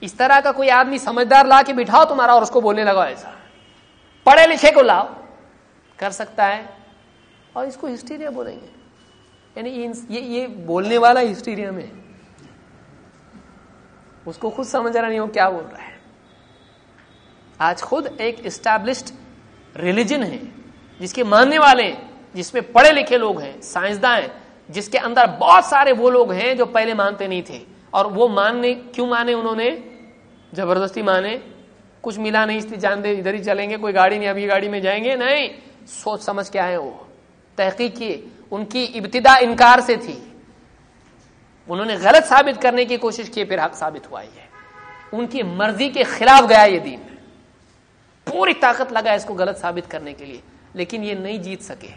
اس طرح کا کوئی آدمی سمجھدار لا کے بٹھاؤ تمہارا اور اس کو بولنے لگا ایسا۔ پڑھے لکھے کو لاؤ۔ کر سکتا ہے۔ اور اس کو ہسٹیریا بولیں گے۔ یعنی یہ بولنے والا ہسٹیریا میں۔ اس کو خود سمجھ رہا نہیں ہو کیا بول رہا ہے۔ آج خود ایک اسٹیبلشڈ ریلیجن ہے، جس کے ماننے والے ہیں جس میں پڑھے لکھے لوگ ہیں، سائنسداں ہیں، جس کے اندر بہت سارے وہ لوگ ہیں جو پہلے مانتے نہیں تھے۔ اور وہ ماننے، کیوں مانے انہوں نے؟ زبردستی مانے۔ کچھ ملا نہیں، اس لیے جان دے، ادھر ہی چلیں گے، کوئی گاڑی نہیں، ابھی گاڑی میں جائیں گے۔ نہیں، سوچ سمجھ کے آئے وہ؟ تحقیق کی ان کی ابتدا انکار سے تھی۔ انہوں نے غلط ثابت کرنے کی کوشش کی، پھر حق ثابت ہوا ہے ان کی مرضی کے خلاف گیا یہ دین۔ پوری طاقت لگا اس کو غلط ثابت کرنے کے لیے۔ لیکن یہ نہیں جیت سکے۔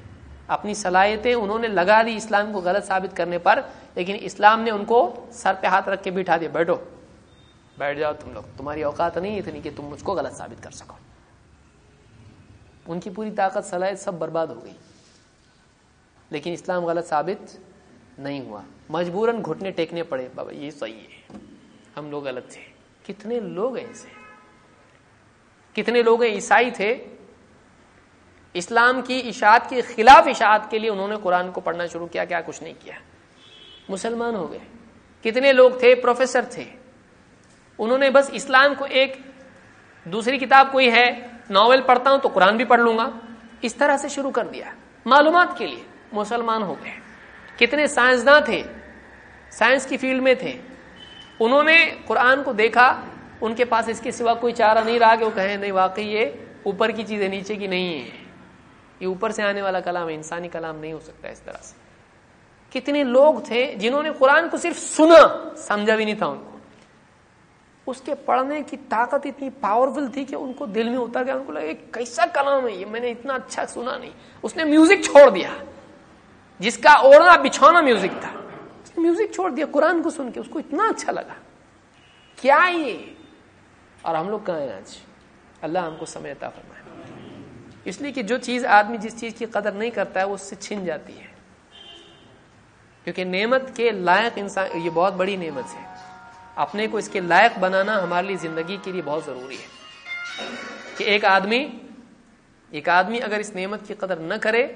اپنی صلاحیتیں انہوں نے لگا دی اسلام کو غلط ثابت کرنے پر، لیکن اسلام نے ان کو سر پہ ہاتھ رکھ کے بٹھا دیا۔ بیٹھو۔ بیٹھ جاؤ تم لوگ۔ تمہاری اوقات نہیں اتنی کہ تم مجھ کو غلط ثابت کر سکو۔ ان کی پوری طاقت، صلاحیت سب برباد ہو گئی۔ لیکن اسلام غلط ثابت نہیں ہوا۔ مجبوراً گھٹنے ٹیکنے پڑے۔ بابا، یہ صحیح ہے۔ ہم لوگ غلط تھے۔ کتنے لوگ ہیں اسے کتنے لوگ ہیں عیسائی تھے؟ اسلام کی اشاعت کے خلاف اشاعت کے لیے انہوں نے قرآن کو پڑھنا شروع کیا کیا کچھ نہیں کیا۔ مسلمان ہو گئے۔ کتنے لوگ تھے؟ پروفیسر تھے۔ انہوں نے بس اسلام کو ایک دوسری کتاب کوئی ہے، ناول پڑھتا ہوں تو قرآن بھی پڑھ لوں گا۔ اس طرح سے شروع کر دیا۔ معلومات کے لیے مسلمان ہو گئے۔ کتنے سائنسداں تھے، سائنس کی فیلڈ میں تھے۔ انہوں نے قرآن کو دیکھا، ان کے پاس اس کے سوا کوئی چارہ نہیں رہا کہ وہ کہیں، نہیں، واقعی یہ اوپر کی چیزیں نیچے کی نہیں ہے یہ اوپر سے آنے والا کلام ہے انسانی کلام نہیں ہو سکتا اس طرح سے۔ کتنے لوگ تھے جنہوں نے قرآن کو صرف سنا، سمجھا بھی نہیں تھا ان کو۔ اس کے پڑھنے کی طاقت اتنی پاورفل تھی کہ ان کو دل میں اتر گیا ان کو لگا کیسا کلام ہے، یہ میں نے اتنا اچھا سنا نہیں۔ اس نے میوزک چھوڑ دیا۔ جس کا اوڑھنا بچھونا میوزک تھا۔ اس نے میوزک چھوڑ دیا، قرآن کو سن کے اس کو اتنا اچھا لگا۔ کیا یہ؟ اور ہم لوگ کہاں ہیں آج؟ اللہ ہم کو سمجھتا فرمائے۔ اس لیے کہ جو چیز آدمی جس چیز کی قدر نہیں کرتا ہے، وہ اس سے چھن جاتی ہے۔ کیونکہ نعمت کے لائق انسان، یہ بہت بڑی نعمت ہے۔ اپنے کو اس کے لائق بنانا ہمارے لیے زندگی کے لیے بہت ضروری ہے۔ کہ ایک آدمی ایک آدمی اگر اس نعمت کی قدر نہ کرے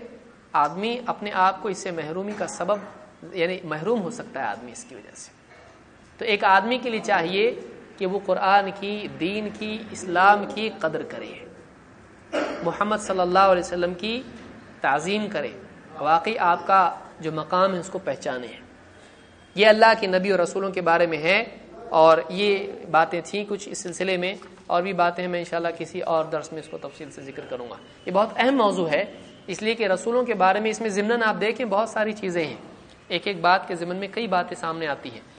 آدمی اپنے آپ کو اس سے محرومی کا سبب یعنی محروم ہو سکتا ہے آدمی اس کی وجہ سے۔ تو ایک آدمی کے لیے چاہیے کہ وہ قرآن کی، دین کی، اسلام کی قدر کرے۔ محمد صلی اللہ علیہ وسلم کی تعظیم کرے۔ واقعی آپ کا جو مقام ہے، اس کو پہچانے۔ ہیں یہ اللہ کے نبی اور رسولوں کے بارے میں ہے اور یہ باتیں تھیں کچھ اس سلسلے میں۔ اور بھی باتیں میں انشاءاللہ کسی اور درس میں اس کو تفصیل سے ذکر کروں گا۔ یہ بہت اہم موضوع ہے۔ اس لیے کہ رسولوں کے بارے میں اس میں ضمن آپ دیکھیں بہت ساری چیزیں ہیں۔ ایک ایک بات کے ضمن میں کئی باتیں سامنے آتی ہیں۔